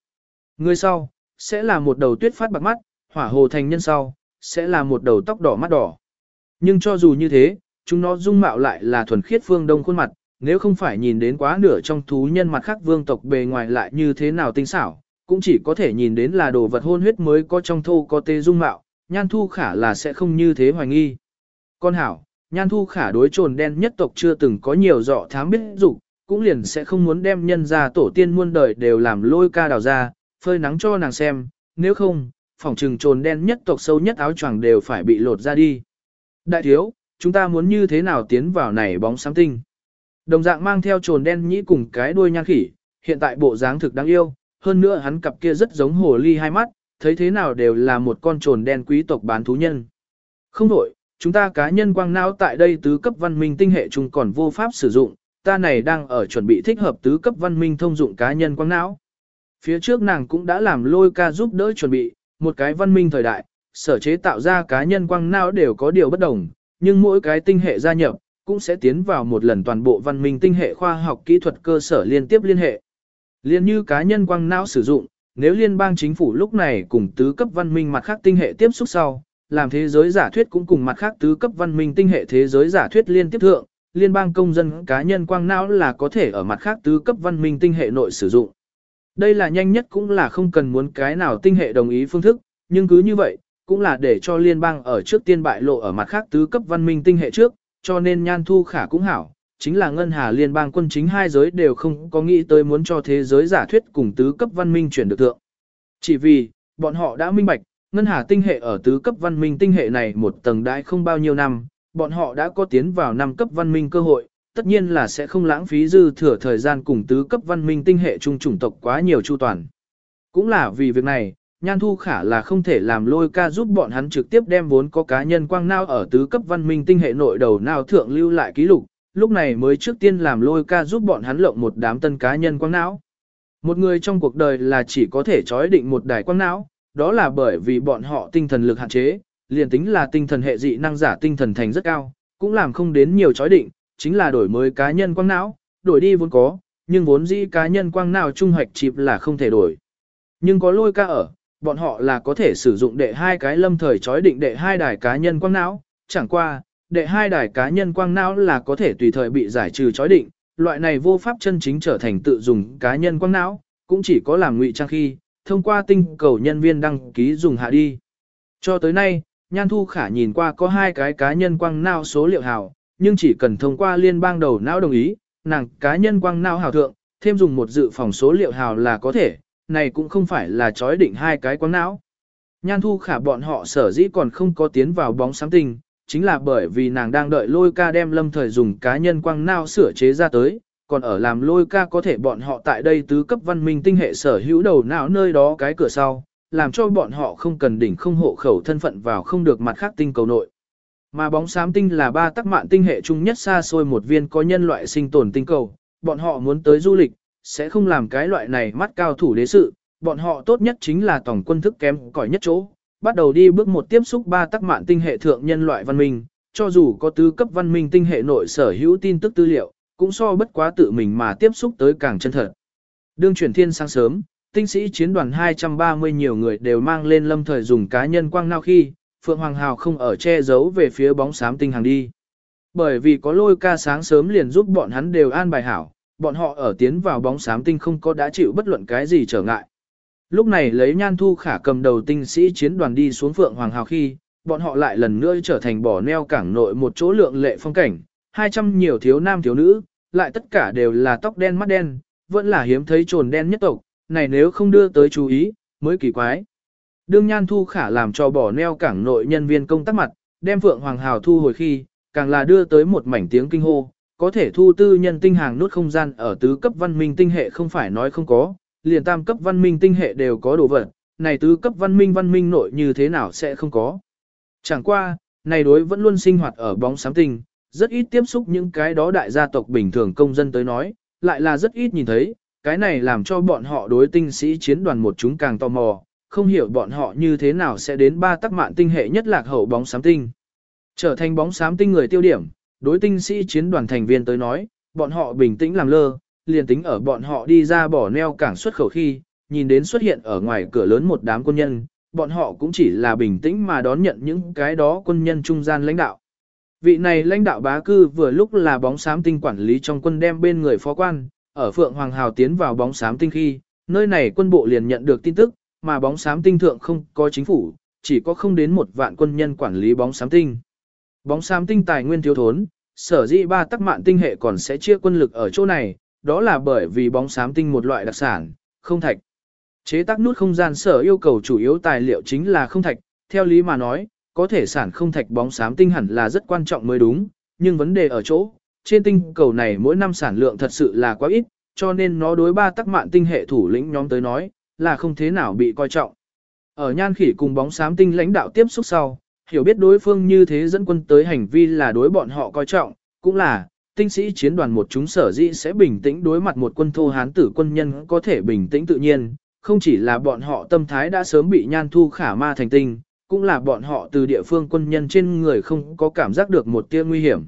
Người sau, sẽ là một đầu tuyết phát bạc mắt, hỏa hồ thành nhân sau, sẽ là một đầu tóc đỏ mắt đỏ. Nhưng cho dù như thế, chúng nó dung mạo lại là thuần khiết phương đông khuôn mặt, nếu không phải nhìn đến quá nửa trong thú nhân mặt khác vương tộc bề ngoài lại như thế nào tinh xảo, cũng chỉ có thể nhìn đến là đồ vật hôn huyết mới có trong thô có tê dung mạo, nhan thu khả là sẽ không như thế hoài nghi. Con hảo, nhan thu khả đối trồn đen nhất tộc chưa từng có nhiều dọ thám biết dục cũng liền sẽ không muốn đem nhân ra tổ tiên muôn đời đều làm lôi ca đào ra, phơi nắng cho nàng xem, nếu không, phòng trừng trồn đen nhất tộc sâu nhất áo choàng đều phải bị lột ra đi. Đại thiếu, chúng ta muốn như thế nào tiến vào này bóng sáng tinh. Đồng dạng mang theo trồn đen nhĩ cùng cái đuôi nhan khỉ, hiện tại bộ dáng thực đáng yêu, hơn nữa hắn cặp kia rất giống hồ ly hai mắt, thấy thế nào đều là một con trồn đen quý tộc bán thú nhân. Không đổi, chúng ta cá nhân quang não tại đây tứ cấp văn minh tinh hệ chung còn vô pháp sử dụng, ta này đang ở chuẩn bị thích hợp tứ cấp văn minh thông dụng cá nhân quang não. Phía trước nàng cũng đã làm lôi ca giúp đỡ chuẩn bị, một cái văn minh thời đại, sở chế tạo ra cá nhân quang não đều có điều bất đồng, nhưng mỗi cái tinh hệ gia nhập, cũng sẽ tiến vào một lần toàn bộ văn minh tinh hệ khoa học kỹ thuật cơ sở liên tiếp liên hệ. Liên như cá nhân quang não sử dụng, nếu liên bang chính phủ lúc này cùng tứ cấp văn minh mặt khác tinh hệ tiếp xúc sau, làm thế giới giả thuyết cũng cùng mặt khác tứ cấp văn minh tinh hệ thế giới giả thuyết liên tiếp thượng, liên bang công dân cá nhân quang não là có thể ở mặt khác tứ cấp văn minh tinh hệ nội sử dụng. Đây là nhanh nhất cũng là không cần muốn cái nào tinh hệ đồng ý phương thức, nhưng cứ như vậy, cũng là để cho liên bang ở trước tiên bại lộ ở mặt khác tứ cấp văn minh tinh hệ trước, cho nên nhan thu khả cũng hảo, chính là ngân hà liên bang quân chính hai giới đều không có nghĩ tới muốn cho thế giới giả thuyết cùng tứ cấp văn minh chuyển được thượng. Chỉ vì, bọn họ đã minh bạch, ngân hà tinh hệ ở tứ cấp văn minh tinh hệ này một tầng đãi không bao nhiêu năm, bọn họ đã có tiến vào năm cấp văn minh cơ hội, tất nhiên là sẽ không lãng phí dư thừa thời gian cùng tứ cấp văn minh tinh hệ trung chủng tộc quá nhiều chu toàn. Cũng là vì việc này, Nhan Thu Khả là không thể làm lôi ca giúp bọn hắn trực tiếp đem vốn có cá nhân quang nao ở tứ cấp văn minh tinh hệ nội đầu nào thượng lưu lại ký lục, lúc này mới trước tiên làm lôi ca giúp bọn hắn lộng một đám tân cá nhân quang não. Một người trong cuộc đời là chỉ có thể chói định một đài quang não, đó là bởi vì bọn họ tinh thần lực hạn chế, liền tính là tinh thần hệ dị năng giả tinh thần thành rất cao, cũng làm không đến nhiều chói định, chính là đổi mới cá nhân quang não, đổi đi vốn có, nhưng vốn dĩ cá nhân quang não trung hoạch chịp là không thể đổi. Nhưng có lôi ca ở, bọn họ là có thể sử dụng đệ hai cái lâm thời chói định đệ hai đài cá nhân quang não, chẳng qua, đệ hai đài cá nhân quang não là có thể tùy thời bị giải trừ chói định, loại này vô pháp chân chính trở thành tự dùng cá nhân quang não, cũng chỉ có làm ngụy trang khi, thông qua tinh cầu nhân viên đăng ký dùng hạ đi. Cho tới nay, Nhan Thu Khả nhìn qua có hai cái cá nhân quang não số liệu hào, nhưng chỉ cần thông qua liên bang đầu não đồng ý, nàng cá nhân quang não hào thượng, thêm dùng một dự phòng số liệu hào là có thể, này cũng không phải là chói định hai cái quáng não. Nhan thu khả bọn họ sở dĩ còn không có tiến vào bóng sáng tinh, chính là bởi vì nàng đang đợi lôi ca đem lâm thời dùng cá nhân quang não sửa chế ra tới, còn ở làm lôi ca có thể bọn họ tại đây tứ cấp văn minh tinh hệ sở hữu đầu não nơi đó cái cửa sau, làm cho bọn họ không cần đỉnh không hộ khẩu thân phận vào không được mặt khác tinh cầu nội. Mà bóng xám tinh là ba tắc mạn tinh hệ chung nhất xa xôi một viên có nhân loại sinh tồn tinh cầu, bọn họ muốn tới du lịch, sẽ không làm cái loại này mắt cao thủ đế sự, bọn họ tốt nhất chính là tổng quân thức kém cỏi nhất chỗ, bắt đầu đi bước một tiếp xúc ba tắc mạn tinh hệ thượng nhân loại văn minh, cho dù có tứ cấp văn minh tinh hệ nội sở hữu tin tức tư liệu, cũng so bất quá tự mình mà tiếp xúc tới càng chân thật. Đương chuyển thiên sáng sớm, tinh sĩ chiến đoàn 230 nhiều người đều mang lên lâm thời dùng cá nhân quang nao khi, Phượng Hoàng Hào không ở che giấu về phía bóng xám tinh hàng đi. Bởi vì có lôi ca sáng sớm liền giúp bọn hắn đều an bài hảo, bọn họ ở tiến vào bóng xám tinh không có đã chịu bất luận cái gì trở ngại. Lúc này lấy nhan thu khả cầm đầu tinh sĩ chiến đoàn đi xuống Phượng Hoàng Hào khi, bọn họ lại lần nữa trở thành bỏ neo cảng nội một chỗ lượng lệ phong cảnh, 200 nhiều thiếu nam thiếu nữ, lại tất cả đều là tóc đen mắt đen, vẫn là hiếm thấy trồn đen nhất tộc, này nếu không đưa tới chú ý, mới kỳ quái. Đương Nhan Thu Khả làm cho bỏ neo cảng nội nhân viên công tác mặt, đem Phượng Hoàng Hào thu hồi khi, càng là đưa tới một mảnh tiếng kinh hô, có thể thu tư nhân tinh hàng nút không gian ở tứ cấp văn minh tinh hệ không phải nói không có, liền tam cấp văn minh tinh hệ đều có đồ vật, này tứ cấp văn minh văn minh nội như thế nào sẽ không có. Chẳng qua, này đối vẫn luôn sinh hoạt ở bóng sám tinh, rất ít tiếp xúc những cái đó đại gia tộc bình thường công dân tới nói, lại là rất ít nhìn thấy, cái này làm cho bọn họ đối tinh sĩ chiến đoàn một chúng càng tò mò, không hiểu bọn họ như thế nào sẽ đến ba tắc mạn tinh hệ nhất lạc hậu bóng sám tinh. Trở thành bóng sám tinh người tiêu điểm, Đối tinh sĩ chiến đoàn thành viên tới nói, bọn họ bình tĩnh làm lơ, liền tính ở bọn họ đi ra bỏ neo cảng xuất khẩu khi, nhìn đến xuất hiện ở ngoài cửa lớn một đám quân nhân, bọn họ cũng chỉ là bình tĩnh mà đón nhận những cái đó quân nhân trung gian lãnh đạo. Vị này lãnh đạo bá cư vừa lúc là bóng xám tinh quản lý trong quân đem bên người phó quan, ở Phượng Hoàng Hào tiến vào bóng xám tinh khi, nơi này quân bộ liền nhận được tin tức, mà bóng xám tinh thượng không có chính phủ, chỉ có không đến một vạn quân nhân quản lý bóng xám tinh. Bóng xám tinh tài nguyên thiếu thốn, sở dĩ ba tắc mạn tinh hệ còn sẽ chia quân lực ở chỗ này, đó là bởi vì bóng xám tinh một loại đặc sản, không thạch. Chế tác nút không gian sở yêu cầu chủ yếu tài liệu chính là không thạch, theo lý mà nói, có thể sản không thạch bóng xám tinh hẳn là rất quan trọng mới đúng, nhưng vấn đề ở chỗ, trên tinh cầu này mỗi năm sản lượng thật sự là quá ít, cho nên nó đối ba tắc mạn tinh hệ thủ lĩnh nhóm tới nói, là không thế nào bị coi trọng. Ở nhan khỉ cùng bóng xám tinh lãnh đạo tiếp xúc sau, hiểu biết đối phương như thế dẫn quân tới hành vi là đối bọn họ coi trọng, cũng là, tinh sĩ chiến đoàn một chúng sở dĩ sẽ bình tĩnh đối mặt một quân thô hán tử quân nhân có thể bình tĩnh tự nhiên, không chỉ là bọn họ tâm thái đã sớm bị nhan thu khả ma thành tinh, cũng là bọn họ từ địa phương quân nhân trên người không có cảm giác được một tia nguy hiểm.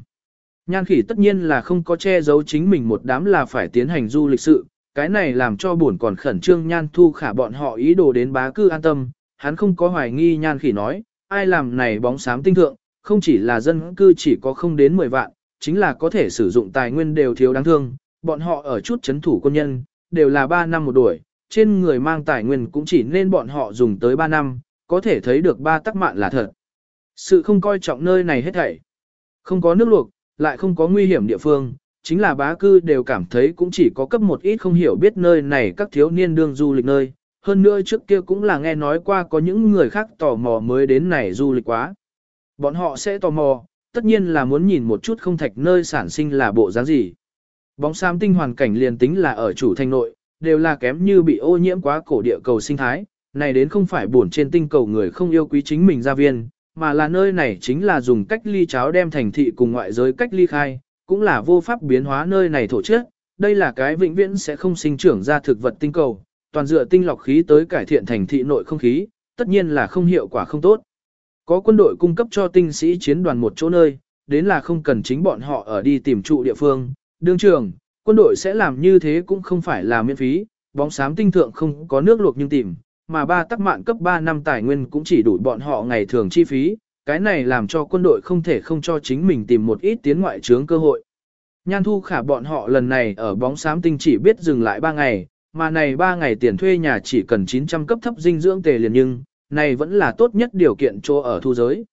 Nhan khỉ tất nhiên là không có che giấu chính mình một đám là phải tiến hành du lịch sự, cái này làm cho buồn còn khẩn trương nhan thu khả bọn họ ý đồ đến bá cư an tâm, hắn không có hoài nghi nhan khỉ nói, ai làm này bóng xám tinh thượng, không chỉ là dân cư chỉ có không đến 10 vạn, chính là có thể sử dụng tài nguyên đều thiếu đáng thương, bọn họ ở chút chấn thủ quân nhân, đều là 3 năm một đuổi, trên người mang tài nguyên cũng chỉ nên bọn họ dùng tới 3 năm, có thể thấy được ba tắc mạn là thật. Sự không coi trọng nơi này hết thảy. Không có nước luộc, lại không có nguy hiểm địa phương, chính là bá cư đều cảm thấy cũng chỉ có cấp một ít không hiểu biết nơi này các thiếu niên đương du lịch nơi. Hơn nữa trước kia cũng là nghe nói qua có những người khác tò mò mới đến này du lịch quá. Bọn họ sẽ tò mò, tất nhiên là muốn nhìn một chút không thạch nơi sản sinh là bộ dáng gì. Bóng xám tinh hoàn cảnh liền tính là ở chủ thành nội, đều là kém như bị ô nhiễm quá cổ địa cầu sinh thái, này đến không phải buồn trên tinh cầu người không yêu quý chính mình gia viên, mà là nơi này chính là dùng cách ly cháo đem thành thị cùng ngoại giới cách ly khai, cũng là vô pháp biến hóa nơi này thổ chất, đây là cái vĩnh viễn sẽ không sinh trưởng ra thực vật tinh cầu, toàn dựa tinh lọc khí tới cải thiện thành thị nội không khí, tất nhiên là không hiệu quả không tốt. Có quân đội cung cấp cho tinh sĩ chiến đoàn một chỗ nơi, đến là không cần chính bọn họ ở đi tìm trụ địa phương, đương trường, quân đội sẽ làm như thế cũng không phải là miễn phí, bóng xám tinh thượng không có nước luộc nhưng tìm, mà ba tắc mạng cấp 3 năm tài nguyên cũng chỉ đủ bọn họ ngày thường chi phí, cái này làm cho quân đội không thể không cho chính mình tìm một ít tiến ngoại trướng cơ hội. Nhan thu khả bọn họ lần này ở bóng xám tinh chỉ biết dừng lại 3 ngày, mà này 3 ngày tiền thuê nhà chỉ cần 900 cấp thấp dinh dưỡng tề liền nhưng, này vẫn là tốt nhất điều kiện cho ở thu giới.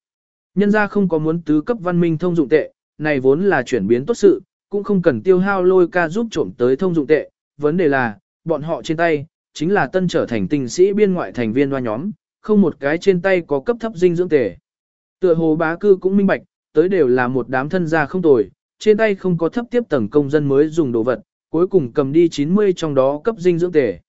Nhân ra không có muốn tứ cấp văn minh thông dụng tệ, này vốn là chuyển biến tốt sự, cũng không cần tiêu hao lôi ca giúp trộm tới thông dụng tệ, vấn đề là, bọn họ trên tay, chính là tân trở thành tình sĩ biên ngoại thành viên hoa nhóm, không một cái trên tay có cấp thấp dinh dưỡng tề. Tựa hồ bá cư cũng minh bạch, tới đều là một đám thân gia không tồi, trên tay không có thấp tiếp tầng công dân mới dùng đồ vật, cuối cùng cầm đi 90 trong đó cấp dinh dưỡng tề.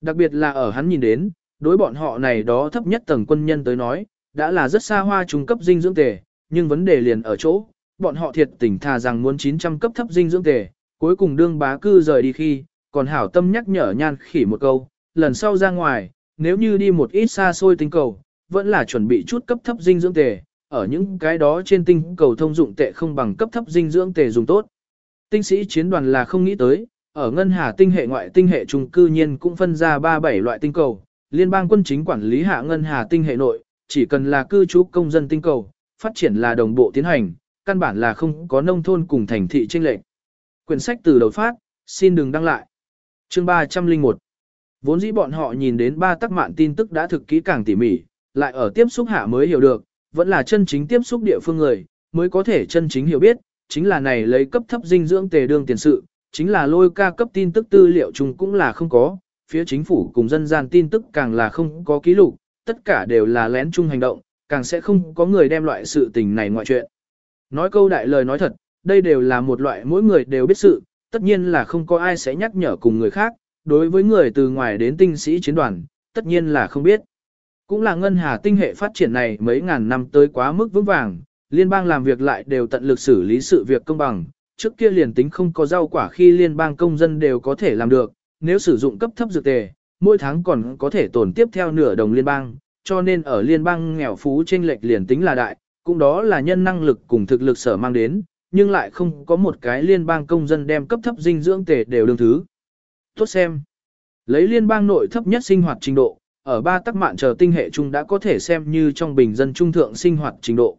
Đặc biệt là ở hắn nhìn đến, đối bọn họ này đó thấp nhất tầng quân nhân tới nói, đã là rất xa hoa trung cấp dinh dưỡng tề, nhưng vấn đề liền ở chỗ, bọn họ thiệt tình thà rằng muốn 900 cấp thấp dinh dưỡng tề, cuối cùng đương bá cư rời đi khi, còn hảo tâm nhắc nhở nhan khỉ một câu, lần sau ra ngoài, nếu như đi một ít xa xôi tinh cầu, vẫn là chuẩn bị chút cấp thấp dinh dưỡng tề, ở những cái đó trên tinh cầu thông dụng tệ không bằng cấp thấp dinh dưỡng tề dùng tốt. Tinh sĩ chiến đoàn là không nghĩ tới, ở ngân hà tinh hệ ngoại tinh hệ trung cư nhiên cũng phân ra 3-7 loại tinh cầu, liên bang quân chính quản lý hạ ngân hà tinh hệ nội, chỉ cần là cư trú công dân tinh cầu, phát triển là đồng bộ tiến hành, căn bản là không có nông thôn cùng thành thị chênh lệch. Quyển sách từ đầu phát, xin đừng đăng lại. Chương 301 Vốn dĩ bọn họ nhìn đến ba tác mạn tin tức đã thực kỹ càng tỉ mỉ, lại ở tiếp xúc hạ mới hiểu được, vẫn là chân chính tiếp xúc địa phương người, mới có thể chân chính hiểu biết, chính là này lấy cấp thấp dinh dưỡng tề đương tiền sự, chính là lôi ca cấp tin tức tư liệu chung cũng là không có, phía chính phủ cùng dân gian tin tức càng là không có ký lục, tất cả đều là lén chung hành động, càng sẽ không có người đem loại sự tình này ngoại chuyện. Nói câu đại lời nói thật, đây đều là một loại mỗi người đều biết sự, tất nhiên là không có ai sẽ nhắc nhở cùng người khác, đối với người từ ngoài đến tinh sĩ chiến đoàn, tất nhiên là không biết. Cũng là ngân hà tinh hệ phát triển này mấy ngàn năm tới quá mức vững vàng, liên bang làm việc lại đều tận lực xử lý sự việc công bằng, trước kia liền tính không có rau quả khi liên bang công dân đều có thể làm được, nếu sử dụng cấp thấp dược tề, mỗi tháng còn có thể tổn tiếp theo nửa đồng liên bang, cho nên ở liên bang nghèo phú trên lệch liền tính là đại, cũng đó là nhân năng lực cùng thực lực sở mang đến, nhưng lại không có một cái liên bang công dân đem cấp thấp dinh dưỡng tề đều đương thứ. Tốt xem. Lấy liên bang nội thấp nhất sinh hoạt trình độ, ở ba tắc mạn chờ tinh hệ chung đã có thể xem như trong bình dân trung thượng sinh hoạt trình độ.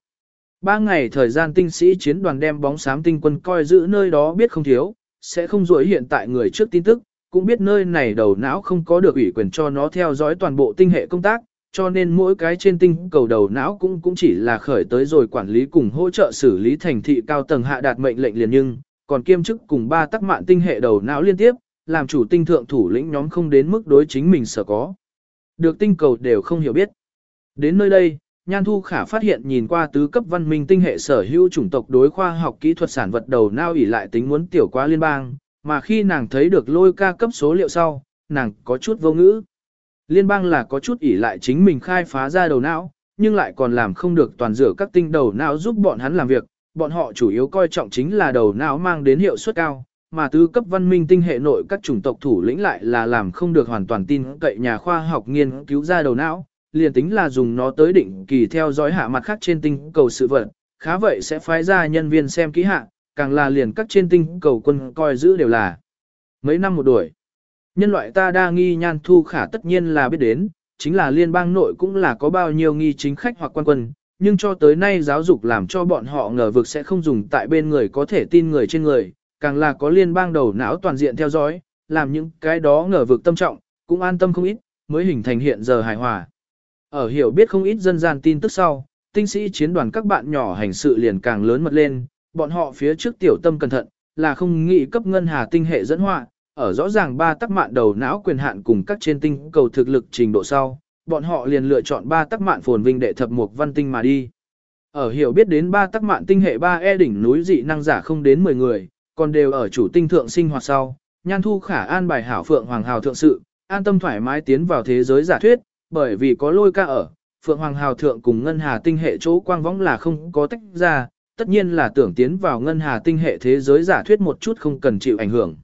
Ba ngày thời gian tinh sĩ chiến đoàn đem bóng xám tinh quân coi giữ nơi đó biết không thiếu, sẽ không rủi hiện tại người trước tin tức, cũng biết nơi này đầu não không có được ủy quyền cho nó theo dõi toàn bộ tinh hệ công tác, cho nên mỗi cái trên tinh cầu đầu não cũng cũng chỉ là khởi tới rồi quản lý cùng hỗ trợ xử lý thành thị cao tầng hạ đạt mệnh lệnh liền nhưng, còn kiêm chức cùng ba tắc mạn tinh hệ đầu não liên tiếp, làm chủ tinh thượng thủ lĩnh nhóm không đến mức đối chính mình sở có. Được tinh cầu đều không hiểu biết. Đến nơi đây, Nhan Thu Khả phát hiện nhìn qua tứ cấp văn minh tinh hệ sở hữu chủng tộc đối khoa học kỹ thuật sản vật đầu não ỷ lại tính muốn tiểu qua liên bang, mà khi nàng thấy được lôi ca cấp số liệu sau, nàng có chút vô ngữ. Liên bang là có chút ỷ lại chính mình khai phá ra đầu não, nhưng lại còn làm không được toàn rửa các tinh đầu não giúp bọn hắn làm việc, bọn họ chủ yếu coi trọng chính là đầu não mang đến hiệu suất cao, mà tứ cấp văn minh tinh hệ nội các chủng tộc thủ lĩnh lại là làm không được hoàn toàn tin cậy nhà khoa học nghiên cứu ra đầu não, liền tính là dùng nó tới định kỳ theo dõi hạ mặt khác trên tinh cầu sự vật, khá vậy sẽ phái ra nhân viên xem kỹ hạ, càng là liền các trên tinh cầu quân coi giữ đều là mấy năm một đuổi. Nhân loại ta đa nghi nhan thu khả tất nhiên là biết đến, chính là liên bang nội cũng là có bao nhiêu nghi chính khách hoặc quan quân, nhưng cho tới nay giáo dục làm cho bọn họ ngờ vực sẽ không dùng tại bên người có thể tin người trên người, càng là có liên bang đầu não toàn diện theo dõi, làm những cái đó ngờ vực tâm trọng, cũng an tâm không ít, mới hình thành hiện giờ hài hòa. Ở hiểu biết không ít dân gian tin tức sau, tinh sĩ chiến đoàn các bạn nhỏ hành sự liền càng lớn mật lên, bọn họ phía trước tiểu tâm cẩn thận, là không nghĩ cấp ngân hà tinh hệ dẫn họa, ở rõ ràng ba tắc mạn đầu não quyền hạn cùng các trên tinh cầu thực lực trình độ sau, bọn họ liền lựa chọn ba tắc mạn phồn vinh đệ thập mục văn tinh mà đi. Ở hiểu biết đến ba tắc mạn tinh hệ ba e đỉnh núi dị năng giả không đến 10 người, còn đều ở chủ tinh thượng sinh hoạt sau, nhan thu khả an bài hảo phượng hoàng hào thượng sự, an tâm thoải mái tiến vào thế giới giả thuyết, bởi vì có lôi ca ở, phượng hoàng hào thượng cùng ngân hà tinh hệ chỗ quang võng là không có tách ra, tất nhiên là tưởng tiến vào ngân hà tinh hệ thế giới giả thuyết một chút không cần chịu ảnh hưởng.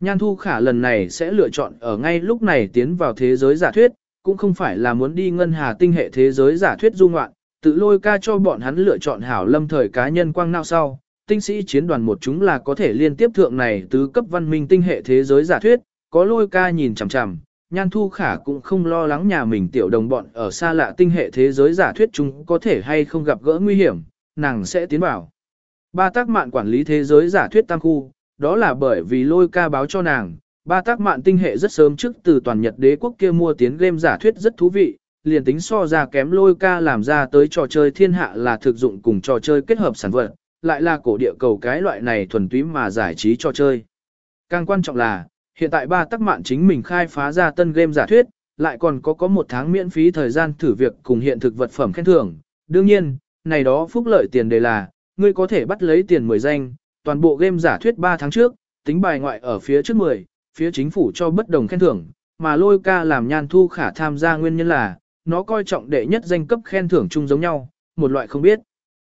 Nhan Thu Khả lần này sẽ lựa chọn ở ngay lúc này tiến vào thế giới giả thuyết, cũng không phải là muốn đi ngân hà tinh hệ thế giới giả thuyết du ngoạn, tự lôi ca cho bọn hắn lựa chọn hảo lâm thời cá nhân quang nào sau, tinh sĩ chiến đoàn một chúng là có thể liên tiếp thượng này tứ cấp văn minh tinh hệ thế giới giả thuyết, có lôi ca nhìn chằm chằm, Nhan Thu Khả cũng không lo lắng nhà mình tiểu đồng bọn ở xa lạ tinh hệ thế giới giả thuyết chúng có thể hay không gặp gỡ nguy hiểm, nàng sẽ tiến vào. Ba tác mạn quản lý thế giới giả thuyết tam khu, đó là bởi vì lôi ca báo cho nàng, ba tác mạn tinh hệ rất sớm trước từ toàn Nhật đế quốc kia mua tiến game giả thuyết rất thú vị, liền tính so ra kém lôi ca làm ra tới trò chơi thiên hạ là thực dụng cùng trò chơi kết hợp sản vật, lại là cổ địa cầu cái loại này thuần túy mà giải trí trò chơi. Càng quan trọng là, hiện tại ba tác mạn chính mình khai phá ra tân game giả thuyết, lại còn có có một tháng miễn phí thời gian thử việc cùng hiện thực vật phẩm khen thưởng. Đương nhiên, này đó phúc lợi tiền đề là, ngươi có thể bắt lấy tiền 10 danh, toàn bộ game giả thuyết 3 tháng trước, tính bài ngoại ở phía trước 10, phía chính phủ cho bất đồng khen thưởng, mà lôi ca làm nhan thu khả tham gia nguyên nhân là, nó coi trọng đệ nhất danh cấp khen thưởng chung giống nhau, một loại không biết.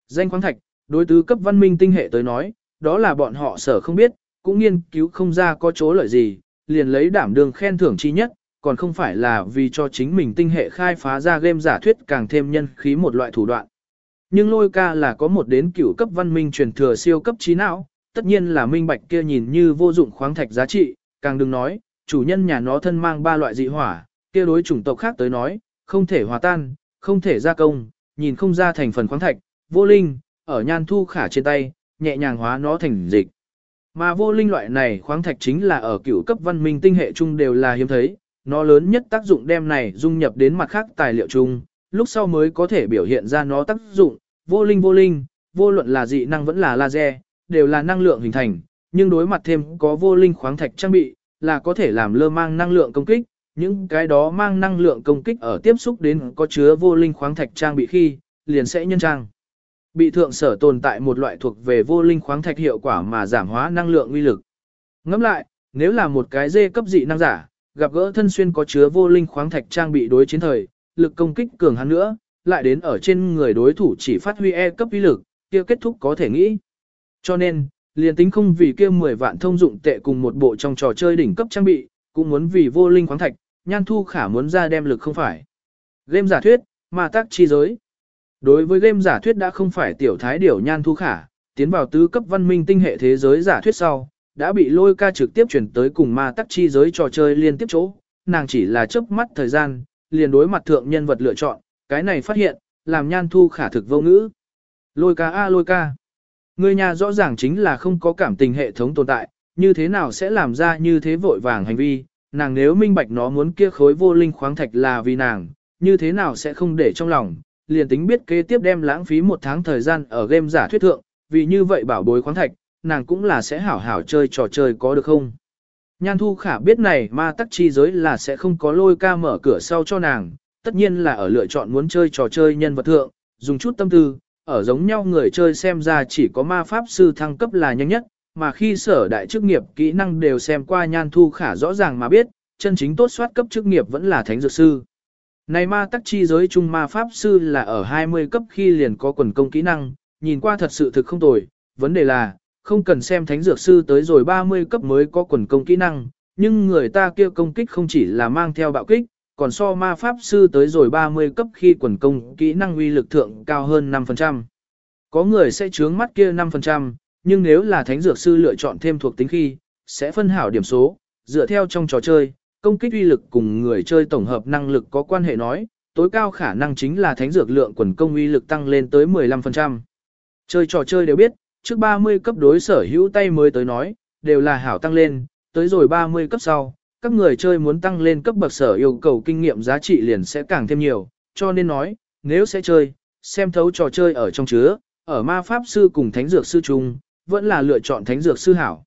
Danh khoáng thạch, đối tứ cấp văn minh tinh hệ tới nói, đó là bọn họ sở không biết, cũng nghiên cứu không ra có chỗ lợi gì, liền lấy đảm đường khen thưởng chi nhất, còn không phải là vì cho chính mình tinh hệ khai phá ra game giả thuyết càng thêm nhân khí một loại thủ đoạn. Nhưng lôi ca là có một đến cửu cấp văn minh truyền thừa siêu cấp trí não, tất nhiên là minh bạch kia nhìn như vô dụng khoáng thạch giá trị, càng đừng nói, chủ nhân nhà nó thân mang ba loại dị hỏa, kia đối chủng tộc khác tới nói, không thể hòa tan, không thể gia công, nhìn không ra thành phần khoáng thạch, vô linh, ở nhan thu khả trên tay, nhẹ nhàng hóa nó thành dịch. Mà vô linh loại này khoáng thạch chính là ở cửu cấp văn minh tinh hệ chung đều là hiếm thấy, nó lớn nhất tác dụng đem này dung nhập đến mặt khác tài liệu chung, lúc sau mới có thể biểu hiện ra nó tác dụng, vô linh vô linh, vô luận là dị năng vẫn là laser, đều là năng lượng hình thành, nhưng đối mặt thêm có vô linh khoáng thạch trang bị, là có thể làm lơ mang năng lượng công kích, những cái đó mang năng lượng công kích ở tiếp xúc đến có chứa vô linh khoáng thạch trang bị khi, liền sẽ nhân trang. Bị thượng sở tồn tại một loại thuộc về vô linh khoáng thạch hiệu quả mà giảm hóa năng lượng uy lực. Ngẫm lại, nếu là một cái dê cấp dị năng giả, gặp gỡ thân xuyên có chứa vô linh khoáng thạch trang bị đối chiến thời, lực công kích cường hắn nữa, lại đến ở trên người đối thủ chỉ phát huy E cấp uy lực, kia kết thúc có thể nghĩ. Cho nên, liền tính không vì kia 10 vạn thông dụng tệ cùng một bộ trong trò chơi đỉnh cấp trang bị, cũng muốn vì vô linh khoáng thạch, nhan thu khả muốn ra đem lực không phải. Game giả thuyết, mà tác chi giới. Đối với game giả thuyết đã không phải tiểu thái điểu nhan thu khả, tiến vào tứ cấp văn minh tinh hệ thế giới giả thuyết sau, đã bị lôi ca trực tiếp chuyển tới cùng ma tắc chi giới trò chơi liên tiếp chỗ, nàng chỉ là chớp mắt thời gian, liền đối mặt thượng nhân vật lựa chọn, cái này phát hiện, làm nhan thu khả thực vô ngữ. Lôi ca a lôi ca. Người nhà rõ ràng chính là không có cảm tình hệ thống tồn tại, như thế nào sẽ làm ra như thế vội vàng hành vi, nàng nếu minh bạch nó muốn kia khối vô linh khoáng thạch là vì nàng, như thế nào sẽ không để trong lòng, liền tính biết kế tiếp đem lãng phí một tháng thời gian ở game giả thuyết thượng, vì như vậy bảo bối khoáng thạch, nàng cũng là sẽ hảo hảo chơi trò chơi có được không. Nhan thu khả biết này ma tắc chi giới là sẽ không có lôi ca mở cửa sau cho nàng, tất nhiên là ở lựa chọn muốn chơi trò chơi nhân vật thượng, dùng chút tâm tư, ở giống nhau người chơi xem ra chỉ có ma pháp sư thăng cấp là nhanh nhất, mà khi sở đại chức nghiệp kỹ năng đều xem qua nhan thu khả rõ ràng mà biết, chân chính tốt soát cấp chức nghiệp vẫn là thánh dược sư. Này ma tắc chi giới trung ma pháp sư là ở 20 cấp khi liền có quần công kỹ năng, nhìn qua thật sự thực không tồi, vấn đề là, không cần xem thánh dược sư tới rồi 30 cấp mới có quần công kỹ năng, nhưng người ta kia công kích không chỉ là mang theo bạo kích, còn so ma pháp sư tới rồi 30 cấp khi quần công kỹ năng uy lực thượng cao hơn 5%. Có người sẽ chướng mắt kia 5%, nhưng nếu là thánh dược sư lựa chọn thêm thuộc tính khi, sẽ phân hảo điểm số, dựa theo trong trò chơi, công kích uy lực cùng người chơi tổng hợp năng lực có quan hệ nói, tối cao khả năng chính là thánh dược lượng quần công uy lực tăng lên tới 15%. Chơi trò chơi đều biết, trước 30 cấp đối sở hữu tay mới tới nói, đều là hảo tăng lên, tới rồi 30 cấp sau, các người chơi muốn tăng lên cấp bậc sở yêu cầu kinh nghiệm giá trị liền sẽ càng thêm nhiều, cho nên nói, nếu sẽ chơi, xem thấu trò chơi ở trong chứa, ở ma pháp sư cùng thánh dược sư chung, vẫn là lựa chọn thánh dược sư hảo.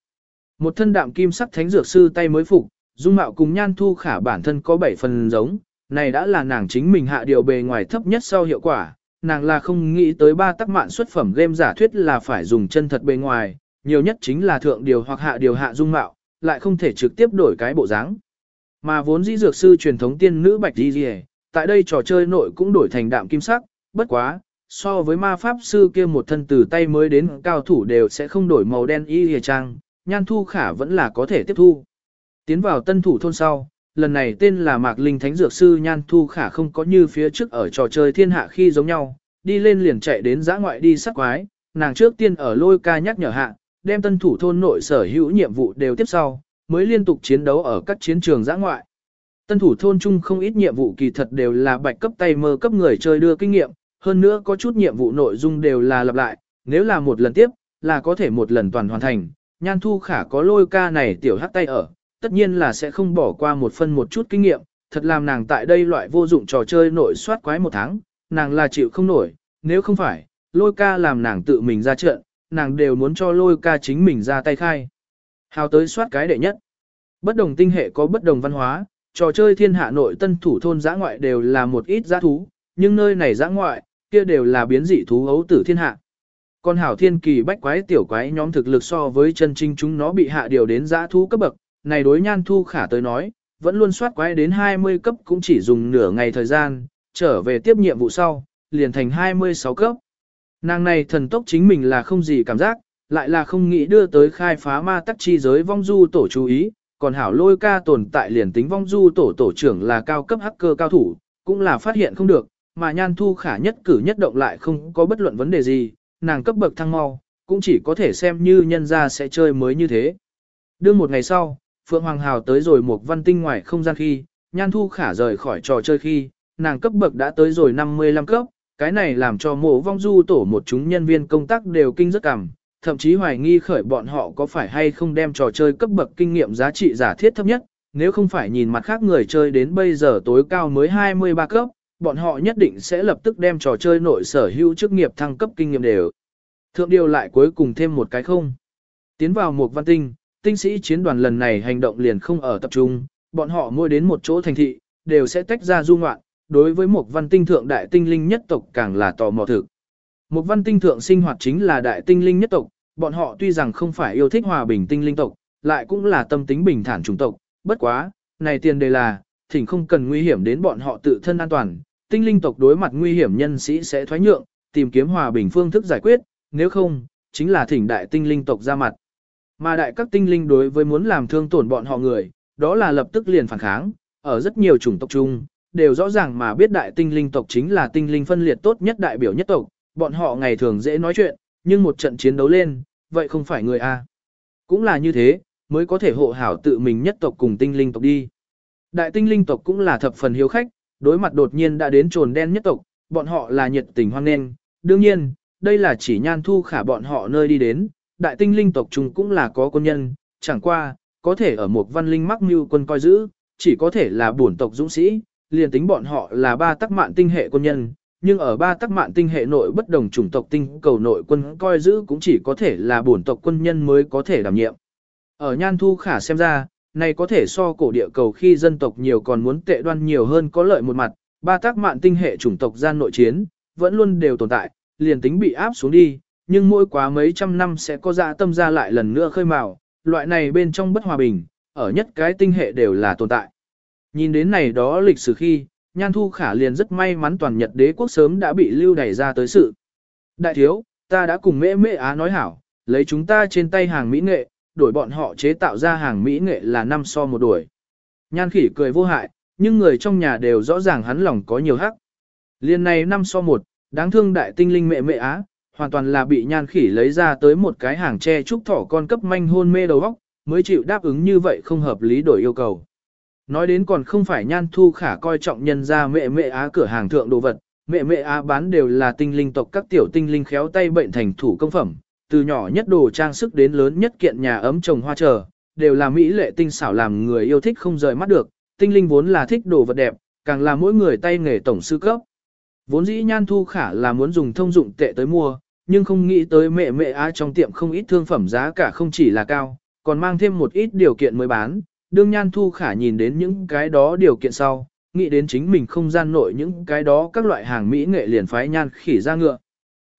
Một thân đạm kim sắc thánh dược sư tay mới phục, dung mạo cùng nhan thu khả bản thân có 7 phần giống, này đã là nàng chính mình hạ điều bề ngoài thấp nhất sau hiệu quả, nàng là không nghĩ tới ba tác mạn xuất phẩm game giả thuyết là phải dùng chân thật bề ngoài, nhiều nhất chính là thượng điều hoặc hạ điều hạ dung mạo, lại không thể trực tiếp đổi cái bộ dáng. Mà vốn dĩ dược sư truyền thống tiên nữ bạch Di Di, tại đây trò chơi nội cũng đổi thành đạm kim sắc, bất quá, so với ma pháp sư kia một thân từ tay mới đến cao thủ đều sẽ không đổi màu đen y hề trang, nhan thu khả vẫn là có thể tiếp thu. Tiến vào tân thủ thôn sau, lần này tên là Mạc Linh Thánh Dược Sư Nhan Thu Khả không có như phía trước ở trò chơi thiên hạ khi giống nhau, đi lên liền chạy đến giã ngoại đi sắc quái, nàng trước tiên ở lôi ca nhắc nhở hạ, đem tân thủ thôn nội sở hữu nhiệm vụ đều tiếp sau, mới liên tục chiến đấu ở các chiến trường giã ngoại. Tân thủ thôn chung không ít nhiệm vụ kỳ thật đều là bạch cấp tay mơ cấp người chơi đưa kinh nghiệm, hơn nữa có chút nhiệm vụ nội dung đều là lặp lại, nếu là một lần tiếp, là có thể một lần toàn hoàn thành. Nhan thu khả có lôi ca này tiểu hắt tay ở, tất nhiên là sẽ không bỏ qua một phân một chút kinh nghiệm, thật làm nàng tại đây loại vô dụng trò chơi nội soát quái một tháng, nàng là chịu không nổi, nếu không phải, lôi ca làm nàng tự mình ra trận, nàng đều muốn cho lôi ca chính mình ra tay khai. Hào tới soát cái đệ nhất. Bất đồng tinh hệ có bất đồng văn hóa, trò chơi thiên hạ nội tân thủ thôn giã ngoại đều là một ít giã thú, nhưng nơi này giã ngoại, kia đều là biến dị thú ấu tử thiên hạ. Còn hảo thiên kỳ bách quái tiểu quái nhóm thực lực so với chân trinh chúng nó bị hạ điều đến giã thú cấp bậc, này đối nhan thu khả tới nói, vẫn luôn soát quái đến 20 cấp cũng chỉ dùng nửa ngày thời gian, trở về tiếp nhiệm vụ sau, liền thành 26 cấp. Nàng này thần tốc chính mình là không gì cảm giác, lại là không nghĩ đưa tới khai phá ma tắc chi giới vong du tổ chú ý, còn hảo lôi ca tồn tại liền tính vong du tổ tổ trưởng là cao cấp hacker cao thủ, cũng là phát hiện không được, mà nhan thu khả nhất cử nhất động lại không có bất luận vấn đề gì, nàng cấp bậc thăng mau, cũng chỉ có thể xem như nhân ra sẽ chơi mới như thế. Đương một ngày sau, Phượng Hoàng Hào tới rồi một văn tinh ngoài không gian khi, Nhan Thu Khả rời khỏi trò chơi khi, nàng cấp bậc đã tới rồi 55 cấp, cái này làm cho mộ vong du tổ một chúng nhân viên công tác đều kinh rất cảm, thậm chí hoài nghi khởi bọn họ có phải hay không đem trò chơi cấp bậc kinh nghiệm giá trị giả thiết thấp nhất, nếu không phải nhìn mặt khác người chơi đến bây giờ tối cao mới 23 cấp, bọn họ nhất định sẽ lập tức đem trò chơi nội sở hữu chức nghiệp thăng cấp kinh nghiệm đều. Thượng điều lại cuối cùng thêm một cái không. Tiến vào một văn tinh, tinh sĩ chiến đoàn lần này hành động liền không ở tập trung, bọn họ mua đến một chỗ thành thị, đều sẽ tách ra du ngoạn, đối với một văn tinh thượng đại tinh linh nhất tộc càng là tò mò thực. Một văn tinh thượng sinh hoạt chính là đại tinh linh nhất tộc, bọn họ tuy rằng không phải yêu thích hòa bình tinh linh tộc, lại cũng là tâm tính bình thản chủng tộc, bất quá, này tiền đề là, thỉnh không cần nguy hiểm đến bọn họ tự thân an toàn, tinh linh tộc đối mặt nguy hiểm nhân sĩ sẽ thoái nhượng, tìm kiếm hòa bình phương thức giải quyết, nếu không, chính là thỉnh đại tinh linh tộc ra mặt. Mà đại các tinh linh đối với muốn làm thương tổn bọn họ người, đó là lập tức liền phản kháng, ở rất nhiều chủng tộc chung, đều rõ ràng mà biết đại tinh linh tộc chính là tinh linh phân liệt tốt nhất đại biểu nhất tộc, bọn họ ngày thường dễ nói chuyện, nhưng một trận chiến đấu lên, vậy không phải người A. Cũng là như thế, mới có thể hộ hảo tự mình nhất tộc cùng tinh linh tộc đi. Đại tinh linh tộc cũng là thập phần hiếu khách, đối mặt đột nhiên đã đến trồn đen nhất tộc, bọn họ là nhiệt tình hoan nghênh. Đương nhiên, đây là chỉ nhan thu khả bọn họ nơi đi đến, đại tinh linh tộc chúng cũng là có quân nhân, chẳng qua, có thể ở một văn linh mắc mưu quân coi giữ, chỉ có thể là bổn tộc dũng sĩ, liền tính bọn họ là ba tắc mạn tinh hệ quân nhân, nhưng ở ba tắc mạn tinh hệ nội bất đồng chủng tộc tinh cầu nội quân coi giữ cũng chỉ có thể là bổn tộc quân nhân mới có thể đảm nhiệm. Ở Nhan Thu Khả xem ra, này có thể so cổ địa cầu khi dân tộc nhiều còn muốn tệ đoan nhiều hơn có lợi một mặt, ba tác mạn tinh hệ chủng tộc gian nội chiến, vẫn luôn đều tồn tại, liền tính bị áp xuống đi, nhưng mỗi quá mấy trăm năm sẽ có dạ tâm ra lại lần nữa khơi mào, loại này bên trong bất hòa bình, ở nhất cái tinh hệ đều là tồn tại. Nhìn đến này đó lịch sử khi, Nhan Thu Khả liền rất may mắn toàn Nhật đế quốc sớm đã bị lưu đẩy ra tới sự. Đại thiếu, ta đã cùng mễ mễ á nói hảo, lấy chúng ta trên tay hàng mỹ nghệ, đổi bọn họ chế tạo ra hàng mỹ nghệ là năm so một đuổi. Nhan khỉ cười vô hại, nhưng người trong nhà đều rõ ràng hắn lòng có nhiều hắc. Liên này năm so một, đáng thương đại tinh linh mẹ mẹ á, hoàn toàn là bị nhan khỉ lấy ra tới một cái hàng tre trúc thỏ con cấp manh hôn mê đầu óc, mới chịu đáp ứng như vậy không hợp lý đổi yêu cầu. Nói đến còn không phải nhan thu khả coi trọng nhân ra mẹ mẹ á cửa hàng thượng đồ vật, mẹ mẹ á bán đều là tinh linh tộc các tiểu tinh linh khéo tay bệnh thành thủ công phẩm, từ nhỏ nhất đồ trang sức đến lớn nhất kiện nhà ấm trồng hoa trở đều là mỹ lệ tinh xảo làm người yêu thích không rời mắt được, tinh linh vốn là thích đồ vật đẹp, càng là mỗi người tay nghề tổng sư cấp. Vốn dĩ nhan thu khả là muốn dùng thông dụng tệ tới mua, nhưng không nghĩ tới mẹ mẹ á trong tiệm không ít thương phẩm giá cả không chỉ là cao, còn mang thêm một ít điều kiện mới bán. Đương nhan thu khả nhìn đến những cái đó điều kiện sau, nghĩ đến chính mình không gian nội những cái đó các loại hàng mỹ nghệ liền phái nhan khỉ ra ngựa.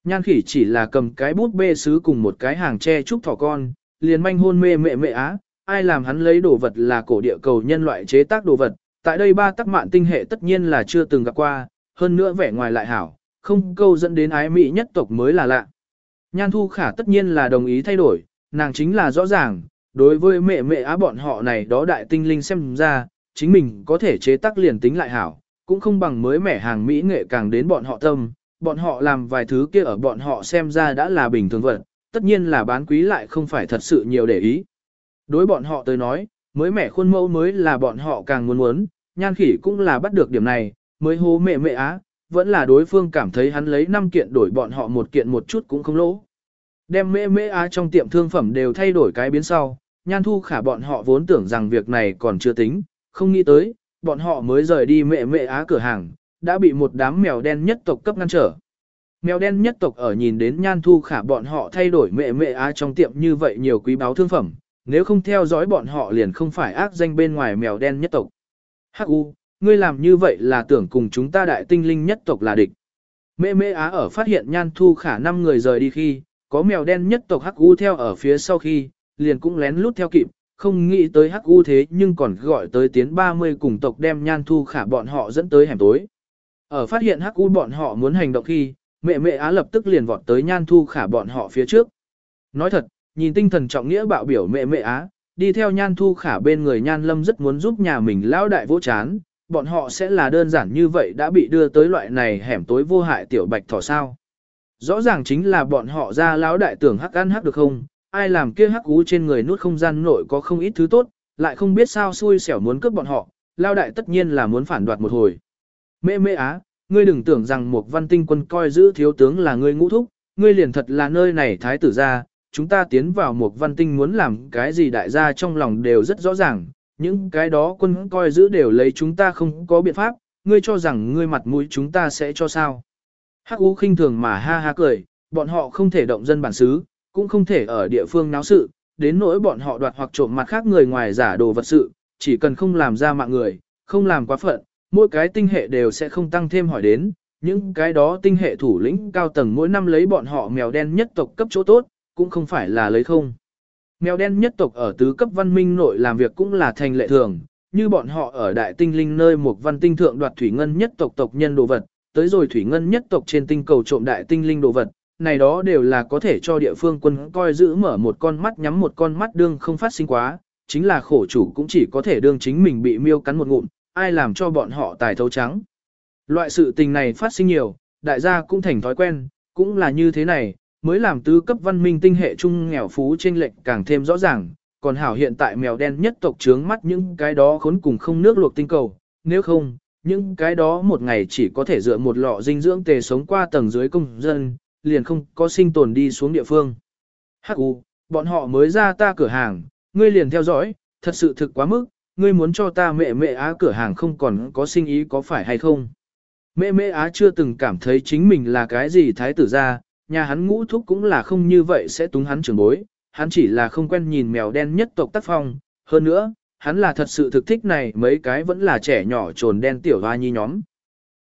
Nhan khỉ chỉ là cầm cái bút bê sứ cùng một cái hàng tre trúc thỏ con, liền manh hôn mê mẹ mẹ á, ai làm hắn lấy đồ vật là cổ địa cầu nhân loại chế tác đồ vật, tại đây ba tắc mạn tinh hệ tất nhiên là chưa từng gặp qua, hơn nữa vẻ ngoài lại hảo, không câu dẫn đến ái mỹ nhất tộc mới là lạ. Nhan thu khả tất nhiên là đồng ý thay đổi, nàng chính là rõ ràng, đối với mẹ mẹ á bọn họ này đó đại tinh linh xem ra, chính mình có thể chế tác liền tính lại hảo, cũng không bằng mới mẻ hàng mỹ nghệ càng đến bọn họ tâm, bọn họ làm vài thứ kia ở bọn họ xem ra đã là bình thường vật, tất nhiên là bán quý lại không phải thật sự nhiều để ý. Đối bọn họ tới nói, mới mẻ khuôn mẫu mới là bọn họ càng muốn muốn, nhan khỉ cũng là bắt được điểm này, mới hô mẹ mẹ á, vẫn là đối phương cảm thấy hắn lấy 5 kiện đổi bọn họ một kiện một chút cũng không lỗ. Đem mẹ mẹ á trong tiệm thương phẩm đều thay đổi cái biến sau, nhan thu khả bọn họ vốn tưởng rằng việc này còn chưa tính, không nghĩ tới, bọn họ mới rời đi mẹ mẹ á cửa hàng, đã bị một đám mèo đen nhất tộc cấp ngăn trở. Mèo đen nhất tộc ở nhìn đến nhan thu khả bọn họ thay đổi mẹ mẹ á trong tiệm như vậy nhiều quý báo thương phẩm, nếu không theo dõi bọn họ liền không phải ác danh bên ngoài mèo đen nhất tộc. Hắc U, ngươi làm như vậy là tưởng cùng chúng ta đại tinh linh nhất tộc là địch. Mẹ mẹ á ở phát hiện nhan thu khả năm người rời đi khi, có mèo đen nhất tộc Hắc U theo ở phía sau khi, liền cũng lén lút theo kịp, không nghĩ tới Hắc U thế nhưng còn gọi tới tiến 30 cùng tộc đem nhan thu khả bọn họ dẫn tới hẻm tối. Ở phát hiện hắc u bọn họ muốn hành động khi, mẹ mẹ á lập tức liền vọt tới nhan thu khả bọn họ phía trước. Nói thật, nhìn tinh thần trọng nghĩa bạo biểu mẹ mẹ á, đi theo nhan thu khả bên người nhan lâm rất muốn giúp nhà mình lão đại vỗ chán, bọn họ sẽ là đơn giản như vậy đã bị đưa tới loại này hẻm tối vô hại tiểu bạch thỏ sao. Rõ ràng chính là bọn họ ra lão đại tưởng hắc ăn hắc được không, ai làm kia hắc cú trên người nút không gian nội có không ít thứ tốt, lại không biết sao xui xẻo muốn cướp bọn họ, lão đại tất nhiên là muốn phản đoạt một hồi. Mê mê á, ngươi đừng tưởng rằng một văn tinh quân coi giữ thiếu tướng là ngươi ngũ thúc, ngươi liền thật là nơi này thái tử ra, chúng ta tiến vào một văn tinh muốn làm cái gì đại gia trong lòng đều rất rõ ràng, những cái đó quân coi giữ đều lấy chúng ta không có biện pháp, ngươi cho rằng ngươi mặt mũi chúng ta sẽ cho sao. Hắc U khinh thường mà ha ha cười, bọn họ không thể động dân bản xứ, cũng không thể ở địa phương náo sự, đến nỗi bọn họ đoạt hoặc trộm mặt khác người ngoài giả đồ vật sự, chỉ cần không làm ra mạng người, không làm quá phận, mỗi cái tinh hệ đều sẽ không tăng thêm hỏi đến, những cái đó tinh hệ thủ lĩnh cao tầng mỗi năm lấy bọn họ mèo đen nhất tộc cấp chỗ tốt, cũng không phải là lấy không. Mèo đen nhất tộc ở tứ cấp văn minh nội làm việc cũng là thành lệ thường, như bọn họ ở đại tinh linh nơi một văn tinh thượng đoạt thủy ngân nhất tộc tộc nhân đồ vật, tới rồi thủy ngân nhất tộc trên tinh cầu trộm đại tinh linh đồ vật, này đó đều là có thể cho địa phương quân coi giữ mở một con mắt nhắm một con mắt đương không phát sinh quá, chính là khổ chủ cũng chỉ có thể đương chính mình bị miêu cắn một ngụm, ai làm cho bọn họ tài thấu trắng. Loại sự tình này phát sinh nhiều, đại gia cũng thành thói quen, cũng là như thế này, mới làm tứ cấp văn minh tinh hệ chung nghèo phú trên lệnh càng thêm rõ ràng, còn hảo hiện tại mèo đen nhất tộc trướng mắt những cái đó khốn cùng không nước luộc tinh cầu, nếu không, những cái đó một ngày chỉ có thể dựa một lọ dinh dưỡng tề sống qua tầng dưới công dân, liền không có sinh tồn đi xuống địa phương. Hắc U, bọn họ mới ra ta cửa hàng, ngươi liền theo dõi, thật sự thực quá mức, ngươi muốn cho ta mẹ mẹ á cửa hàng không còn có sinh ý có phải hay không. Mẹ mẹ á chưa từng cảm thấy chính mình là cái gì thái tử ra, nhà hắn ngũ thúc cũng là không như vậy sẽ túng hắn trưởng bối, hắn chỉ là không quen nhìn mèo đen nhất tộc tác phong, hơn nữa, hắn là thật sự thực thích này mấy cái vẫn là trẻ nhỏ trồn đen tiểu hoa nhi nhóm.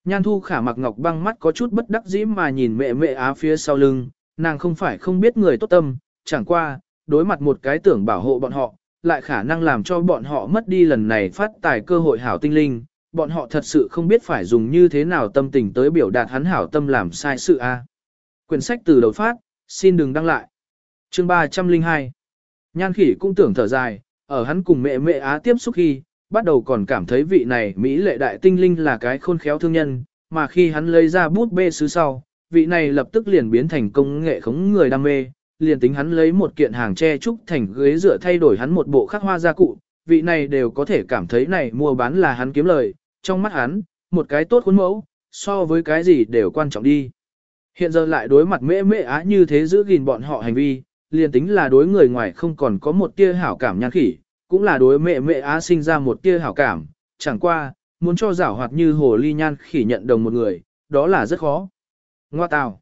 Nhan thu khả mặc ngọc băng mắt có chút bất đắc dĩ mà nhìn mẹ mẹ á phía sau lưng, nàng không phải không biết người tốt tâm, chẳng qua, đối mặt một cái tưởng bảo hộ bọn họ, lại khả năng làm cho bọn họ mất đi lần này phát tài cơ hội hảo tinh linh, bọn họ thật sự không biết phải dùng như thế nào tâm tình tới biểu đạt hắn hảo tâm làm sai sự a. Quyển sách từ đầu phát, xin đừng đăng lại. Chương 302 Nhan khỉ cũng tưởng thở dài, ở hắn cùng mẹ mẹ á tiếp xúc khi, bắt đầu còn cảm thấy vị này Mỹ lệ đại tinh linh là cái khôn khéo thương nhân, mà khi hắn lấy ra bút bê sứ sau, vị này lập tức liền biến thành công nghệ khống người đam mê, liền tính hắn lấy một kiện hàng tre trúc thành ghế dựa thay đổi hắn một bộ khắc hoa gia cụ, vị này đều có thể cảm thấy này mua bán là hắn kiếm lời, trong mắt hắn, một cái tốt khuôn mẫu, so với cái gì đều quan trọng đi. Hiện giờ lại đối mặt mễ mễ á như thế giữ gìn bọn họ hành vi, liền tính là đối người ngoài không còn có một tia hảo cảm nhan khỉ, cũng là đối mẹ mẹ á sinh ra một tia hảo cảm, chẳng qua, muốn cho giảo hoạt như hồ ly nhan khỉ nhận đồng một người, đó là rất khó. Ngoa tào.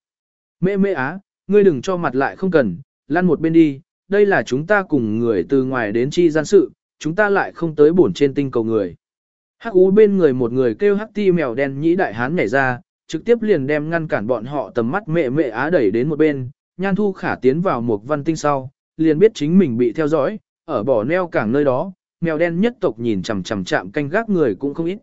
Mẹ mẹ á, ngươi đừng cho mặt lại không cần, lăn một bên đi, đây là chúng ta cùng người từ ngoài đến chi gian sự, chúng ta lại không tới bổn trên tinh cầu người. Hắc ú bên người một người kêu hắc ti mèo đen nhĩ đại hán nhảy ra, trực tiếp liền đem ngăn cản bọn họ tầm mắt mẹ mẹ á đẩy đến một bên, nhan thu khả tiến vào một văn tinh sau, liền biết chính mình bị theo dõi, ở bỏ neo cảng nơi đó, mèo đen nhất tộc nhìn chằm chằm chạm canh gác người cũng không ít.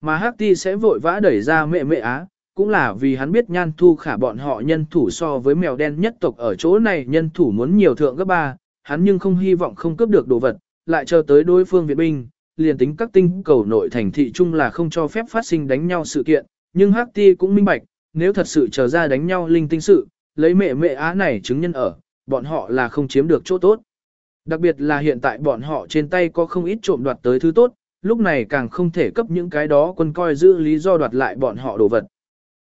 Mà hắc ti sẽ vội vã đẩy ra mẹ mẹ á, cũng là vì hắn biết nhan thu khả bọn họ nhân thủ so với mèo đen nhất tộc ở chỗ này nhân thủ muốn nhiều thượng gấp ba, hắn nhưng không hy vọng không cướp được đồ vật, lại chờ tới đối phương viện binh, liền tính các tinh cầu nội thành thị chung là không cho phép phát sinh đánh nhau sự kiện, nhưng Hắc Ti cũng minh bạch, nếu thật sự trở ra đánh nhau linh tinh sự, lấy mẹ mẹ á này chứng nhân ở, bọn họ là không chiếm được chỗ tốt. Đặc biệt là hiện tại bọn họ trên tay có không ít trộm đoạt tới thứ tốt, lúc này càng không thể cấp những cái đó quân coi giữ lý do đoạt lại bọn họ đồ vật.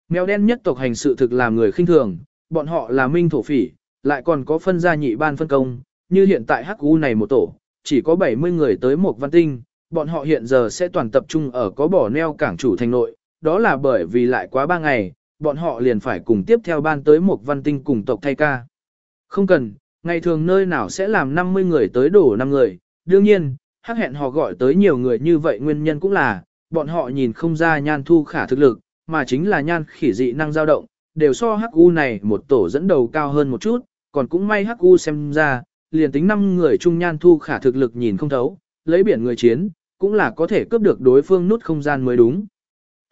Mèo đen nhất tộc hành sự thực làm người khinh thường, bọn họ là minh thổ phỉ, lại còn có phân gia nhị ban phân công, như hiện tại hắc u này một tổ, chỉ có 70 người tới một văn tinh, bọn họ hiện giờ sẽ toàn tập trung ở có bỏ neo cảng chủ thành nội, đó là bởi vì lại quá ba ngày, bọn họ liền phải cùng tiếp theo ban tới một văn tinh cùng tộc thay ca. Không cần, ngày thường nơi nào sẽ làm 50 người tới đổ 5 người, đương nhiên, hắc hẹn họ gọi tới nhiều người như vậy nguyên nhân cũng là, bọn họ nhìn không ra nhan thu khả thực lực, mà chính là nhan khỉ dị năng dao động, đều so hắc u này một tổ dẫn đầu cao hơn một chút, còn cũng may hắc u xem ra, liền tính 5 người chung nhan thu khả thực lực nhìn không thấu, lấy biển người chiến, cũng là có thể cướp được đối phương nút không gian mới đúng.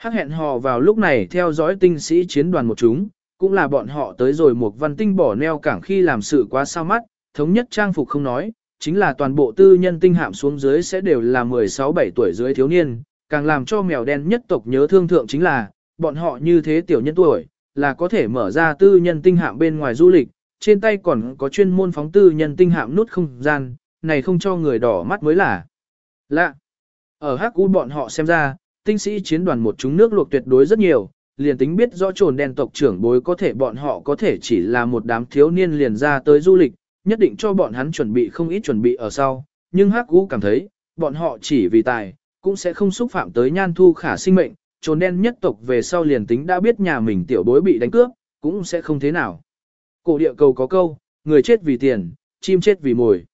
Hắc hẹn hò vào lúc này theo dõi tinh sĩ chiến đoàn một chúng, cũng là bọn họ tới rồi một văn tinh bỏ neo cảng khi làm sự quá sao mắt, thống nhất trang phục không nói, chính là toàn bộ tư nhân tinh hạm xuống dưới sẽ đều là 16-17 tuổi dưới thiếu niên, càng làm cho mèo đen nhất tộc nhớ thương thượng chính là, bọn họ như thế tiểu nhân tuổi, là có thể mở ra tư nhân tinh hạm bên ngoài du lịch, trên tay còn có chuyên môn phóng tư nhân tinh hạm nút không gian, này không cho người đỏ mắt mới là lạ. Ở hắc u bọn họ xem ra, tinh sĩ chiến đoàn một chúng nước luộc tuyệt đối rất nhiều, liền tính biết rõ trồn đen tộc trưởng bối có thể bọn họ có thể chỉ là một đám thiếu niên liền ra tới du lịch, nhất định cho bọn hắn chuẩn bị không ít chuẩn bị ở sau, nhưng hắc vũ cảm thấy, bọn họ chỉ vì tài, cũng sẽ không xúc phạm tới nhan thu khả sinh mệnh, trồn đen nhất tộc về sau liền tính đã biết nhà mình tiểu bối bị đánh cướp, cũng sẽ không thế nào. Cổ địa cầu có câu, người chết vì tiền, chim chết vì mồi.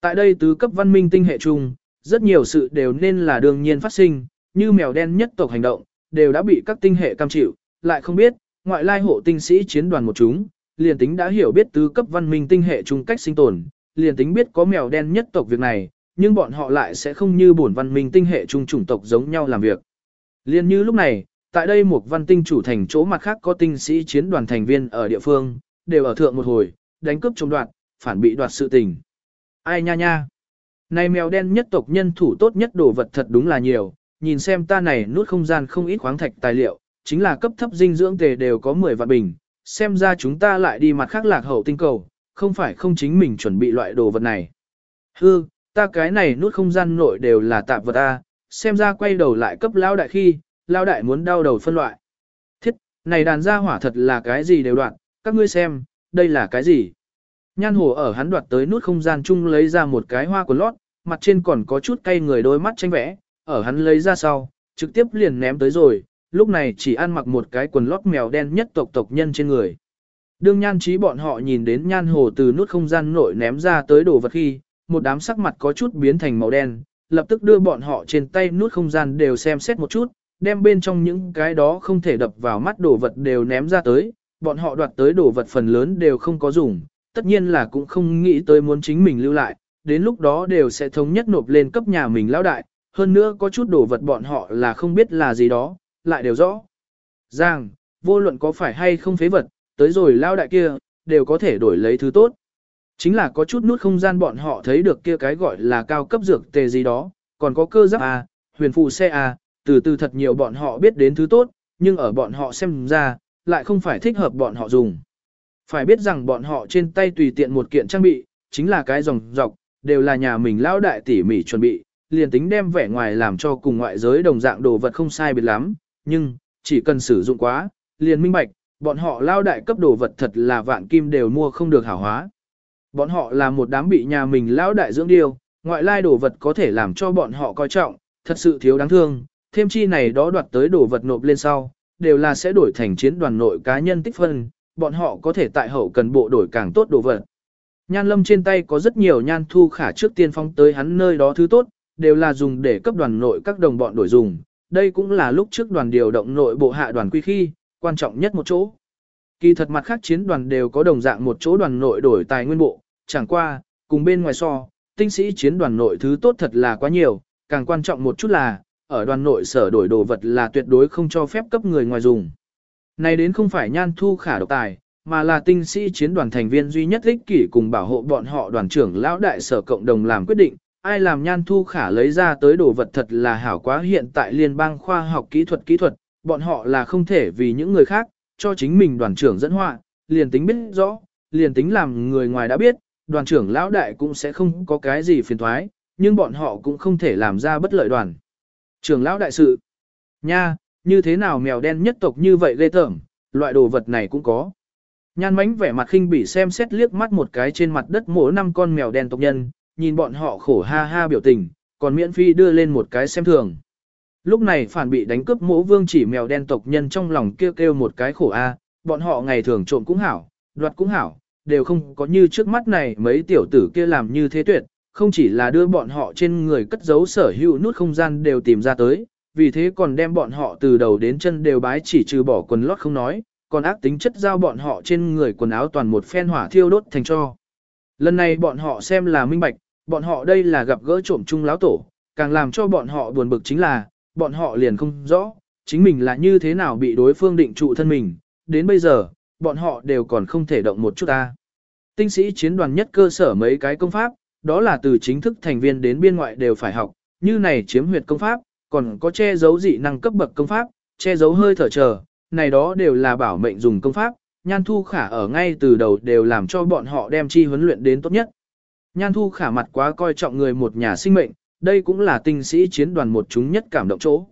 Tại đây tứ cấp văn minh tinh hệ chung, rất nhiều sự đều nên là đương nhiên phát sinh, như mèo đen nhất tộc hành động, đều đã bị các tinh hệ cam chịu, lại không biết, ngoại lai hộ tinh sĩ chiến đoàn một chúng, liền tính đã hiểu biết tứ cấp văn minh tinh hệ chung cách sinh tồn, liền tính biết có mèo đen nhất tộc việc này, nhưng bọn họ lại sẽ không như bổn văn minh tinh hệ chung chủng tộc giống nhau làm việc. Liên như lúc này, tại đây một văn tinh chủ thành chỗ mặt khác có tinh sĩ chiến đoàn thành viên ở địa phương, đều ở thượng một hồi, đánh cướp chống đoạt, phản bị đoạt sự tình. Ai nha nha. Này mèo đen nhất tộc nhân thủ tốt nhất đồ vật thật đúng là nhiều, nhìn xem ta này nút không gian không ít khoáng thạch tài liệu, chính là cấp thấp dinh dưỡng tề đều có 10 vạn bình, xem ra chúng ta lại đi mặt khác lạc hậu tinh cầu, không phải không chính mình chuẩn bị loại đồ vật này. Hư, ta cái này nút không gian nội đều là tạp vật A, xem ra quay đầu lại cấp lao đại khi, lao đại muốn đau đầu phân loại. Thiết, này đàn gia hỏa thật là cái gì đều đoạn, các ngươi xem, đây là cái gì? Nhan hồ ở hắn đoạt tới nút không gian chung lấy ra một cái hoa của lót, mặt trên còn có chút cay người đôi mắt tranh vẽ, ở hắn lấy ra sau, trực tiếp liền ném tới rồi, lúc này chỉ ăn mặc một cái quần lót mèo đen nhất tộc tộc nhân trên người. Đương nhan trí bọn họ nhìn đến nhan hồ từ nút không gian nội ném ra tới đồ vật khi, một đám sắc mặt có chút biến thành màu đen, lập tức đưa bọn họ trên tay nút không gian đều xem xét một chút, đem bên trong những cái đó không thể đập vào mắt đồ vật đều ném ra tới, bọn họ đoạt tới đồ vật phần lớn đều không có dùng, tất nhiên là cũng không nghĩ tới muốn chính mình lưu lại, đến lúc đó đều sẽ thống nhất nộp lên cấp nhà mình lão đại, hơn nữa có chút đồ vật bọn họ là không biết là gì đó, lại đều rõ. Giang, vô luận có phải hay không phế vật, tới rồi lao đại kia, đều có thể đổi lấy thứ tốt. Chính là có chút nút không gian bọn họ thấy được kia cái gọi là cao cấp dược tề gì đó, còn có cơ giáp A, huyền phù xe A, từ từ thật nhiều bọn họ biết đến thứ tốt, nhưng ở bọn họ xem ra, lại không phải thích hợp bọn họ dùng. Phải biết rằng bọn họ trên tay tùy tiện một kiện trang bị, chính là cái dòng dọc, đều là nhà mình lao đại tỉ mỉ chuẩn bị, liền tính đem vẻ ngoài làm cho cùng ngoại giới đồng dạng đồ vật không sai biệt lắm, nhưng, chỉ cần sử dụng quá, liền minh bạch, bọn họ lao đại cấp đồ vật thật là vạn kim đều mua không được hảo hóa. Bọn họ là một đám bị nhà mình lão đại dưỡng điêu, ngoại lai đồ vật có thể làm cho bọn họ coi trọng, thật sự thiếu đáng thương, thêm chi này đó đoạt tới đồ vật nộp lên sau, đều là sẽ đổi thành chiến đoàn nội cá nhân tích phân, bọn họ có thể tại hậu cần bộ đổi càng tốt đồ vật. Nhan lâm trên tay có rất nhiều nhan thu khả trước tiên phong tới hắn nơi đó thứ tốt, đều là dùng để cấp đoàn nội các đồng bọn đổi dùng. Đây cũng là lúc trước đoàn điều động nội bộ hạ đoàn quy khi, quan trọng nhất một chỗ. Kỳ thật mặt khác chiến đoàn đều có đồng dạng một chỗ đoàn nội đổi tài nguyên bộ, chẳng qua, cùng bên ngoài so, tinh sĩ chiến đoàn nội thứ tốt thật là quá nhiều, càng quan trọng một chút là, ở đoàn nội sở đổi đồ vật là tuyệt đối không cho phép cấp người ngoài dùng. Này đến không phải nhan thu khả độc tài, mà là tinh sĩ chiến đoàn thành viên duy nhất ích kỷ cùng bảo hộ bọn họ đoàn trưởng lão đại sở cộng đồng làm quyết định, ai làm nhan thu khả lấy ra tới đồ vật thật là hảo quá hiện tại liên bang khoa học kỹ thuật kỹ thuật, bọn họ là không thể vì những người khác, cho chính mình đoàn trưởng dẫn họa, liền tính biết rõ, liền tính làm người ngoài đã biết, đoàn trưởng lão đại cũng sẽ không có cái gì phiền thoái, nhưng bọn họ cũng không thể làm ra bất lợi đoàn. Trưởng lão đại sự, nha, như thế nào mèo đen nhất tộc như vậy ghê tởm, loại đồ vật này cũng có. Nhan mánh vẻ mặt khinh bỉ xem xét liếc mắt một cái trên mặt đất mỗi năm con mèo đen tộc nhân, nhìn bọn họ khổ ha ha biểu tình, còn miễn phi đưa lên một cái xem thường. Lúc này phản bị đánh cướp mỗ vương chỉ mèo đen tộc nhân trong lòng kêu kêu một cái khổ a, bọn họ ngày thường trộm cũng hảo, đoạt cũng hảo, đều không có như trước mắt này mấy tiểu tử kia làm như thế tuyệt, không chỉ là đưa bọn họ trên người cất giấu sở hữu nút không gian đều tìm ra tới, vì thế còn đem bọn họ từ đầu đến chân đều bái chỉ trừ bỏ quần lót không nói, còn ác tính chất giao bọn họ trên người quần áo toàn một phen hỏa thiêu đốt thành cho. Lần này bọn họ xem là minh bạch, bọn họ đây là gặp gỡ trộm chung láo tổ, càng làm cho bọn họ buồn bực chính là, bọn họ liền không rõ, chính mình là như thế nào bị đối phương định trụ thân mình, đến bây giờ, bọn họ đều còn không thể động một chút ta. Tinh sĩ chiến đoàn nhất cơ sở mấy cái công pháp, đó là từ chính thức thành viên đến biên ngoại đều phải học, như này chiếm huyệt công pháp, còn có che giấu dị năng cấp bậc công pháp, che giấu hơi thở chờ, này đó đều là bảo mệnh dùng công pháp, Nhan Thu Khả ở ngay từ đầu đều làm cho bọn họ đem chi huấn luyện đến tốt nhất. Nhan Thu Khả mặt quá coi trọng người một nhà sinh mệnh, đây cũng là tinh sĩ chiến đoàn một chúng nhất cảm động chỗ.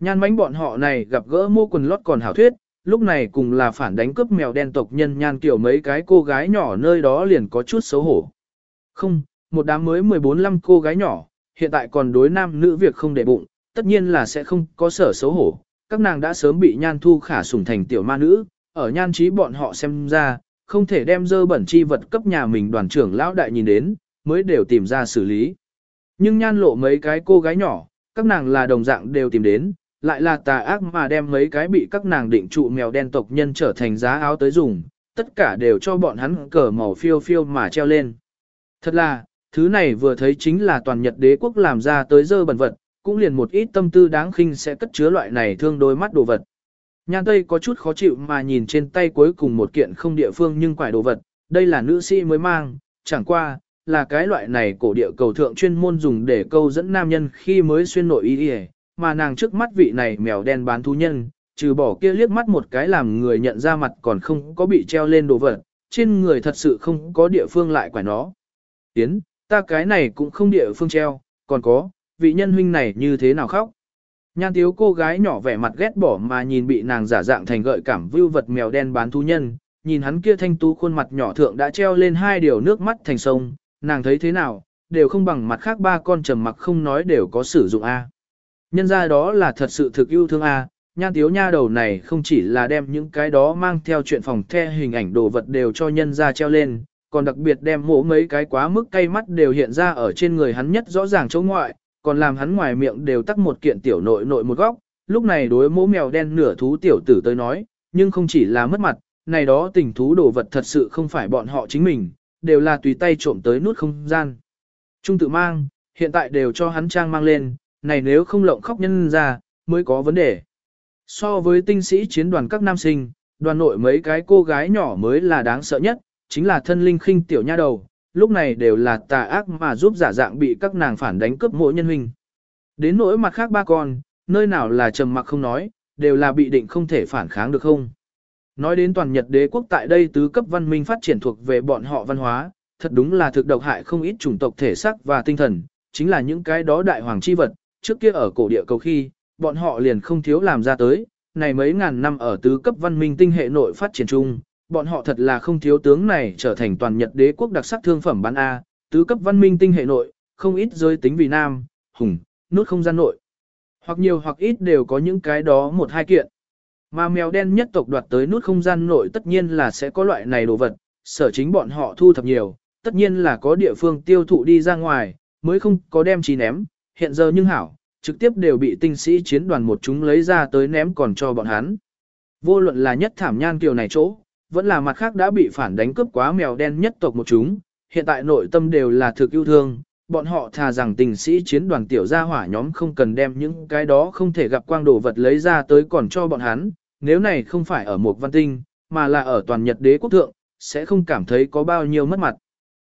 Nhan mánh bọn họ này gặp gỡ mô quần lót còn hảo thuyết, lúc này cùng là phản đánh cướp mèo đen tộc nhân nhan kiểu mấy cái cô gái nhỏ nơi đó liền có chút xấu hổ. Không, một đám mới 14-15 cô gái nhỏ, hiện tại còn đối nam nữ việc không để bụng, tất nhiên là sẽ không có sở xấu hổ. Các nàng đã sớm bị nhan thu khả sủng thành tiểu ma nữ, ở nhan trí bọn họ xem ra, không thể đem dơ bẩn chi vật cấp nhà mình đoàn trưởng lão đại nhìn đến, mới đều tìm ra xử lý. Nhưng nhan lộ mấy cái cô gái nhỏ, các nàng là đồng dạng đều tìm đến, lại là tà ác mà đem mấy cái bị các nàng định trụ mèo đen tộc nhân trở thành giá áo tới dùng, tất cả đều cho bọn hắn cờ màu phiêu phiêu mà treo lên. Thật là, thứ này vừa thấy chính là toàn Nhật đế quốc làm ra tới dơ bẩn vật, cũng liền một ít tâm tư đáng khinh sẽ cất chứa loại này thương đôi mắt đồ vật. Nhan Tây có chút khó chịu mà nhìn trên tay cuối cùng một kiện không địa phương nhưng quải đồ vật, đây là nữ sĩ mới mang, chẳng qua, là cái loại này cổ địa cầu thượng chuyên môn dùng để câu dẫn nam nhân khi mới xuyên nội y y, mà nàng trước mắt vị này mèo đen bán thú nhân, trừ bỏ kia liếc mắt một cái làm người nhận ra mặt còn không có bị treo lên đồ vật, trên người thật sự không có địa phương lại quả nó. Tiến, ta cái này cũng không địa phương treo, còn có, vị nhân huynh này như thế nào khóc. Nhan tiếu cô gái nhỏ vẻ mặt ghét bỏ mà nhìn bị nàng giả dạng thành gợi cảm vưu vật mèo đen bán thú nhân, nhìn hắn kia thanh tú khuôn mặt nhỏ thượng đã treo lên hai điều nước mắt thành sông, nàng thấy thế nào, đều không bằng mặt khác ba con trầm mặc không nói đều có sử dụng A. Nhân ra đó là thật sự thực yêu thương A, nhan tiếu nha đầu này không chỉ là đem những cái đó mang theo chuyện phòng the hình ảnh đồ vật đều cho nhân ra treo lên, còn đặc biệt đem mổ mấy cái quá mức cay mắt đều hiện ra ở trên người hắn nhất rõ ràng chỗ ngoại, còn làm hắn ngoài miệng đều tắc một kiện tiểu nội nội một góc, lúc này đối mỗ mèo đen nửa thú tiểu tử tới nói, nhưng không chỉ là mất mặt, này đó tình thú đồ vật thật sự không phải bọn họ chính mình, đều là tùy tay trộm tới nút không gian. Trung tự mang, hiện tại đều cho hắn trang mang lên, này nếu không lộng khóc nhân ra, mới có vấn đề. So với tinh sĩ chiến đoàn các nam sinh, đoàn nội mấy cái cô gái nhỏ mới là đáng sợ nhất, chính là thân linh khinh tiểu nha đầu, lúc này đều là tà ác mà giúp giả dạng bị các nàng phản đánh cướp mỗi nhân huynh. Đến nỗi mặt khác ba con, nơi nào là trầm mặc không nói, đều là bị định không thể phản kháng được không. Nói đến toàn Nhật đế quốc tại đây tứ cấp văn minh phát triển thuộc về bọn họ văn hóa, thật đúng là thực độc hại không ít chủng tộc thể xác và tinh thần, chính là những cái đó đại hoàng chi vật, trước kia ở cổ địa cầu khi, bọn họ liền không thiếu làm ra tới, này mấy ngàn năm ở tứ cấp văn minh tinh hệ nội phát triển chung, bọn họ thật là không thiếu tướng này trở thành toàn Nhật đế quốc đặc sắc thương phẩm bán A, tứ cấp văn minh tinh hệ nội, không ít rơi tính vì nam, hùng, nút không gian nội. Hoặc nhiều hoặc ít đều có những cái đó một hai kiện. Mà mèo đen nhất tộc đoạt tới nút không gian nội tất nhiên là sẽ có loại này đồ vật, sở chính bọn họ thu thập nhiều, tất nhiên là có địa phương tiêu thụ đi ra ngoài, mới không có đem trí ném, hiện giờ nhưng hảo, trực tiếp đều bị tinh sĩ chiến đoàn một chúng lấy ra tới ném còn cho bọn hắn. Vô luận là nhất thảm nhan kiều này chỗ, vẫn là mặt khác đã bị phản đánh cướp quá mèo đen nhất tộc một chúng, hiện tại nội tâm đều là thực yêu thương, bọn họ thà rằng tình sĩ chiến đoàn tiểu gia hỏa nhóm không cần đem những cái đó không thể gặp quang đồ vật lấy ra tới còn cho bọn hắn, nếu này không phải ở một văn tinh, mà là ở toàn Nhật đế quốc thượng, sẽ không cảm thấy có bao nhiêu mất mặt.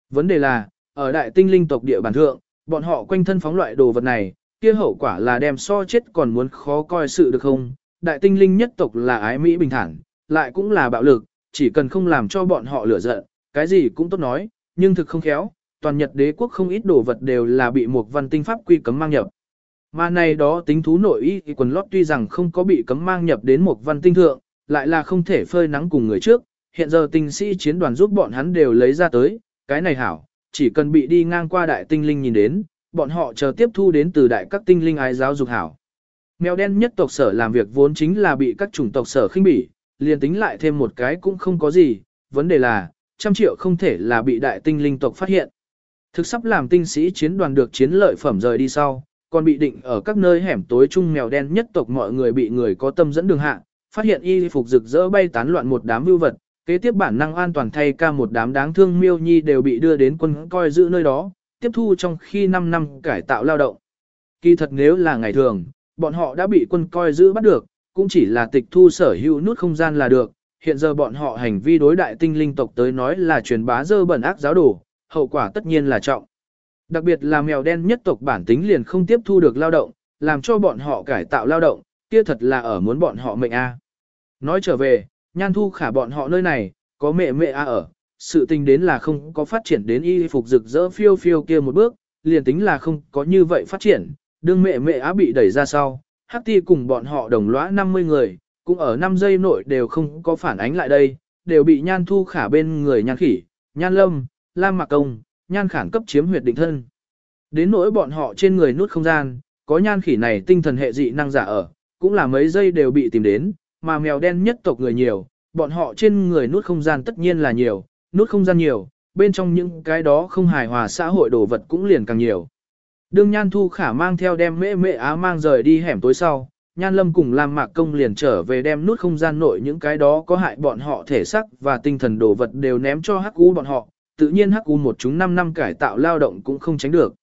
Vấn đề là, ở đại tinh linh tộc địa bản thượng, bọn họ quanh thân phóng loại đồ vật này, kia hậu quả là đem so chết còn muốn khó coi sự được không? Đại tinh linh nhất tộc là ái Mỹ bình thản, lại cũng là bạo lực, chỉ cần không làm cho bọn họ lửa giận, cái gì cũng tốt nói, nhưng thực không khéo, toàn Nhật đế quốc không ít đồ vật đều là bị một văn tinh pháp quy cấm mang nhập. Mà này đó tính thú nội y quần lót tuy rằng không có bị cấm mang nhập đến một văn tinh thượng, lại là không thể phơi nắng cùng người trước, hiện giờ tinh sĩ chiến đoàn giúp bọn hắn đều lấy ra tới, cái này hảo, chỉ cần bị đi ngang qua đại tinh linh nhìn đến, bọn họ chờ tiếp thu đến từ đại các tinh linh ái giáo dục hảo. Mèo đen nhất tộc sở làm việc vốn chính là bị các chủng tộc sở khinh bỉ, liền tính lại thêm một cái cũng không có gì, vấn đề là, trăm triệu không thể là bị đại tinh linh tộc phát hiện. Thực sắp làm tinh sĩ chiến đoàn được chiến lợi phẩm rời đi sau, còn bị định ở các nơi hẻm tối chung mèo đen nhất tộc mọi người bị người có tâm dẫn đường hạ, phát hiện y phục rực rỡ bay tán loạn một đám vưu vật, kế tiếp bản năng an toàn thay ca một đám đáng thương miêu nhi đều bị đưa đến quân coi giữ nơi đó, tiếp thu trong khi 5 năm cải tạo lao động. Kỳ thật nếu là ngày thường, bọn họ đã bị quân coi giữ bắt được, cũng chỉ là tịch thu sở hữu nút không gian là được, hiện giờ bọn họ hành vi đối đại tinh linh tộc tới nói là truyền bá dơ bẩn ác giáo đồ, hậu quả tất nhiên là trọng. Đặc biệt là mèo đen nhất tộc bản tính liền không tiếp thu được lao động, làm cho bọn họ cải tạo lao động, kia thật là ở muốn bọn họ mệnh a. Nói trở về, nhan thu khả bọn họ nơi này, có mẹ mẹ a ở, sự tình đến là không có phát triển đến y phục rực rỡ phiêu phiêu kia một bước, liền tính là không có như vậy phát triển, đương mẹ mẹ á bị đẩy ra sau, hắc ti cùng bọn họ đồng lõa 50 người, cũng ở 5 giây nội đều không có phản ánh lại đây, đều bị nhan thu khả bên người nhan khỉ, nhan lâm, lam mạc công, nhan khản cấp chiếm huyệt định thân. Đến nỗi bọn họ trên người nút không gian, có nhan khỉ này tinh thần hệ dị năng giả ở, cũng là mấy giây đều bị tìm đến, mà mèo đen nhất tộc người nhiều, bọn họ trên người nút không gian tất nhiên là nhiều, nút không gian nhiều, bên trong những cái đó không hài hòa xã hội đồ vật cũng liền càng nhiều. Đương Nhan Thu Khả mang theo đem mễ mễ á mang rời đi hẻm tối sau, Nhan Lâm cùng Lam Mạc Công liền trở về đem nút không gian nội những cái đó có hại bọn họ thể sắc và tinh thần đồ vật đều ném cho Hắc U bọn họ, tự nhiên Hắc U một chúng 5 năm cải tạo lao động cũng không tránh được.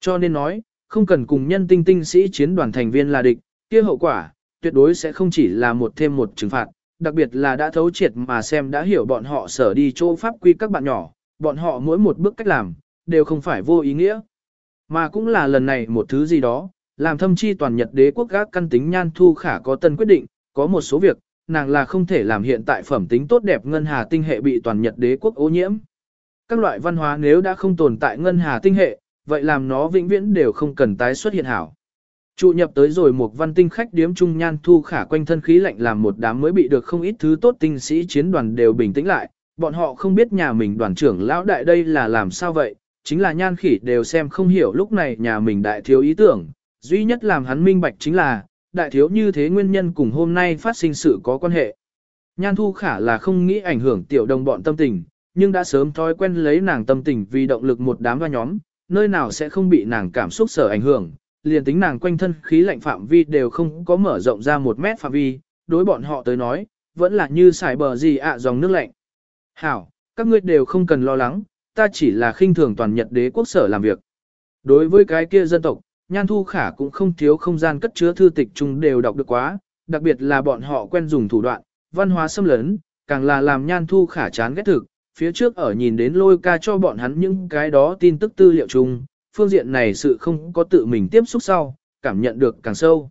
Cho nên nói, không cần cùng nhân tinh tinh sĩ chiến đoàn thành viên là địch, kia hậu quả, tuyệt đối sẽ không chỉ là một thêm một trừng phạt, đặc biệt là đã thấu triệt mà xem đã hiểu bọn họ sở đi chỗ pháp quy các bạn nhỏ, bọn họ mỗi một bước cách làm, đều không phải vô ý nghĩa. Mà cũng là lần này một thứ gì đó, làm thâm chi toàn Nhật đế quốc gác căn tính nhan thu khả có tân quyết định, có một số việc, nàng là không thể làm hiện tại phẩm tính tốt đẹp ngân hà tinh hệ bị toàn Nhật đế quốc ô nhiễm. Các loại văn hóa nếu đã không tồn tại ngân hà tinh hệ, vậy làm nó vĩnh viễn đều không cần tái xuất hiện hảo. Trụ nhập tới rồi một văn tinh khách điếm trung nhan thu khả quanh thân khí lạnh làm một đám mới bị được không ít thứ tốt tinh sĩ chiến đoàn đều bình tĩnh lại, bọn họ không biết nhà mình đoàn trưởng lão đại đây là làm sao vậy, chính là nhan khỉ đều xem không hiểu lúc này nhà mình đại thiếu ý tưởng, duy nhất làm hắn minh bạch chính là, đại thiếu như thế nguyên nhân cùng hôm nay phát sinh sự có quan hệ. Nhan thu khả là không nghĩ ảnh hưởng tiểu đồng bọn tâm tình, nhưng đã sớm thói quen lấy nàng tâm tình vì động lực một đám hoa nhóm, nơi nào sẽ không bị nàng cảm xúc sở ảnh hưởng, liền tính nàng quanh thân khí lạnh phạm vi đều không có mở rộng ra một mét phạm vi, đối bọn họ tới nói, vẫn là như xài bờ gì ạ dòng nước lạnh. Hảo, các ngươi đều không cần lo lắng, ta chỉ là khinh thường toàn Nhật đế quốc sở làm việc. Đối với cái kia dân tộc, Nhan Thu Khả cũng không thiếu không gian cất chứa thư tịch chung đều đọc được quá, đặc biệt là bọn họ quen dùng thủ đoạn, văn hóa xâm lấn, càng là làm Nhan Thu Khả chán ghét thực. Phía trước ở nhìn đến lôi ca cho bọn hắn những cái đó tin tức tư liệu chung, phương diện này sự không có tự mình tiếp xúc sau, cảm nhận được càng sâu.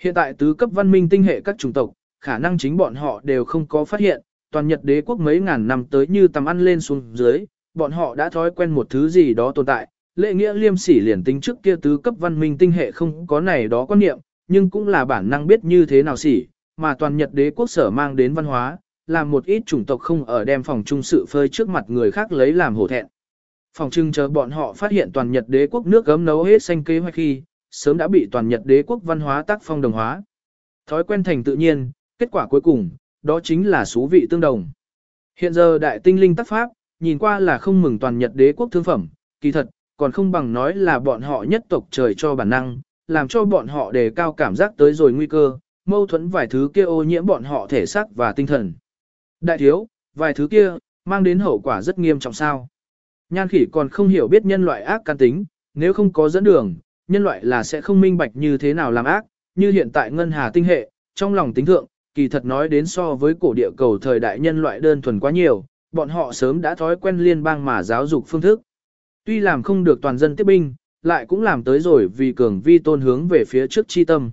Hiện tại tứ cấp văn minh tinh hệ các chủng tộc, khả năng chính bọn họ đều không có phát hiện, toàn Nhật đế quốc mấy ngàn năm tới như tầm ăn lên xuống dưới, bọn họ đã thói quen một thứ gì đó tồn tại. Lệ nghĩa liêm sỉ liền tính trước kia tứ cấp văn minh tinh hệ không có này đó quan niệm, nhưng cũng là bản năng biết như thế nào sỉ, mà toàn Nhật đế quốc sở mang đến văn hóa, làm một ít chủng tộc không ở đem phòng trung sự phơi trước mặt người khác lấy làm hổ thẹn. Phòng trưng chờ bọn họ phát hiện toàn Nhật đế quốc nước gấm nấu hết xanh kế hoạch khi, sớm đã bị toàn Nhật đế quốc văn hóa tác phong đồng hóa. Thói quen thành tự nhiên, kết quả cuối cùng, đó chính là số vị tương đồng. Hiện giờ đại tinh linh tác pháp, nhìn qua là không mừng toàn Nhật đế quốc thương phẩm, kỳ thật, còn không bằng nói là bọn họ nhất tộc trời cho bản năng, làm cho bọn họ đề cao cảm giác tới rồi nguy cơ, mâu thuẫn vài thứ kia ô nhiễm bọn họ thể xác và tinh thần. Đại thiếu, vài thứ kia, mang đến hậu quả rất nghiêm trọng sao. Nhan khỉ còn không hiểu biết nhân loại ác can tính, nếu không có dẫn đường, nhân loại là sẽ không minh bạch như thế nào làm ác, như hiện tại ngân hà tinh hệ, trong lòng tính thượng, kỳ thật nói đến so với cổ địa cầu thời đại nhân loại đơn thuần quá nhiều, bọn họ sớm đã thói quen liên bang mà giáo dục phương thức. Tuy làm không được toàn dân tiếp binh, lại cũng làm tới rồi vì cường vi tôn hướng về phía trước chi tâm.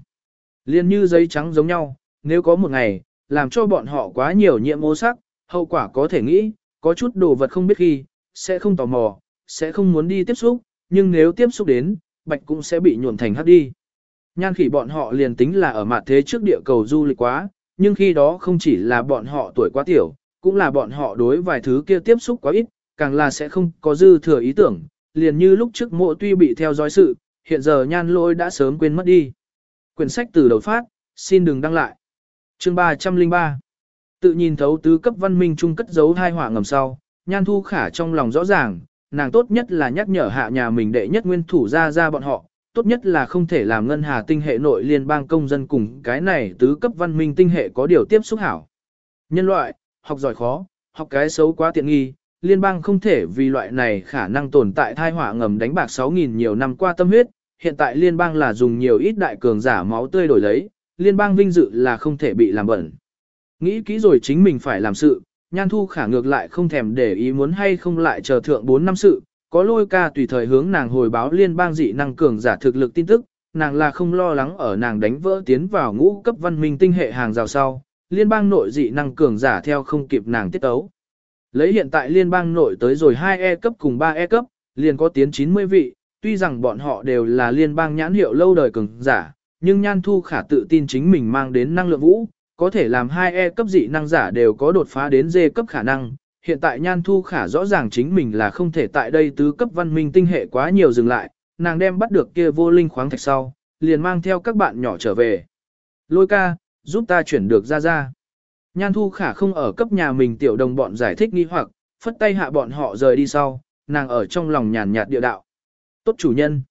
Liên như giấy trắng giống nhau, nếu có một ngày, làm cho bọn họ quá nhiều nhiễm ô sắc, hậu quả có thể nghĩ, có chút đồ vật không biết khi, sẽ không tò mò, sẽ không muốn đi tiếp xúc, nhưng nếu tiếp xúc đến, bạch cũng sẽ bị nhuộm thành hắc đi. Nhan khỉ bọn họ liền tính là ở mặt thế trước địa cầu du lịch quá, nhưng khi đó không chỉ là bọn họ tuổi quá tiểu, cũng là bọn họ đối vài thứ kia tiếp xúc quá ít, càng là sẽ không có dư thừa ý tưởng, liền như lúc trước mộ tuy bị theo dõi sự, hiện giờ nhan lôi đã sớm quên mất đi. Quyển sách từ đầu phát, xin đừng đăng lại. Chương 303 Tự nhìn thấu tứ cấp văn minh trung cất giấu hai họa ngầm sau, nhan thu khả trong lòng rõ ràng, nàng tốt nhất là nhắc nhở hạ nhà mình đệ nhất nguyên thủ ra ra bọn họ, tốt nhất là không thể làm ngân hà tinh hệ nội liên bang công dân cùng cái này tứ cấp văn minh tinh hệ có điều tiếp xúc hảo. Nhân loại, học giỏi khó, học cái xấu quá tiện nghi, liên bang không thể vì loại này khả năng tồn tại thai họa ngầm đánh bạc 6.000 nhiều năm qua tâm huyết, hiện tại liên bang là dùng nhiều ít đại cường giả máu tươi đổi lấy, liên bang vinh dự là không thể bị làm bẩn. Nghĩ kỹ rồi chính mình phải làm sự, nhan thu khả ngược lại không thèm để ý muốn hay không lại chờ thượng 4 năm sự, có lôi ca tùy thời hướng nàng hồi báo liên bang dị năng cường giả thực lực tin tức, nàng là không lo lắng ở nàng đánh vỡ tiến vào ngũ cấp văn minh tinh hệ hàng rào sau, liên bang nội dị năng cường giả theo không kịp nàng tiết tấu. Lấy hiện tại liên bang nội tới rồi 2E cấp cùng 3E cấp, liền có tiến 90 vị, tuy rằng bọn họ đều là liên bang nhãn hiệu lâu đời cường giả, nhưng Nhan Thu Khả tự tin chính mình mang đến năng lượng vũ, có thể làm 2E cấp dị năng giả đều có đột phá đến D cấp khả năng. Hiện tại Nhan Thu Khả rõ ràng chính mình là không thể tại đây tứ cấp văn minh tinh hệ quá nhiều dừng lại, nàng đem bắt được kia vô linh khoáng thạch sau, liền mang theo các bạn nhỏ trở về. Lôi ca, giúp ta chuyển được ra ra. Nhan Thu Khả không ở cấp nhà mình tiểu đồng bọn giải thích nghi hoặc, phất tay hạ bọn họ rời đi sau, nàng ở trong lòng nhàn nhạt địa đạo. Tốt chủ nhân.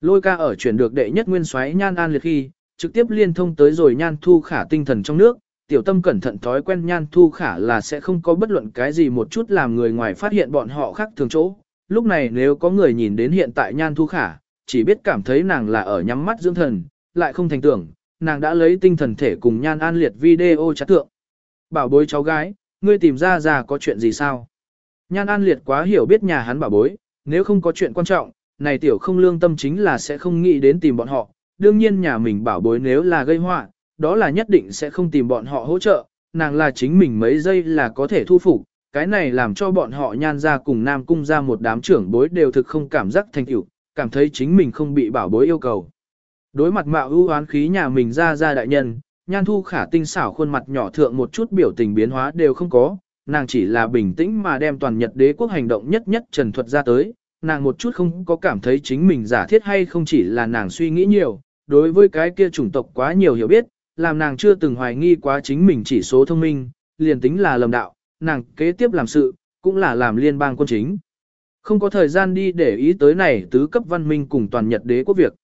Lôi ca ở chuyển được đệ nhất nguyên xoáy Nhan An liệt khi, trực tiếp liên thông tới rồi Nhan Thu Khả tinh thần trong nước, tiểu tâm cẩn thận thói quen Nhan Thu Khả là sẽ không có bất luận cái gì một chút làm người ngoài phát hiện bọn họ khác thường chỗ. Lúc này nếu có người nhìn đến hiện tại Nhan Thu Khả, chỉ biết cảm thấy nàng là ở nhắm mắt dưỡng thần, lại không thành tưởng, nàng đã lấy tinh thần thể cùng Nhan An liệt video chát thượng. Bảo bối cháu gái, ngươi tìm ra ra có chuyện gì sao? Nhan An Liệt quá hiểu biết nhà hắn bảo bối, nếu không có chuyện quan trọng, này tiểu không lương tâm chính là sẽ không nghĩ đến tìm bọn họ. Đương nhiên nhà mình bảo bối nếu là gây họa, đó là nhất định sẽ không tìm bọn họ hỗ trợ, nàng là chính mình mấy giây là có thể thu phục, cái này làm cho bọn họ nhan ra cùng nam cung ra một đám trưởng bối đều thực không cảm giác thành tựu, cảm thấy chính mình không bị bảo bối yêu cầu. Đối mặt mạo ưu oán khí nhà mình ra ra đại nhân, nhan thu khả tinh xảo khuôn mặt nhỏ thượng một chút biểu tình biến hóa đều không có, nàng chỉ là bình tĩnh mà đem toàn Nhật đế quốc hành động nhất nhất trần thuật ra tới, nàng một chút không có cảm thấy chính mình giả thiết hay không chỉ là nàng suy nghĩ nhiều, đối với cái kia chủng tộc quá nhiều hiểu biết, làm nàng chưa từng hoài nghi quá chính mình chỉ số thông minh, liền tính là lầm đạo, nàng kế tiếp làm sự, cũng là làm liên bang quân chính. Không có thời gian đi để ý tới này tứ cấp văn minh cùng toàn Nhật đế quốc việc.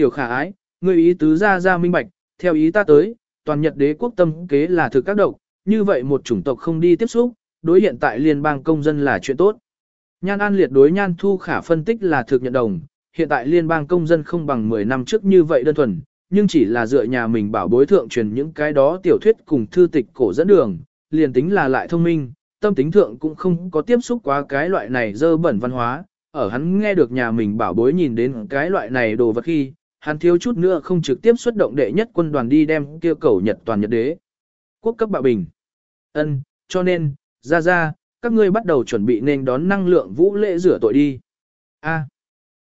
Tiểu khả ái, ngươi ý tứ ra ra minh bạch, theo ý ta tới, toàn Nhật đế quốc tâm kế là thực các độc, như vậy một chủng tộc không đi tiếp xúc, đối hiện tại liên bang công dân là chuyện tốt. Nhan An liệt đối Nhan Thu Khả phân tích là thực nhận đồng, hiện tại liên bang công dân không bằng 10 năm trước như vậy đơn thuần, nhưng chỉ là dựa nhà mình bảo bối thượng truyền những cái đó tiểu thuyết cùng thư tịch cổ dẫn đường, liền tính là lại thông minh, tâm tính thượng cũng không có tiếp xúc quá cái loại này dơ bẩn văn hóa, ở hắn nghe được nhà mình bảo bối nhìn đến cái loại này đồ vật khi, hắn thiếu chút nữa không trực tiếp xuất động đệ nhất quân đoàn đi đem kia cầu Nhật toàn Nhật đế. Quốc cấp bạo bình. Ân, cho nên, ra ra, các ngươi bắt đầu chuẩn bị nên đón năng lượng vũ lễ rửa tội đi. A.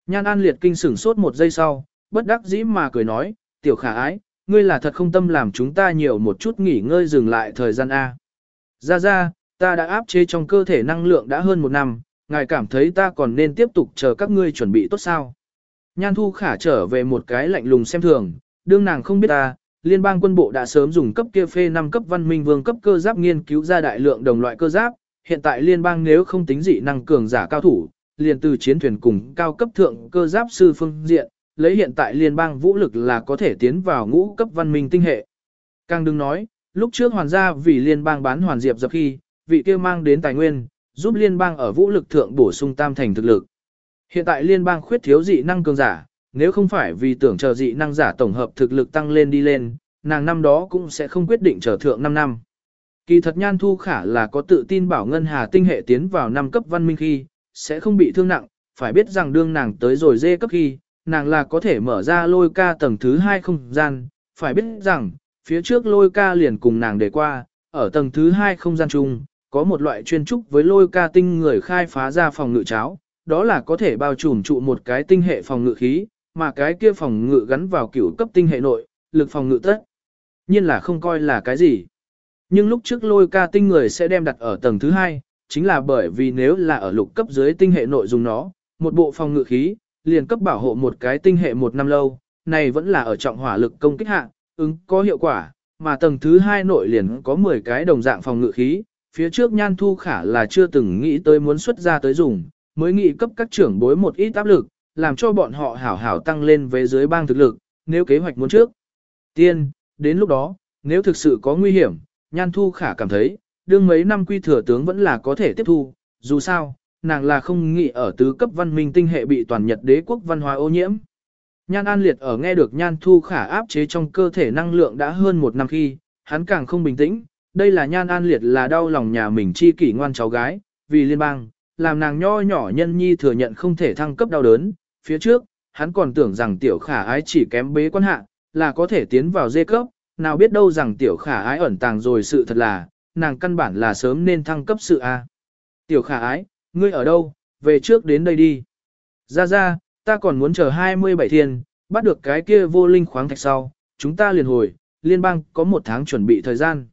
Nhan An liệt kinh sửng sốt một giây sau, bất đắc dĩ mà cười nói, tiểu khả ái, ngươi là thật không tâm làm chúng ta nhiều một chút nghỉ ngơi dừng lại thời gian A. Ra ra, ta đã áp chế trong cơ thể năng lượng đã hơn một năm, ngài cảm thấy ta còn nên tiếp tục chờ các ngươi chuẩn bị tốt sao. Nhan Thu Khả trở về một cái lạnh lùng xem thường, đương nàng không biết ta, liên bang quân bộ đã sớm dùng cấp kia phê 5 cấp văn minh vương cấp cơ giáp nghiên cứu ra đại lượng đồng loại cơ giáp, hiện tại liên bang nếu không tính dị năng cường giả cao thủ, liền từ chiến thuyền cùng cao cấp thượng cơ giáp sư phương diện, lấy hiện tại liên bang vũ lực là có thể tiến vào ngũ cấp văn minh tinh hệ. Càng đừng nói, lúc trước hoàn gia vì liên bang bán hoàn diệp dập khi, vị kia mang đến tài nguyên, giúp liên bang ở vũ lực thượng bổ sung tam thành thực lực. Hiện tại liên bang khuyết thiếu dị năng cường giả, nếu không phải vì tưởng chờ dị năng giả tổng hợp thực lực tăng lên đi lên, nàng năm đó cũng sẽ không quyết định trở thượng 5 năm. Kỳ thật nhan thu khả là có tự tin bảo ngân hà tinh hệ tiến vào năm cấp văn minh khi, sẽ không bị thương nặng, phải biết rằng đương nàng tới rồi dê cấp khi, nàng là có thể mở ra lôi ca tầng thứ hai không gian, phải biết rằng, phía trước lôi ca liền cùng nàng để qua, ở tầng thứ hai không gian chung, có một loại chuyên trúc với lôi ca tinh người khai phá ra phòng ngự cháo, đó là có thể bao trùm trụ một cái tinh hệ phòng ngự khí, mà cái kia phòng ngự gắn vào cửu cấp tinh hệ nội, lực phòng ngự tất. nhiên là không coi là cái gì. Nhưng lúc trước lôi ca tinh người sẽ đem đặt ở tầng thứ hai, chính là bởi vì nếu là ở lục cấp dưới tinh hệ nội dùng nó, một bộ phòng ngự khí, liền cấp bảo hộ một cái tinh hệ một năm lâu, này vẫn là ở trọng hỏa lực công kích hạ, ứng có hiệu quả, mà tầng thứ hai nội liền có 10 cái đồng dạng phòng ngự khí, phía trước nhan thu khả là chưa từng nghĩ tới muốn xuất ra tới dùng, mới nghị cấp các trưởng bối một ít áp lực, làm cho bọn họ hảo hảo tăng lên về dưới bang thực lực, nếu kế hoạch muốn trước. Tiên, đến lúc đó, nếu thực sự có nguy hiểm, nhan thu khả cảm thấy, đương mấy năm quy thừa tướng vẫn là có thể tiếp thu, dù sao, nàng là không nghĩ ở tứ cấp văn minh tinh hệ bị toàn Nhật đế quốc văn hóa ô nhiễm. Nhan An Liệt ở nghe được Nhan Thu Khả áp chế trong cơ thể năng lượng đã hơn một năm khi, hắn càng không bình tĩnh, đây là Nhan An Liệt là đau lòng nhà mình chi kỷ ngoan cháu gái, vì liên bang, làm nàng nho nhỏ nhân nhi thừa nhận không thể thăng cấp đau đớn, phía trước, hắn còn tưởng rằng tiểu khả ái chỉ kém bế quan hạ, là có thể tiến vào dê cấp, nào biết đâu rằng tiểu khả ái ẩn tàng rồi sự thật là, nàng căn bản là sớm nên thăng cấp sự A. Tiểu khả ái, ngươi ở đâu, về trước đến đây đi. Ra ra, ta còn muốn chờ 27 thiên, bắt được cái kia vô linh khoáng thạch sau, chúng ta liền hồi, liên bang có một tháng chuẩn bị thời gian.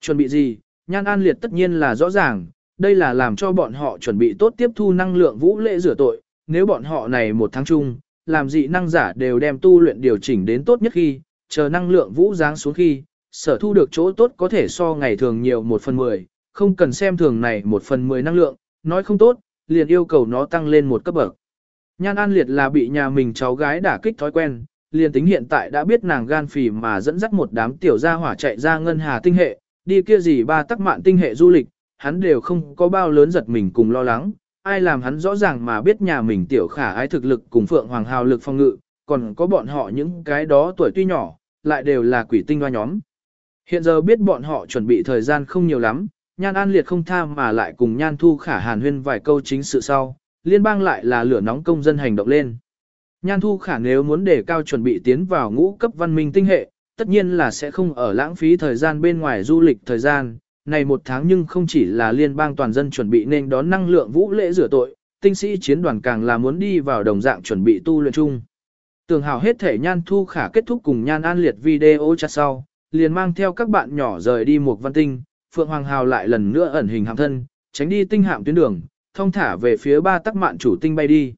Chuẩn bị gì, nhan an liệt tất nhiên là rõ ràng, đây là làm cho bọn họ chuẩn bị tốt tiếp thu năng lượng vũ lễ rửa tội, nếu bọn họ này một tháng chung, làm dị năng giả đều đem tu luyện điều chỉnh đến tốt nhất khi, chờ năng lượng vũ giáng xuống khi, sở thu được chỗ tốt có thể so ngày thường nhiều một phần mười, không cần xem thường này một phần mười năng lượng, nói không tốt, liền yêu cầu nó tăng lên một cấp bậc. Nhan An Liệt là bị nhà mình cháu gái đả kích thói quen, liền tính hiện tại đã biết nàng gan phì mà dẫn dắt một đám tiểu gia hỏa chạy ra ngân hà tinh hệ, đi kia gì ba tắc mạn tinh hệ du lịch, hắn đều không có bao lớn giật mình cùng lo lắng, ai làm hắn rõ ràng mà biết nhà mình tiểu khả ái thực lực cùng phượng hoàng hào lực phong ngự, còn có bọn họ những cái đó tuổi tuy nhỏ, lại đều là quỷ tinh hoa nhóm. Hiện giờ biết bọn họ chuẩn bị thời gian không nhiều lắm, Nhan An Liệt không tha mà lại cùng Nhan Thu Khả hàn huyên vài câu chính sự sau, liên bang lại là lửa nóng công dân hành động lên. Nhan Thu Khả nếu muốn đề cao chuẩn bị tiến vào ngũ cấp văn minh tinh hệ, tất nhiên là sẽ không ở lãng phí thời gian bên ngoài du lịch thời gian. Này một tháng nhưng không chỉ là liên bang toàn dân chuẩn bị nên đón năng lượng vũ lễ rửa tội, tinh sĩ chiến đoàn càng là muốn đi vào đồng dạng chuẩn bị tu luyện chung. Tường hào hết thể nhan thu khả kết thúc cùng nhan an liệt video chat sau, liền mang theo các bạn nhỏ rời đi một văn tinh, Phượng Hoàng Hào lại lần nữa ẩn hình hạm thân, tránh đi tinh hạm tuyến đường, thông thả về phía ba tắc mạn chủ tinh bay đi.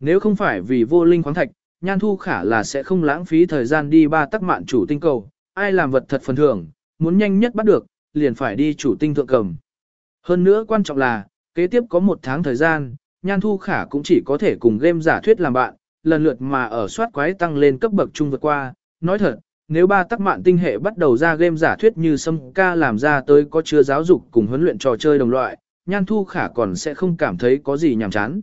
Nếu không phải vì vô linh khoáng thạch, nhan thu khả là sẽ không lãng phí thời gian đi ba tắc mạn chủ tinh cầu, ai làm vật thật phần thưởng, muốn nhanh nhất bắt được, liền phải đi chủ tinh thượng cầm. Hơn nữa quan trọng là, kế tiếp có một tháng thời gian, nhan thu khả cũng chỉ có thể cùng game giả thuyết làm bạn, lần lượt mà ở soát quái tăng lên cấp bậc trung vượt qua. Nói thật, nếu ba tắc mạn tinh hệ bắt đầu ra game giả thuyết như sâm ca làm ra tới có chứa giáo dục cùng huấn luyện trò chơi đồng loại, nhan thu khả còn sẽ không cảm thấy có gì nhàm chán.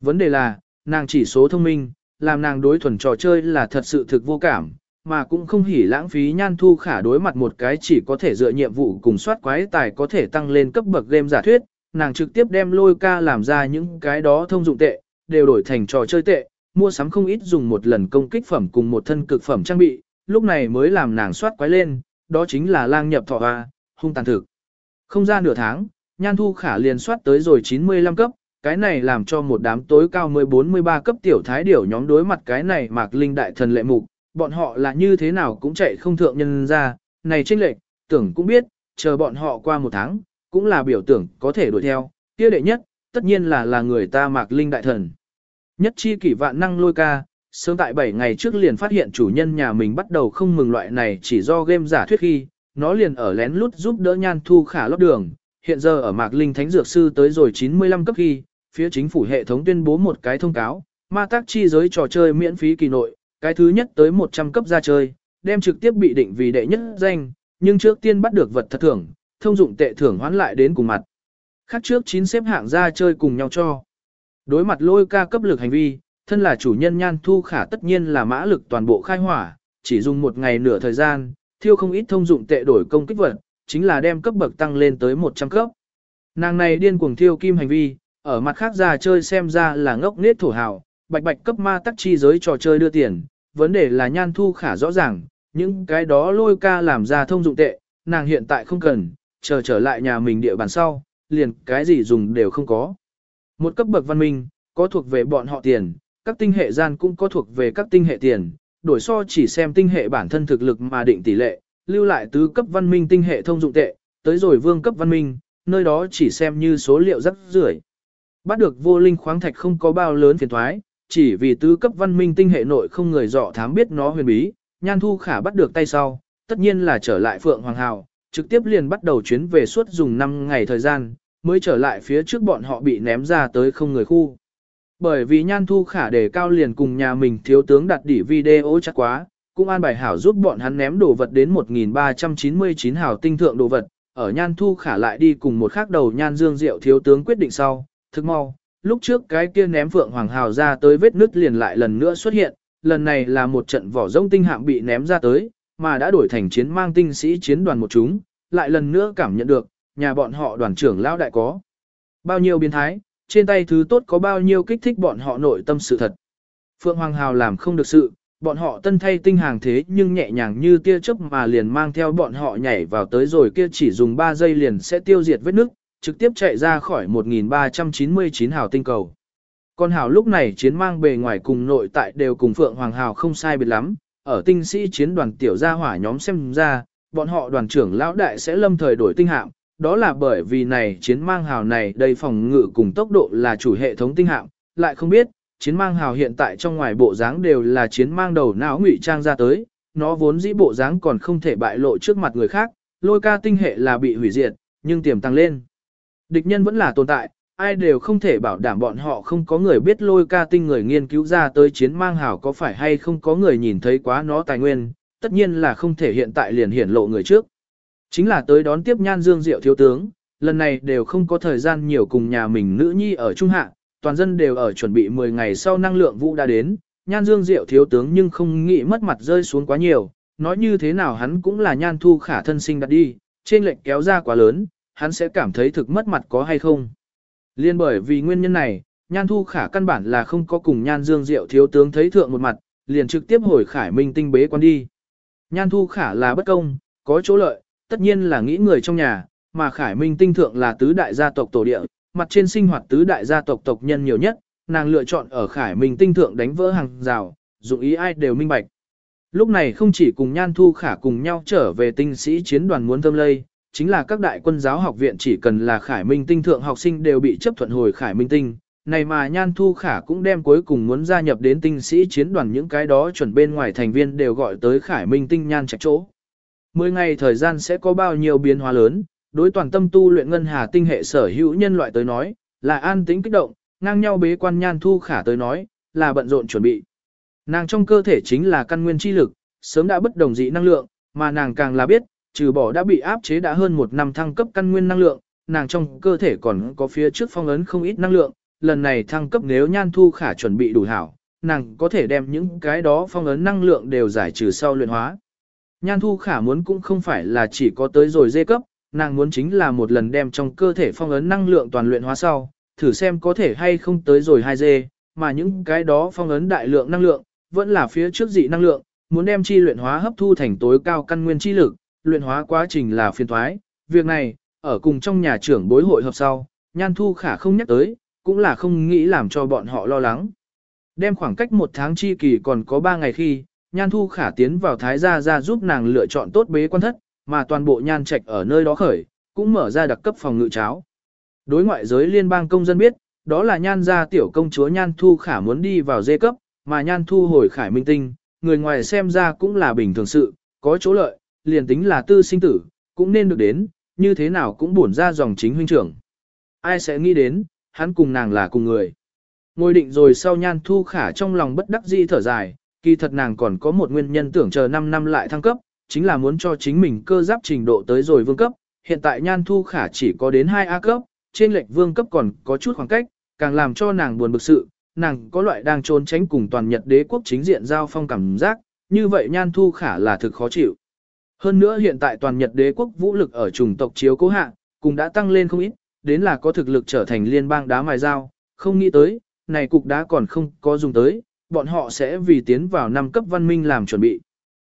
Vấn đề là, nàng chỉ số thông minh, làm nàng đối thuần trò chơi là thật sự thực vô cảm, mà cũng không hỉ lãng phí nhan thu khả đối mặt một cái chỉ có thể dựa nhiệm vụ cùng soát quái tài có thể tăng lên cấp bậc game giả thuyết, nàng trực tiếp đem lôi ca làm ra những cái đó thông dụng tệ, đều đổi thành trò chơi tệ, mua sắm không ít dùng một lần công kích phẩm cùng một thân cực phẩm trang bị, lúc này mới làm nàng soát quái lên, đó chính là lang nhập thọ hoa, hung tàn thực. Không ra nửa tháng, nhan thu khả liền soát tới rồi 95 cấp, cái này làm cho một đám tối cao 14-13 cấp tiểu thái điểu nhóm đối mặt cái này mạc linh đại thần lệ mục, bọn họ là như thế nào cũng chạy không thượng nhân ra, này trinh lệch, tưởng cũng biết, chờ bọn họ qua một tháng, cũng là biểu tưởng có thể đuổi theo, kia đệ nhất, tất nhiên là là người ta mạc linh đại thần. Nhất chi kỷ vạn năng lôi ca, sớm tại 7 ngày trước liền phát hiện chủ nhân nhà mình bắt đầu không mừng loại này chỉ do game giả thuyết khi, nó liền ở lén lút giúp đỡ nhan thu khả lót đường, hiện giờ ở mạc linh thánh dược sư tới rồi 95 cấp khi, phía chính phủ hệ thống tuyên bố một cái thông cáo, ma tác chi giới trò chơi miễn phí kỳ nội, cái thứ nhất tới 100 cấp ra chơi, đem trực tiếp bị định vì đệ nhất danh, nhưng trước tiên bắt được vật thật thưởng, thông dụng tệ thưởng hoán lại đến cùng mặt. Khác trước chín xếp hạng ra chơi cùng nhau cho. Đối mặt lôi ca cấp lực hành vi, thân là chủ nhân nhan thu khả tất nhiên là mã lực toàn bộ khai hỏa, chỉ dùng một ngày nửa thời gian, thiêu không ít thông dụng tệ đổi công kích vật, chính là đem cấp bậc tăng lên tới 100 cấp. Nàng này điên cuồng thiêu kim hành vi, ở mặt khác ra chơi xem ra là ngốc nết thổ hào, bạch bạch cấp ma tắc chi giới trò chơi đưa tiền, vấn đề là nhan thu khả rõ ràng, những cái đó lôi ca làm ra thông dụng tệ, nàng hiện tại không cần, chờ trở lại nhà mình địa bàn sau, liền cái gì dùng đều không có. Một cấp bậc văn minh, có thuộc về bọn họ tiền, các tinh hệ gian cũng có thuộc về các tinh hệ tiền, đổi so chỉ xem tinh hệ bản thân thực lực mà định tỷ lệ, lưu lại tứ cấp văn minh tinh hệ thông dụng tệ, tới rồi vương cấp văn minh, nơi đó chỉ xem như số liệu rất rưởi. Bắt được vô linh khoáng thạch không có bao lớn phiền thoái, chỉ vì tứ cấp văn minh tinh hệ nội không người dọ thám biết nó huyền bí, nhan thu khả bắt được tay sau, tất nhiên là trở lại Phượng Hoàng Hào, trực tiếp liền bắt đầu chuyến về suốt dùng 5 ngày thời gian, mới trở lại phía trước bọn họ bị ném ra tới không người khu. Bởi vì nhan thu khả đề cao liền cùng nhà mình thiếu tướng đặt đỉ video chắc quá, cũng an bài hảo giúp bọn hắn ném đồ vật đến 1399 hảo tinh thượng đồ vật, ở nhan thu khả lại đi cùng một khác đầu nhan dương diệu thiếu tướng quyết định sau, thức mau, lúc trước cái kia ném phượng hoàng hào ra tới vết nứt liền lại lần nữa xuất hiện, lần này là một trận vỏ rông tinh hạm bị ném ra tới, mà đã đổi thành chiến mang tinh sĩ chiến đoàn một chúng, lại lần nữa cảm nhận được, nhà bọn họ đoàn trưởng lão đại có. Bao nhiêu biến thái, trên tay thứ tốt có bao nhiêu kích thích bọn họ nội tâm sự thật. Phượng Hoàng Hào làm không được sự, bọn họ tân thay tinh hàng thế nhưng nhẹ nhàng như tia chớp mà liền mang theo bọn họ nhảy vào tới rồi kia chỉ dùng 3 giây liền sẽ tiêu diệt vết nước, trực tiếp chạy ra khỏi 1399 hào tinh cầu. Con hào lúc này chiến mang bề ngoài cùng nội tại đều cùng Phượng Hoàng Hào không sai biệt lắm, ở tinh sĩ chiến đoàn tiểu gia hỏa nhóm xem ra, bọn họ đoàn trưởng lão đại sẽ lâm thời đổi tinh hạm, đó là bởi vì này chiến mang hào này đầy phòng ngự cùng tốc độ là chủ hệ thống tinh hạm, lại không biết, chiến mang hào hiện tại trong ngoài bộ dáng đều là chiến mang đầu não ngụy trang ra tới, nó vốn dĩ bộ dáng còn không thể bại lộ trước mặt người khác, lôi ca tinh hệ là bị hủy diệt, nhưng tiềm tăng lên. Địch nhân vẫn là tồn tại, ai đều không thể bảo đảm bọn họ không có người biết lôi ca tinh người nghiên cứu ra tới chiến mang hảo có phải hay không có người nhìn thấy quá nó tài nguyên, tất nhiên là không thể hiện tại liền hiển lộ người trước. Chính là tới đón tiếp nhan dương diệu thiếu tướng, lần này đều không có thời gian nhiều cùng nhà mình nữ nhi ở Trung Hạ, toàn dân đều ở chuẩn bị 10 ngày sau năng lượng vũ đã đến, nhan dương diệu thiếu tướng nhưng không nghĩ mất mặt rơi xuống quá nhiều, nói như thế nào hắn cũng là nhan thu khả thân sinh đặt đi, trên lệnh kéo ra quá lớn, hắn sẽ cảm thấy thực mất mặt có hay không. Liên bởi vì nguyên nhân này, nhan thu khả căn bản là không có cùng nhan dương diệu thiếu tướng thấy thượng một mặt, liền trực tiếp hồi khải minh tinh bế quan đi. Nhan thu khả là bất công, có chỗ lợi, tất nhiên là nghĩ người trong nhà, mà khải minh tinh thượng là tứ đại gia tộc tổ địa, mặt trên sinh hoạt tứ đại gia tộc tộc nhân nhiều nhất, nàng lựa chọn ở khải minh tinh thượng đánh vỡ hàng rào, dụng ý ai đều minh bạch. Lúc này không chỉ cùng Nhan Thu Khả cùng nhau trở về tinh sĩ chiến đoàn muốn thâm lây, chính là các đại quân giáo học viện chỉ cần là khải minh tinh thượng học sinh đều bị chấp thuận hồi khải minh tinh. Này mà Nhan Thu Khả cũng đem cuối cùng muốn gia nhập đến tinh sĩ chiến đoàn những cái đó chuẩn bên ngoài thành viên đều gọi tới khải minh tinh nhan trạch chỗ. Mười ngày thời gian sẽ có bao nhiêu biến hóa lớn, đối toàn tâm tu luyện ngân hà tinh hệ sở hữu nhân loại tới nói, là an tĩnh kích động, ngang nhau bế quan Nhan Thu Khả tới nói, là bận rộn chuẩn bị. Nàng trong cơ thể chính là căn nguyên chi lực, sớm đã bất đồng dị năng lượng, mà nàng càng là biết, trừ bỏ đã bị áp chế đã hơn một năm thăng cấp căn nguyên năng lượng, nàng trong cơ thể còn có phía trước phong ấn không ít năng lượng, lần này thăng cấp nếu nhan thu khả chuẩn bị đủ hảo, nàng có thể đem những cái đó phong ấn năng lượng đều giải trừ sau luyện hóa. Nhan thu khả muốn cũng không phải là chỉ có tới rồi dê cấp, nàng muốn chính là một lần đem trong cơ thể phong ấn năng lượng toàn luyện hóa sau, thử xem có thể hay không tới rồi 2 dê, mà những cái đó phong ấn đại lượng năng lượng, vẫn là phía trước dị năng lượng, muốn đem chi luyện hóa hấp thu thành tối cao căn nguyên chi lực, luyện hóa quá trình là phiên thoái. Việc này, ở cùng trong nhà trưởng bối hội hợp sau, Nhan Thu Khả không nhắc tới, cũng là không nghĩ làm cho bọn họ lo lắng. Đem khoảng cách một tháng chi kỳ còn có ba ngày khi, Nhan Thu Khả tiến vào Thái Gia ra giúp nàng lựa chọn tốt bế quan thất, mà toàn bộ Nhan Trạch ở nơi đó khởi, cũng mở ra đặc cấp phòng ngự cháo. Đối ngoại giới liên bang công dân biết, đó là Nhan gia tiểu công chúa Nhan Thu Khả muốn đi vào dê cấp, mà Nhan Thu hồi khải minh tinh, người ngoài xem ra cũng là bình thường sự, có chỗ lợi, liền tính là tư sinh tử, cũng nên được đến, như thế nào cũng buồn ra dòng chính huynh trưởng. Ai sẽ nghĩ đến, hắn cùng nàng là cùng người. Ngồi định rồi sau nhan thu khả trong lòng bất đắc dĩ thở dài, kỳ thật nàng còn có một nguyên nhân tưởng chờ 5 năm lại thăng cấp, chính là muốn cho chính mình cơ giáp trình độ tới rồi vương cấp, hiện tại nhan thu khả chỉ có đến 2A cấp, trên lệch vương cấp còn có chút khoảng cách, càng làm cho nàng buồn bực sự, nàng có loại đang trốn tránh cùng toàn Nhật đế quốc chính diện giao phong cảm giác, như vậy nhan thu khả là thực khó chịu. Hơn nữa hiện tại toàn Nhật đế quốc vũ lực ở chủng tộc chiếu cố hạ, cũng đã tăng lên không ít, đến là có thực lực trở thành liên bang đá mài dao, không nghĩ tới, này cục đá còn không có dùng tới, bọn họ sẽ vì tiến vào năm cấp văn minh làm chuẩn bị.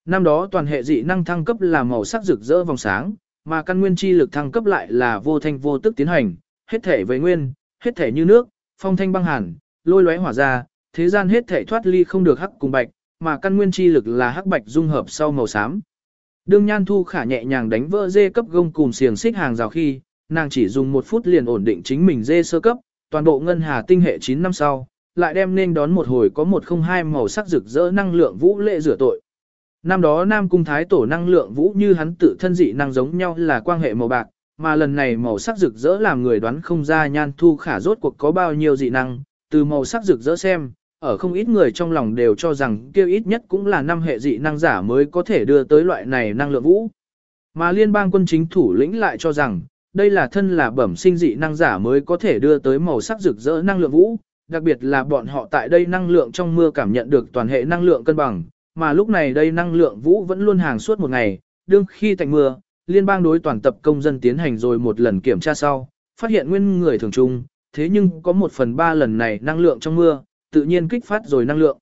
Năm đó toàn hệ dị năng thăng cấp là màu sắc rực rỡ vòng sáng, mà căn nguyên chi lực thăng cấp lại là vô thanh vô tức tiến hành, hết thể với nguyên, hết thể như nước, phong thanh băng hàn, lôi lóe hỏa ra, thế gian hết thể thoát ly không được hắc cùng bạch, mà căn nguyên chi lực là hắc bạch dung hợp sau màu xám. Đương Nhan Thu Khả nhẹ nhàng đánh vỡ dê cấp gông cùng xiềng xích hàng rào khi, nàng chỉ dùng một phút liền ổn định chính mình dê sơ cấp, toàn bộ ngân hà tinh hệ 9 năm sau, lại đem nên đón một hồi có 102 màu sắc rực rỡ năng lượng vũ lệ rửa tội. Năm đó Nam Cung Thái Tổ năng lượng vũ như hắn tự thân dị năng giống nhau là quan hệ màu bạc, mà lần này màu sắc rực rỡ làm người đoán không ra Nhan Thu Khả rốt cuộc có bao nhiêu dị năng, từ màu sắc rực rỡ xem, ở không ít người trong lòng đều cho rằng kêu ít nhất cũng là năm hệ dị năng giả mới có thể đưa tới loại này năng lượng vũ. Mà liên bang quân chính thủ lĩnh lại cho rằng, đây là thân là bẩm sinh dị năng giả mới có thể đưa tới màu sắc rực rỡ năng lượng vũ, đặc biệt là bọn họ tại đây năng lượng trong mưa cảm nhận được toàn hệ năng lượng cân bằng, mà lúc này đây năng lượng vũ vẫn luôn hàng suốt một ngày, đương khi tạnh mưa, liên bang đối toàn tập công dân tiến hành rồi một lần kiểm tra sau, phát hiện nguyên người thường trung, thế nhưng có một phần ba lần này năng lượng trong mưa, tự nhiên kích phát rồi năng lượng.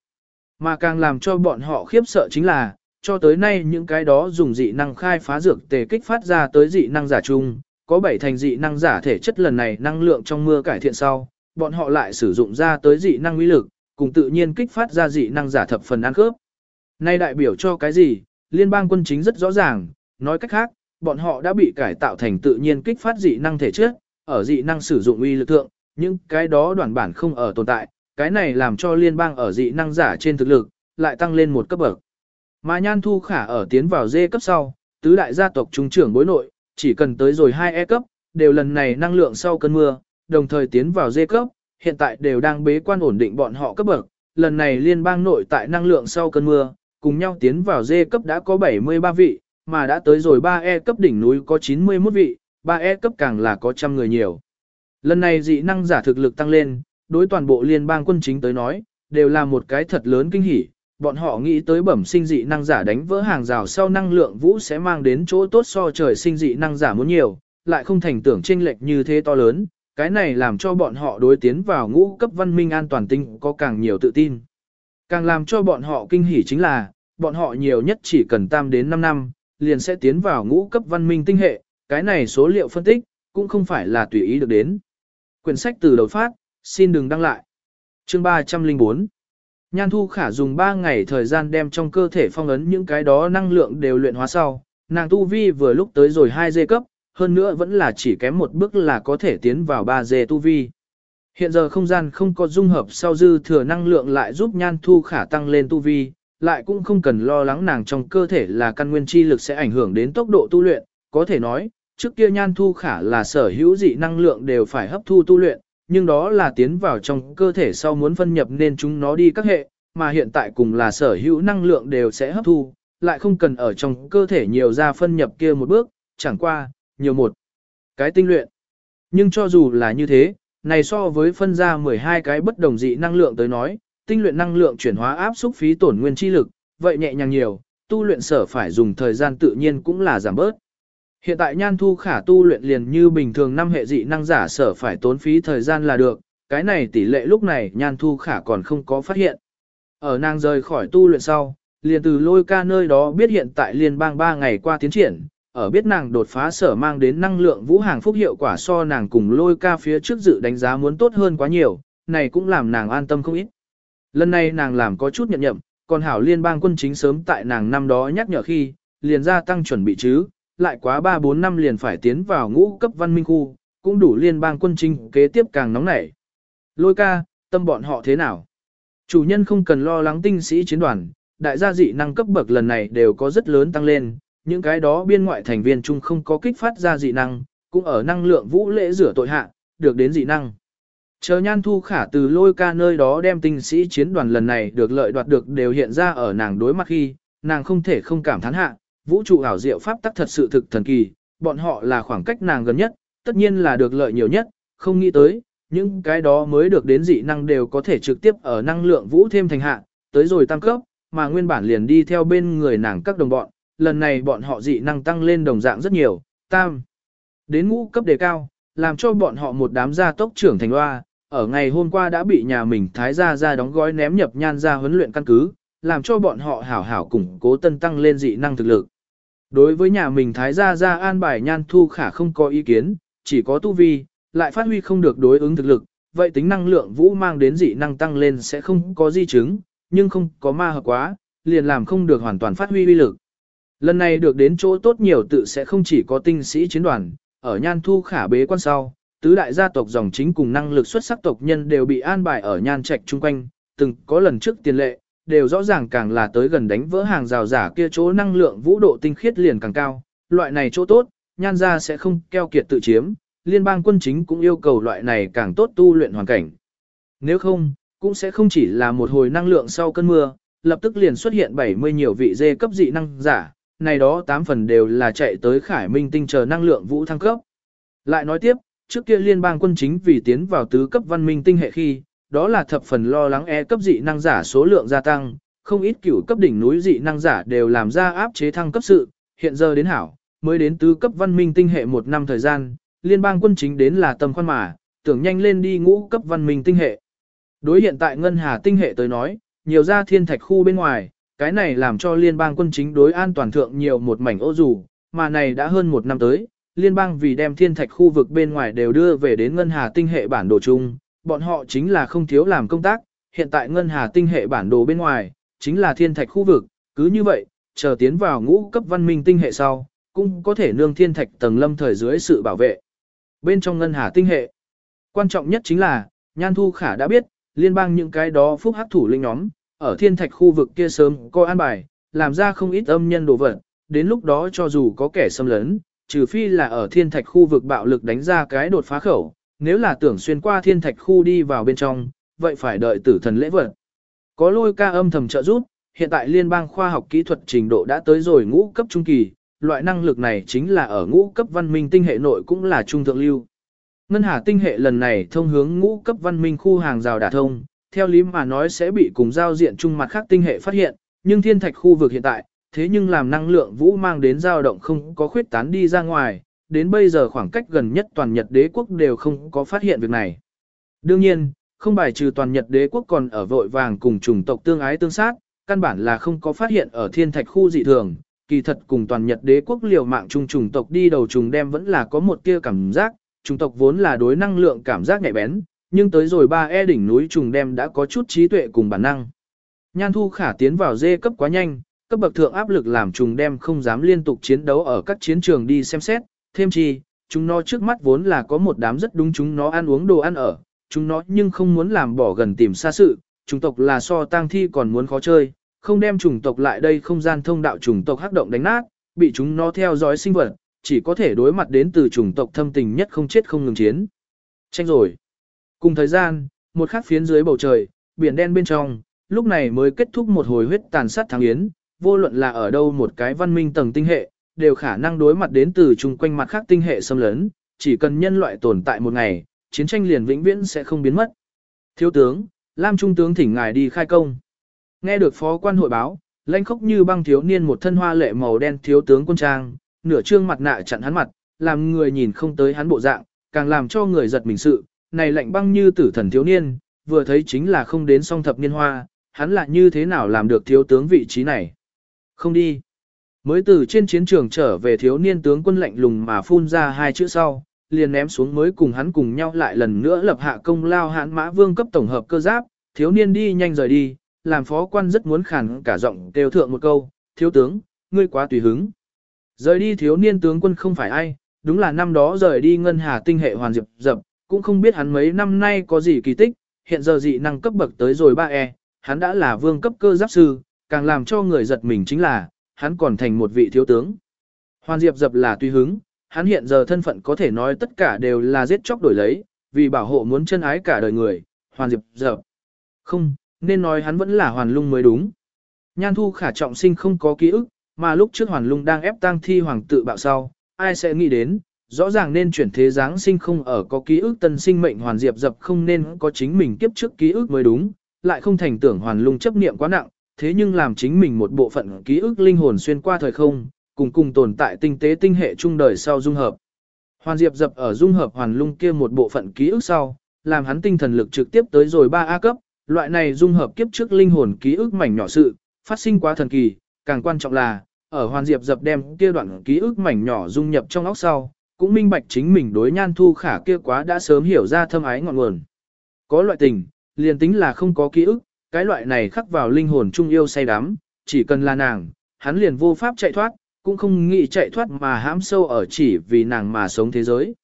Mà càng làm cho bọn họ khiếp sợ chính là, cho tới nay những cái đó dùng dị năng khai phá dược tề kích phát ra tới dị năng giả chung, có bảy thành dị năng giả thể chất lần này năng lượng trong mưa cải thiện sau, bọn họ lại sử dụng ra tới dị năng uy lực, cùng tự nhiên kích phát ra dị năng giả thập phần ăn khớp. Nay đại biểu cho cái gì? Liên bang quân chính rất rõ ràng, nói cách khác, bọn họ đã bị cải tạo thành tự nhiên kích phát dị năng thể chất, ở dị năng sử dụng uy lực thượng, những cái đó đoàn bản không ở tồn tại, cái này làm cho liên bang ở dị năng giả trên thực lực, lại tăng lên một cấp bậc. Mà Nhan Thu Khả ở tiến vào D cấp sau, tứ đại gia tộc trung trưởng bối nội, chỉ cần tới rồi 2 E cấp, đều lần này năng lượng sau cơn mưa, đồng thời tiến vào D cấp, hiện tại đều đang bế quan ổn định bọn họ cấp bậc. Lần này liên bang nội tại năng lượng sau cơn mưa, cùng nhau tiến vào D cấp đã có 73 vị, mà đã tới rồi 3E cấp đỉnh núi có 91 vị, 3E cấp càng là có trăm người nhiều. Lần này dị năng giả thực lực tăng lên, đối toàn bộ liên bang quân chính tới nói, đều là một cái thật lớn kinh hỉ. Bọn họ nghĩ tới bẩm sinh dị năng giả đánh vỡ hàng rào sau năng lượng vũ sẽ mang đến chỗ tốt so trời sinh dị năng giả muốn nhiều, lại không thành tưởng chênh lệch như thế to lớn, cái này làm cho bọn họ đối tiến vào ngũ cấp văn minh an toàn tinh có càng nhiều tự tin. Càng làm cho bọn họ kinh hỉ chính là, bọn họ nhiều nhất chỉ cần tam đến 5 năm, liền sẽ tiến vào ngũ cấp văn minh tinh hệ, cái này số liệu phân tích, cũng không phải là tùy ý được đến. Quyển sách từ đầu phát, xin đừng đăng lại. Chương 304 Nhan Thu Khả dùng 3 ngày thời gian đem trong cơ thể phong ấn những cái đó năng lượng đều luyện hóa sau, nàng tu vi vừa lúc tới rồi 2 dê cấp, hơn nữa vẫn là chỉ kém một bước là có thể tiến vào 3 dê tu vi. Hiện giờ không gian không có dung hợp sau dư thừa năng lượng lại giúp Nhan Thu Khả tăng lên tu vi, lại cũng không cần lo lắng nàng trong cơ thể là căn nguyên chi lực sẽ ảnh hưởng đến tốc độ tu luyện, có thể nói, trước kia Nhan Thu Khả là sở hữu dị năng lượng đều phải hấp thu tu luyện, nhưng đó là tiến vào trong cơ thể sau muốn phân nhập nên chúng nó đi các hệ, mà hiện tại cùng là sở hữu năng lượng đều sẽ hấp thu, lại không cần ở trong cơ thể nhiều ra phân nhập kia một bước, chẳng qua, nhiều một cái tinh luyện. Nhưng cho dù là như thế, này so với phân ra 12 cái bất đồng dị năng lượng tới nói, tinh luyện năng lượng chuyển hóa áp xúc phí tổn nguyên chi lực, vậy nhẹ nhàng nhiều, tu luyện sở phải dùng thời gian tự nhiên cũng là giảm bớt. Hiện tại nhan thu khả tu luyện liền như bình thường năm hệ dị năng giả sở phải tốn phí thời gian là được, cái này tỷ lệ lúc này nhan thu khả còn không có phát hiện. Ở nàng rời khỏi tu luyện sau, liền từ lôi ca nơi đó biết hiện tại liên bang 3 ngày qua tiến triển, ở biết nàng đột phá sở mang đến năng lượng vũ hàng phúc hiệu quả so nàng cùng lôi ca phía trước dự đánh giá muốn tốt hơn quá nhiều, này cũng làm nàng an tâm không ít. Lần này nàng làm có chút nhận nhậm, còn hảo liên bang quân chính sớm tại nàng năm đó nhắc nhở khi, liền ra tăng chuẩn bị chứ, lại quá 3-4 năm liền phải tiến vào ngũ cấp văn minh khu, cũng đủ liên bang quân chính kế tiếp càng nóng nảy. Lôi ca, tâm bọn họ thế nào? Chủ nhân không cần lo lắng tinh sĩ chiến đoàn, đại gia dị năng cấp bậc lần này đều có rất lớn tăng lên, những cái đó biên ngoại thành viên chung không có kích phát ra dị năng, cũng ở năng lượng vũ lễ rửa tội hạ, được đến dị năng. Chờ nhan thu khả từ lôi ca nơi đó đem tinh sĩ chiến đoàn lần này được lợi đoạt được đều hiện ra ở nàng đối mặt khi, nàng không thể không cảm thán hạ, vũ trụ ảo diệu pháp tắc thật sự thực thần kỳ, bọn họ là khoảng cách nàng gần nhất, tất nhiên là được lợi nhiều nhất, không nghĩ tới, những cái đó mới được đến dị năng đều có thể trực tiếp ở năng lượng vũ thêm thành hạ, tới rồi tăng cấp, mà nguyên bản liền đi theo bên người nàng các đồng bọn, lần này bọn họ dị năng tăng lên đồng dạng rất nhiều, tam. Đến ngũ cấp đề cao, làm cho bọn họ một đám gia tốc trưởng thành hoa, ở ngày hôm qua đã bị nhà mình thái gia ra đóng gói ném nhập nhan ra huấn luyện căn cứ, làm cho bọn họ hảo hảo củng cố tân tăng lên dị năng thực lực. Đối với nhà mình thái gia ra an bài nhan thu khả không có ý kiến, chỉ có tu vi, lại phát huy không được đối ứng thực lực, vậy tính năng lượng vũ mang đến dị năng tăng lên sẽ không có di chứng, nhưng không có ma hợp quá, liền làm không được hoàn toàn phát huy uy lực. Lần này được đến chỗ tốt nhiều tự sẽ không chỉ có tinh sĩ chiến đoàn, ở nhan thu khả bế quan sau, tứ đại gia tộc dòng chính cùng năng lực xuất sắc tộc nhân đều bị an bài ở nhan trạch chung quanh, từng có lần trước tiền lệ, đều rõ ràng càng là tới gần đánh vỡ hàng rào giả kia chỗ năng lượng vũ độ tinh khiết liền càng cao, loại này chỗ tốt, nhan ra sẽ không keo kiệt tự chiếm, liên bang quân chính cũng yêu cầu loại này càng tốt tu luyện hoàn cảnh. Nếu không, cũng sẽ không chỉ là một hồi năng lượng sau cơn mưa, lập tức liền xuất hiện 70 nhiều vị dê cấp dị năng giả, này đó 8 phần đều là chạy tới khải minh tinh chờ năng lượng vũ thăng cấp. Lại nói tiếp, trước kia liên bang quân chính vì tiến vào tứ cấp văn minh tinh hệ khi, đó là thập phần lo lắng e cấp dị năng giả số lượng gia tăng, không ít cửu cấp đỉnh núi dị năng giả đều làm ra áp chế thăng cấp sự, hiện giờ đến hảo, mới đến tứ cấp văn minh tinh hệ một năm thời gian, liên bang quân chính đến là tầm khoan mà, tưởng nhanh lên đi ngũ cấp văn minh tinh hệ. Đối hiện tại ngân hà tinh hệ tới nói, nhiều ra thiên thạch khu bên ngoài, cái này làm cho liên bang quân chính đối an toàn thượng nhiều một mảnh ô dù, mà này đã hơn một năm tới, liên bang vì đem thiên thạch khu vực bên ngoài đều đưa về đến ngân hà tinh hệ bản đồ chung, bọn họ chính là không thiếu làm công tác, hiện tại ngân hà tinh hệ bản đồ bên ngoài, chính là thiên thạch khu vực, cứ như vậy, chờ tiến vào ngũ cấp văn minh tinh hệ sau, cũng có thể nương thiên thạch tầng lâm thời dưới sự bảo vệ. Bên trong ngân hà tinh hệ, quan trọng nhất chính là, Nhan Thu Khả đã biết, liên bang những cái đó phúc hắc thủ linh nhóm, ở thiên thạch khu vực kia sớm có an bài, làm ra không ít âm nhân đồ vật, đến lúc đó cho dù có kẻ xâm lấn, trừ phi là ở thiên thạch khu vực bạo lực đánh ra cái đột phá khẩu, nếu là tưởng xuyên qua thiên thạch khu đi vào bên trong, vậy phải đợi tử thần lễ vật. Có lôi ca âm thầm trợ giúp, hiện tại liên bang khoa học kỹ thuật trình độ đã tới rồi ngũ cấp trung kỳ, loại năng lực này chính là ở ngũ cấp văn minh tinh hệ nội cũng là trung thượng lưu. Ngân hà tinh hệ lần này thông hướng ngũ cấp văn minh khu hàng rào đả thông, theo lý mà nói sẽ bị cùng giao diện chung mặt khác tinh hệ phát hiện, nhưng thiên thạch khu vực hiện tại, thế nhưng làm năng lượng vũ mang đến dao động không có khuyết tán đi ra ngoài, đến bây giờ khoảng cách gần nhất toàn Nhật đế quốc đều không có phát hiện việc này. Đương nhiên, không bài trừ toàn Nhật đế quốc còn ở vội vàng cùng chủng tộc tương ái tương sát, căn bản là không có phát hiện ở thiên thạch khu dị thường, kỳ thật cùng toàn Nhật đế quốc liều mạng chung trùng tộc đi đầu trùng đem vẫn là có một tia cảm giác, trùng tộc vốn là đối năng lượng cảm giác nhạy bén, nhưng tới rồi ba e đỉnh núi trùng đem đã có chút trí tuệ cùng bản năng. Nhan thu khả tiến vào dê cấp quá nhanh, cấp bậc thượng áp lực làm trùng đem không dám liên tục chiến đấu ở các chiến trường đi xem xét, thêm chi, chúng nó trước mắt vốn là có một đám rất đúng chúng nó ăn uống đồ ăn ở, chúng nó nhưng không muốn làm bỏ gần tìm xa sự, chủng tộc là so tang thi còn muốn khó chơi, không đem chủng tộc lại đây không gian thông đạo chủng tộc hắc động đánh nát, bị chúng nó theo dõi sinh vật, chỉ có thể đối mặt đến từ chủng tộc thâm tình nhất không chết không ngừng chiến. Tranh rồi. Cùng thời gian, một khắc phiến dưới bầu trời, biển đen bên trong, lúc này mới kết thúc một hồi huyết tàn sát thắng yến, vô luận là ở đâu một cái văn minh tầng tinh hệ, đều khả năng đối mặt đến từ chung quanh mặt khác tinh hệ xâm lấn, chỉ cần nhân loại tồn tại một ngày, chiến tranh liền vĩnh viễn sẽ không biến mất. Thiếu tướng, Lam Trung tướng thỉnh ngài đi khai công. Nghe được phó quan hội báo, lãnh khốc như băng thiếu niên một thân hoa lệ màu đen thiếu tướng quân trang, nửa trương mặt nạ chặn hắn mặt, làm người nhìn không tới hắn bộ dạng, càng làm cho người giật mình sự, này lạnh băng như tử thần thiếu niên, vừa thấy chính là không đến song thập niên hoa, hắn lại như thế nào làm được thiếu tướng vị trí này. Không đi. Mới từ trên chiến trường trở về thiếu niên tướng quân lạnh lùng mà phun ra hai chữ sau, liền ném xuống mới cùng hắn cùng nhau lại lần nữa lập hạ công lao hãn mã vương cấp tổng hợp cơ giáp, thiếu niên đi nhanh rời đi, làm phó quan rất muốn khản cả giọng kêu thượng một câu, thiếu tướng, ngươi quá tùy hứng. Rời đi thiếu niên tướng quân không phải ai, đúng là năm đó rời đi ngân hà tinh hệ hoàn diệp dập, cũng không biết hắn mấy năm nay có gì kỳ tích, hiện giờ dị năng cấp bậc tới rồi ba e, hắn đã là vương cấp cơ giáp sư, càng làm cho người giật mình chính là, hắn còn thành một vị thiếu tướng. Hoàn diệp dập là tùy hứng, hắn hiện giờ thân phận có thể nói tất cả đều là giết chóc đổi lấy, vì bảo hộ muốn chân ái cả đời người, hoàn diệp dập. Không, nên nói hắn vẫn là hoàn lung mới đúng. Nhan thu khả trọng sinh không có ký ức, mà lúc trước hoàn lung đang ép tang thi hoàng tự bạo sau, ai sẽ nghĩ đến, rõ ràng nên chuyển thế giáng sinh không ở có ký ức tân sinh mệnh hoàn diệp dập không nên có chính mình kiếp trước ký ức mới đúng, lại không thành tưởng hoàn lung chấp niệm quá nặng, thế nhưng làm chính mình một bộ phận ký ức linh hồn xuyên qua thời không, cùng cùng tồn tại tinh tế tinh hệ trung đời sau dung hợp. Hoàn Diệp dập ở dung hợp hoàn lung kia một bộ phận ký ức sau, làm hắn tinh thần lực trực tiếp tới rồi 3A cấp, loại này dung hợp kiếp trước linh hồn ký ức mảnh nhỏ sự, phát sinh quá thần kỳ, càng quan trọng là, ở Hoàn Diệp dập đem kia đoạn ký ức mảnh nhỏ dung nhập trong óc sau, cũng minh bạch chính mình đối nhan thu khả kia quá đã sớm hiểu ra thâm ái ngọn nguồn. Có loại tình, liền tính là không có ký ức, cái loại này khắc vào linh hồn trung yêu say đắm, chỉ cần là nàng, hắn liền vô pháp chạy thoát, cũng không nghĩ chạy thoát mà hãm sâu ở chỉ vì nàng mà sống thế giới.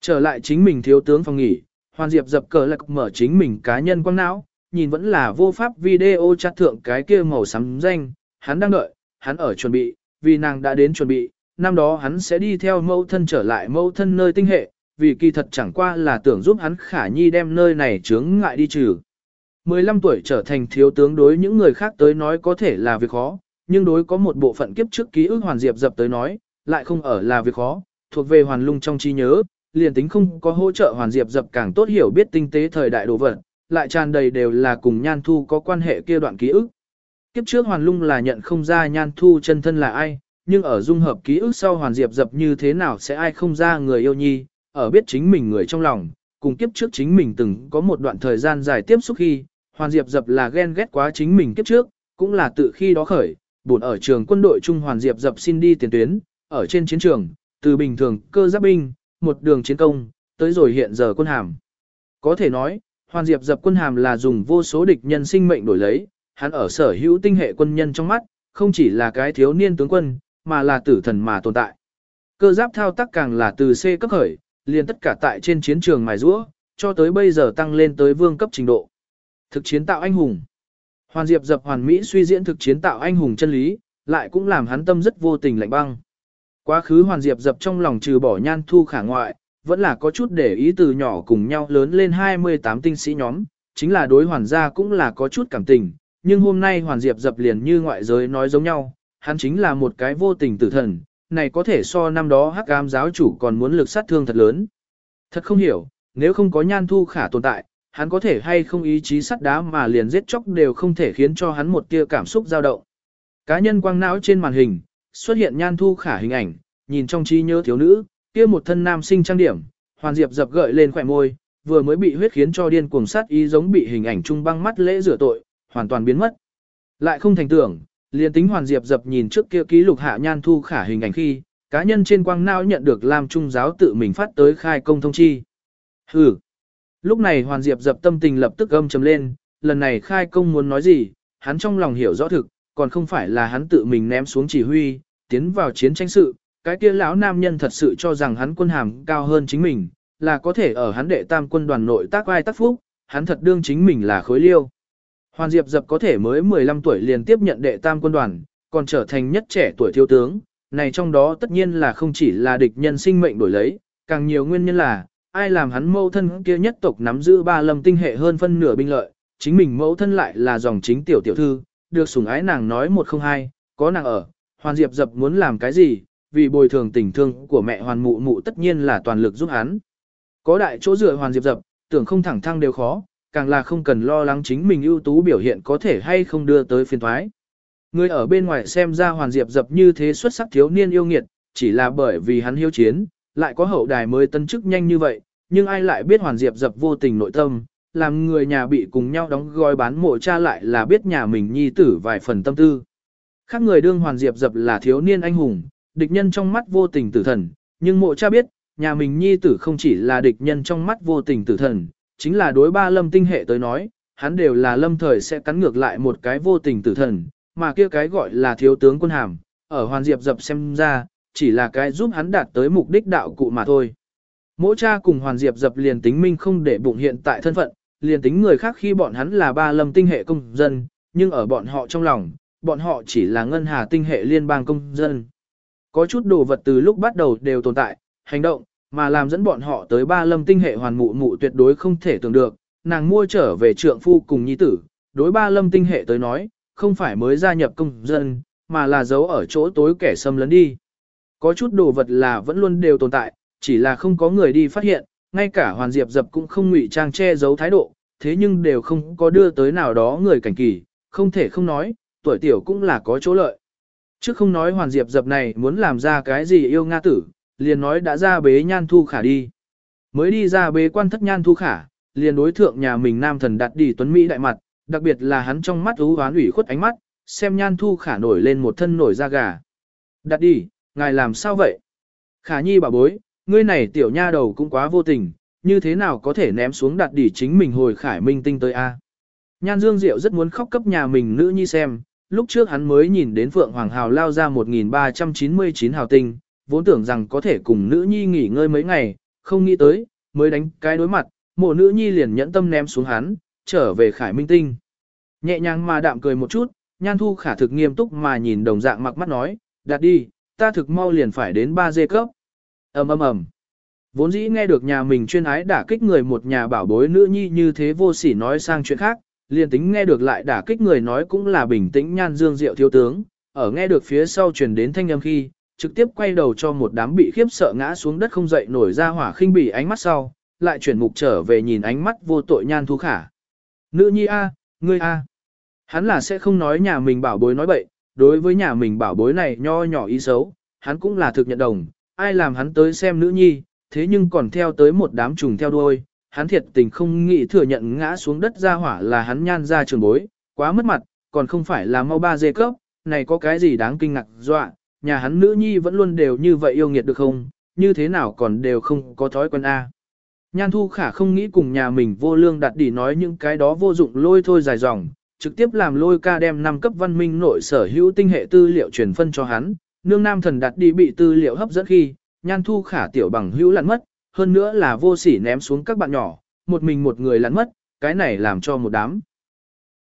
Trở lại chính mình thiếu tướng phòng nghỉ, Hoàn Diệp dập cờ lạc mở chính mình cá nhân quang não, nhìn vẫn là vô pháp video chat thượng cái kia màu sắm danh, hắn đang đợi, hắn ở chuẩn bị, vì nàng đã đến chuẩn bị, năm đó hắn sẽ đi theo mẫu thân trở lại mẫu thân nơi tinh hệ, vì kỳ thật chẳng qua là tưởng giúp hắn khả nhi đem nơi này chướng ngại đi trừ. 15 tuổi trở thành thiếu tướng đối những người khác tới nói có thể là việc khó, nhưng đối có một bộ phận kiếp trước ký ức hoàn diệp dập tới nói, lại không ở là việc khó, thuộc về hoàn lung trong trí nhớ, liền tính không có hỗ trợ hoàn diệp dập càng tốt hiểu biết tinh tế thời đại đồ vật, lại tràn đầy đều là cùng nhan thu có quan hệ kia đoạn ký ức. Kiếp trước hoàn lung là nhận không ra nhan thu chân thân là ai, nhưng ở dung hợp ký ức sau hoàn diệp dập như thế nào sẽ ai không ra người yêu nhi, ở biết chính mình người trong lòng, cùng kiếp trước chính mình từng có một đoạn thời gian dài tiếp xúc khi, hoàn diệp dập là ghen ghét quá chính mình kiếp trước, cũng là tự khi đó khởi, buồn ở trường quân đội Trung Hoàn Diệp dập xin đi tiền tuyến, ở trên chiến trường, từ bình thường cơ giáp binh, một đường chiến công, tới rồi hiện giờ quân hàm. Có thể nói, Hoàn Diệp dập quân hàm là dùng vô số địch nhân sinh mệnh đổi lấy, hắn ở sở hữu tinh hệ quân nhân trong mắt, không chỉ là cái thiếu niên tướng quân, mà là tử thần mà tồn tại. Cơ giáp thao tác càng là từ C cấp khởi, liền tất cả tại trên chiến trường mài rũa, cho tới bây giờ tăng lên tới vương cấp trình độ. Thực chiến tạo anh hùng. Hoàn Diệp dập hoàn mỹ suy diễn thực chiến tạo anh hùng chân lý, lại cũng làm hắn tâm rất vô tình lạnh băng. Quá khứ Hoàn Diệp dập trong lòng trừ bỏ nhan thu khả ngoại, vẫn là có chút để ý từ nhỏ cùng nhau lớn lên 28 tinh sĩ nhóm, chính là đối hoàn gia cũng là có chút cảm tình, nhưng hôm nay Hoàn Diệp dập liền như ngoại giới nói giống nhau, hắn chính là một cái vô tình tử thần, này có thể so năm đó hắc ám giáo chủ còn muốn lực sát thương thật lớn. Thật không hiểu, nếu không có nhan thu khả tồn tại, hắn có thể hay không ý chí sắt đá mà liền giết chóc đều không thể khiến cho hắn một tia cảm xúc dao động. Cá nhân quang não trên màn hình, xuất hiện nhan thu khả hình ảnh, nhìn trong trí nhớ thiếu nữ, kia một thân nam sinh trang điểm, hoàn diệp dập gợi lên khỏe môi, vừa mới bị huyết khiến cho điên cuồng sát ý giống bị hình ảnh trung băng mắt lễ rửa tội, hoàn toàn biến mất. Lại không thành tưởng, liền tính Hoàn Diệp dập nhìn trước kia ký lục hạ nhan thu khả hình ảnh khi, cá nhân trên quang não nhận được làm trung giáo tự mình phát tới khai công thông chi. Hừ. Lúc này Hoàn Diệp dập tâm tình lập tức âm trầm lên, lần này khai công muốn nói gì, hắn trong lòng hiểu rõ thực, còn không phải là hắn tự mình ném xuống chỉ huy, tiến vào chiến tranh sự, cái kia lão nam nhân thật sự cho rằng hắn quân hàm cao hơn chính mình, là có thể ở hắn đệ tam quân đoàn nội tác vai tác phúc, hắn thật đương chính mình là khối liêu. Hoàn Diệp dập có thể mới 15 tuổi liền tiếp nhận đệ tam quân đoàn, còn trở thành nhất trẻ tuổi thiếu tướng, này trong đó tất nhiên là không chỉ là địch nhân sinh mệnh đổi lấy, càng nhiều nguyên nhân là, ai làm hắn mâu thân kia nhất tộc nắm giữ ba lâm tinh hệ hơn phân nửa binh lợi, chính mình mẫu thân lại là dòng chính tiểu tiểu thư, được sủng ái nàng nói một không hai, có nàng ở, Hoàn Diệp dập muốn làm cái gì, vì bồi thường tình thương của mẹ Hoàn Mụ Mụ tất nhiên là toàn lực giúp hắn. Có đại chỗ dựa Hoàn Diệp dập, tưởng không thẳng thăng đều khó, càng là không cần lo lắng chính mình ưu tú biểu hiện có thể hay không đưa tới phiên thoái. Người ở bên ngoài xem ra Hoàn Diệp dập như thế xuất sắc thiếu niên yêu nghiệt, chỉ là bởi vì hắn hiếu chiến, lại có hậu đài mới tân chức nhanh như vậy, nhưng ai lại biết Hoàn Diệp dập vô tình nội tâm, làm người nhà bị cùng nhau đóng gói bán mộ cha lại là biết nhà mình nhi tử vài phần tâm tư. Khác người đương Hoàn Diệp dập là thiếu niên anh hùng, địch nhân trong mắt vô tình tử thần, nhưng mộ cha biết, nhà mình nhi tử không chỉ là địch nhân trong mắt vô tình tử thần, chính là đối ba lâm tinh hệ tới nói, hắn đều là lâm thời sẽ cắn ngược lại một cái vô tình tử thần, mà kia cái gọi là thiếu tướng quân hàm, ở Hoàn Diệp dập xem ra, chỉ là cái giúp hắn đạt tới mục đích đạo cụ mà thôi. Mỗi cha cùng Hoàn Diệp dập liền tính minh không để bụng hiện tại thân phận, liền tính người khác khi bọn hắn là ba lâm tinh hệ công dân, nhưng ở bọn họ trong lòng, bọn họ chỉ là ngân hà tinh hệ liên bang công dân. Có chút đồ vật từ lúc bắt đầu đều tồn tại, hành động, mà làm dẫn bọn họ tới ba lâm tinh hệ hoàn mụ mụ tuyệt đối không thể tưởng được, nàng mua trở về trượng phu cùng nhi tử, đối ba lâm tinh hệ tới nói, không phải mới gia nhập công dân, mà là giấu ở chỗ tối kẻ xâm lấn đi. Có chút đồ vật là vẫn luôn đều tồn tại, chỉ là không có người đi phát hiện, ngay cả Hoàn Diệp Dập cũng không ngụy trang che giấu thái độ, thế nhưng đều không có đưa tới nào đó người cảnh kỳ, không thể không nói, tuổi tiểu cũng là có chỗ lợi. Trước không nói Hoàn Diệp Dập này muốn làm ra cái gì yêu Nga tử, liền nói đã ra bế nhan thu khả đi. Mới đi ra bế quan thất nhan thu khả, liền đối thượng nhà mình nam thần đặt đi tuấn Mỹ đại mặt, đặc biệt là hắn trong mắt ú hoán ủy khuất ánh mắt, xem nhan thu khả nổi lên một thân nổi da gà. Đặt đi, ngài làm sao vậy? Khả nhi bảo bối, ngươi này tiểu nha đầu cũng quá vô tình, như thế nào có thể ném xuống đặt đỉ chính mình hồi khải minh tinh tới a? Nhan Dương Diệu rất muốn khóc cấp nhà mình nữ nhi xem, lúc trước hắn mới nhìn đến Phượng Hoàng Hào lao ra 1399 hào tinh, vốn tưởng rằng có thể cùng nữ nhi nghỉ ngơi mấy ngày, không nghĩ tới, mới đánh cái đối mặt, mộ nữ nhi liền nhẫn tâm ném xuống hắn, trở về khải minh tinh. Nhẹ nhàng mà đạm cười một chút, nhan thu khả thực nghiêm túc mà nhìn đồng dạng mặc mắt nói, đặt đi, ta thực mau liền phải đến 3 dê cấp ầm ầm ầm. Vốn dĩ nghe được nhà mình chuyên ái đả kích người một nhà bảo bối nữ nhi như thế vô sỉ nói sang chuyện khác, liền tính nghe được lại đả kích người nói cũng là bình tĩnh nhan dương diệu thiếu tướng, ở nghe được phía sau truyền đến thanh âm khi, trực tiếp quay đầu cho một đám bị khiếp sợ ngã xuống đất không dậy nổi ra hỏa khinh bỉ ánh mắt sau, lại chuyển mục trở về nhìn ánh mắt vô tội nhan thu khả. Nữ nhi A, ngươi A. Hắn là sẽ không nói nhà mình bảo bối nói bậy, đối với nhà mình bảo bối này nho nhỏ ý xấu, hắn cũng là thực nhận đồng, ai làm hắn tới xem nữ nhi, thế nhưng còn theo tới một đám trùng theo đuôi, hắn thiệt tình không nghĩ thừa nhận ngã xuống đất ra hỏa là hắn nhan ra trường bối, quá mất mặt, còn không phải là mau ba dê cấp, này có cái gì đáng kinh ngạc dọa, nhà hắn nữ nhi vẫn luôn đều như vậy yêu nghiệt được không, như thế nào còn đều không có thói quen A. Nhan thu khả không nghĩ cùng nhà mình vô lương đặt đỉ nói những cái đó vô dụng lôi thôi dài dòng, trực tiếp làm lôi ca đem năm cấp văn minh nội sở hữu tinh hệ tư liệu truyền phân cho hắn, nương nam thần đặt đi bị tư liệu hấp dẫn khi, nhan thu khả tiểu bằng hữu lặn mất, hơn nữa là vô sỉ ném xuống các bạn nhỏ, một mình một người lặn mất, cái này làm cho một đám.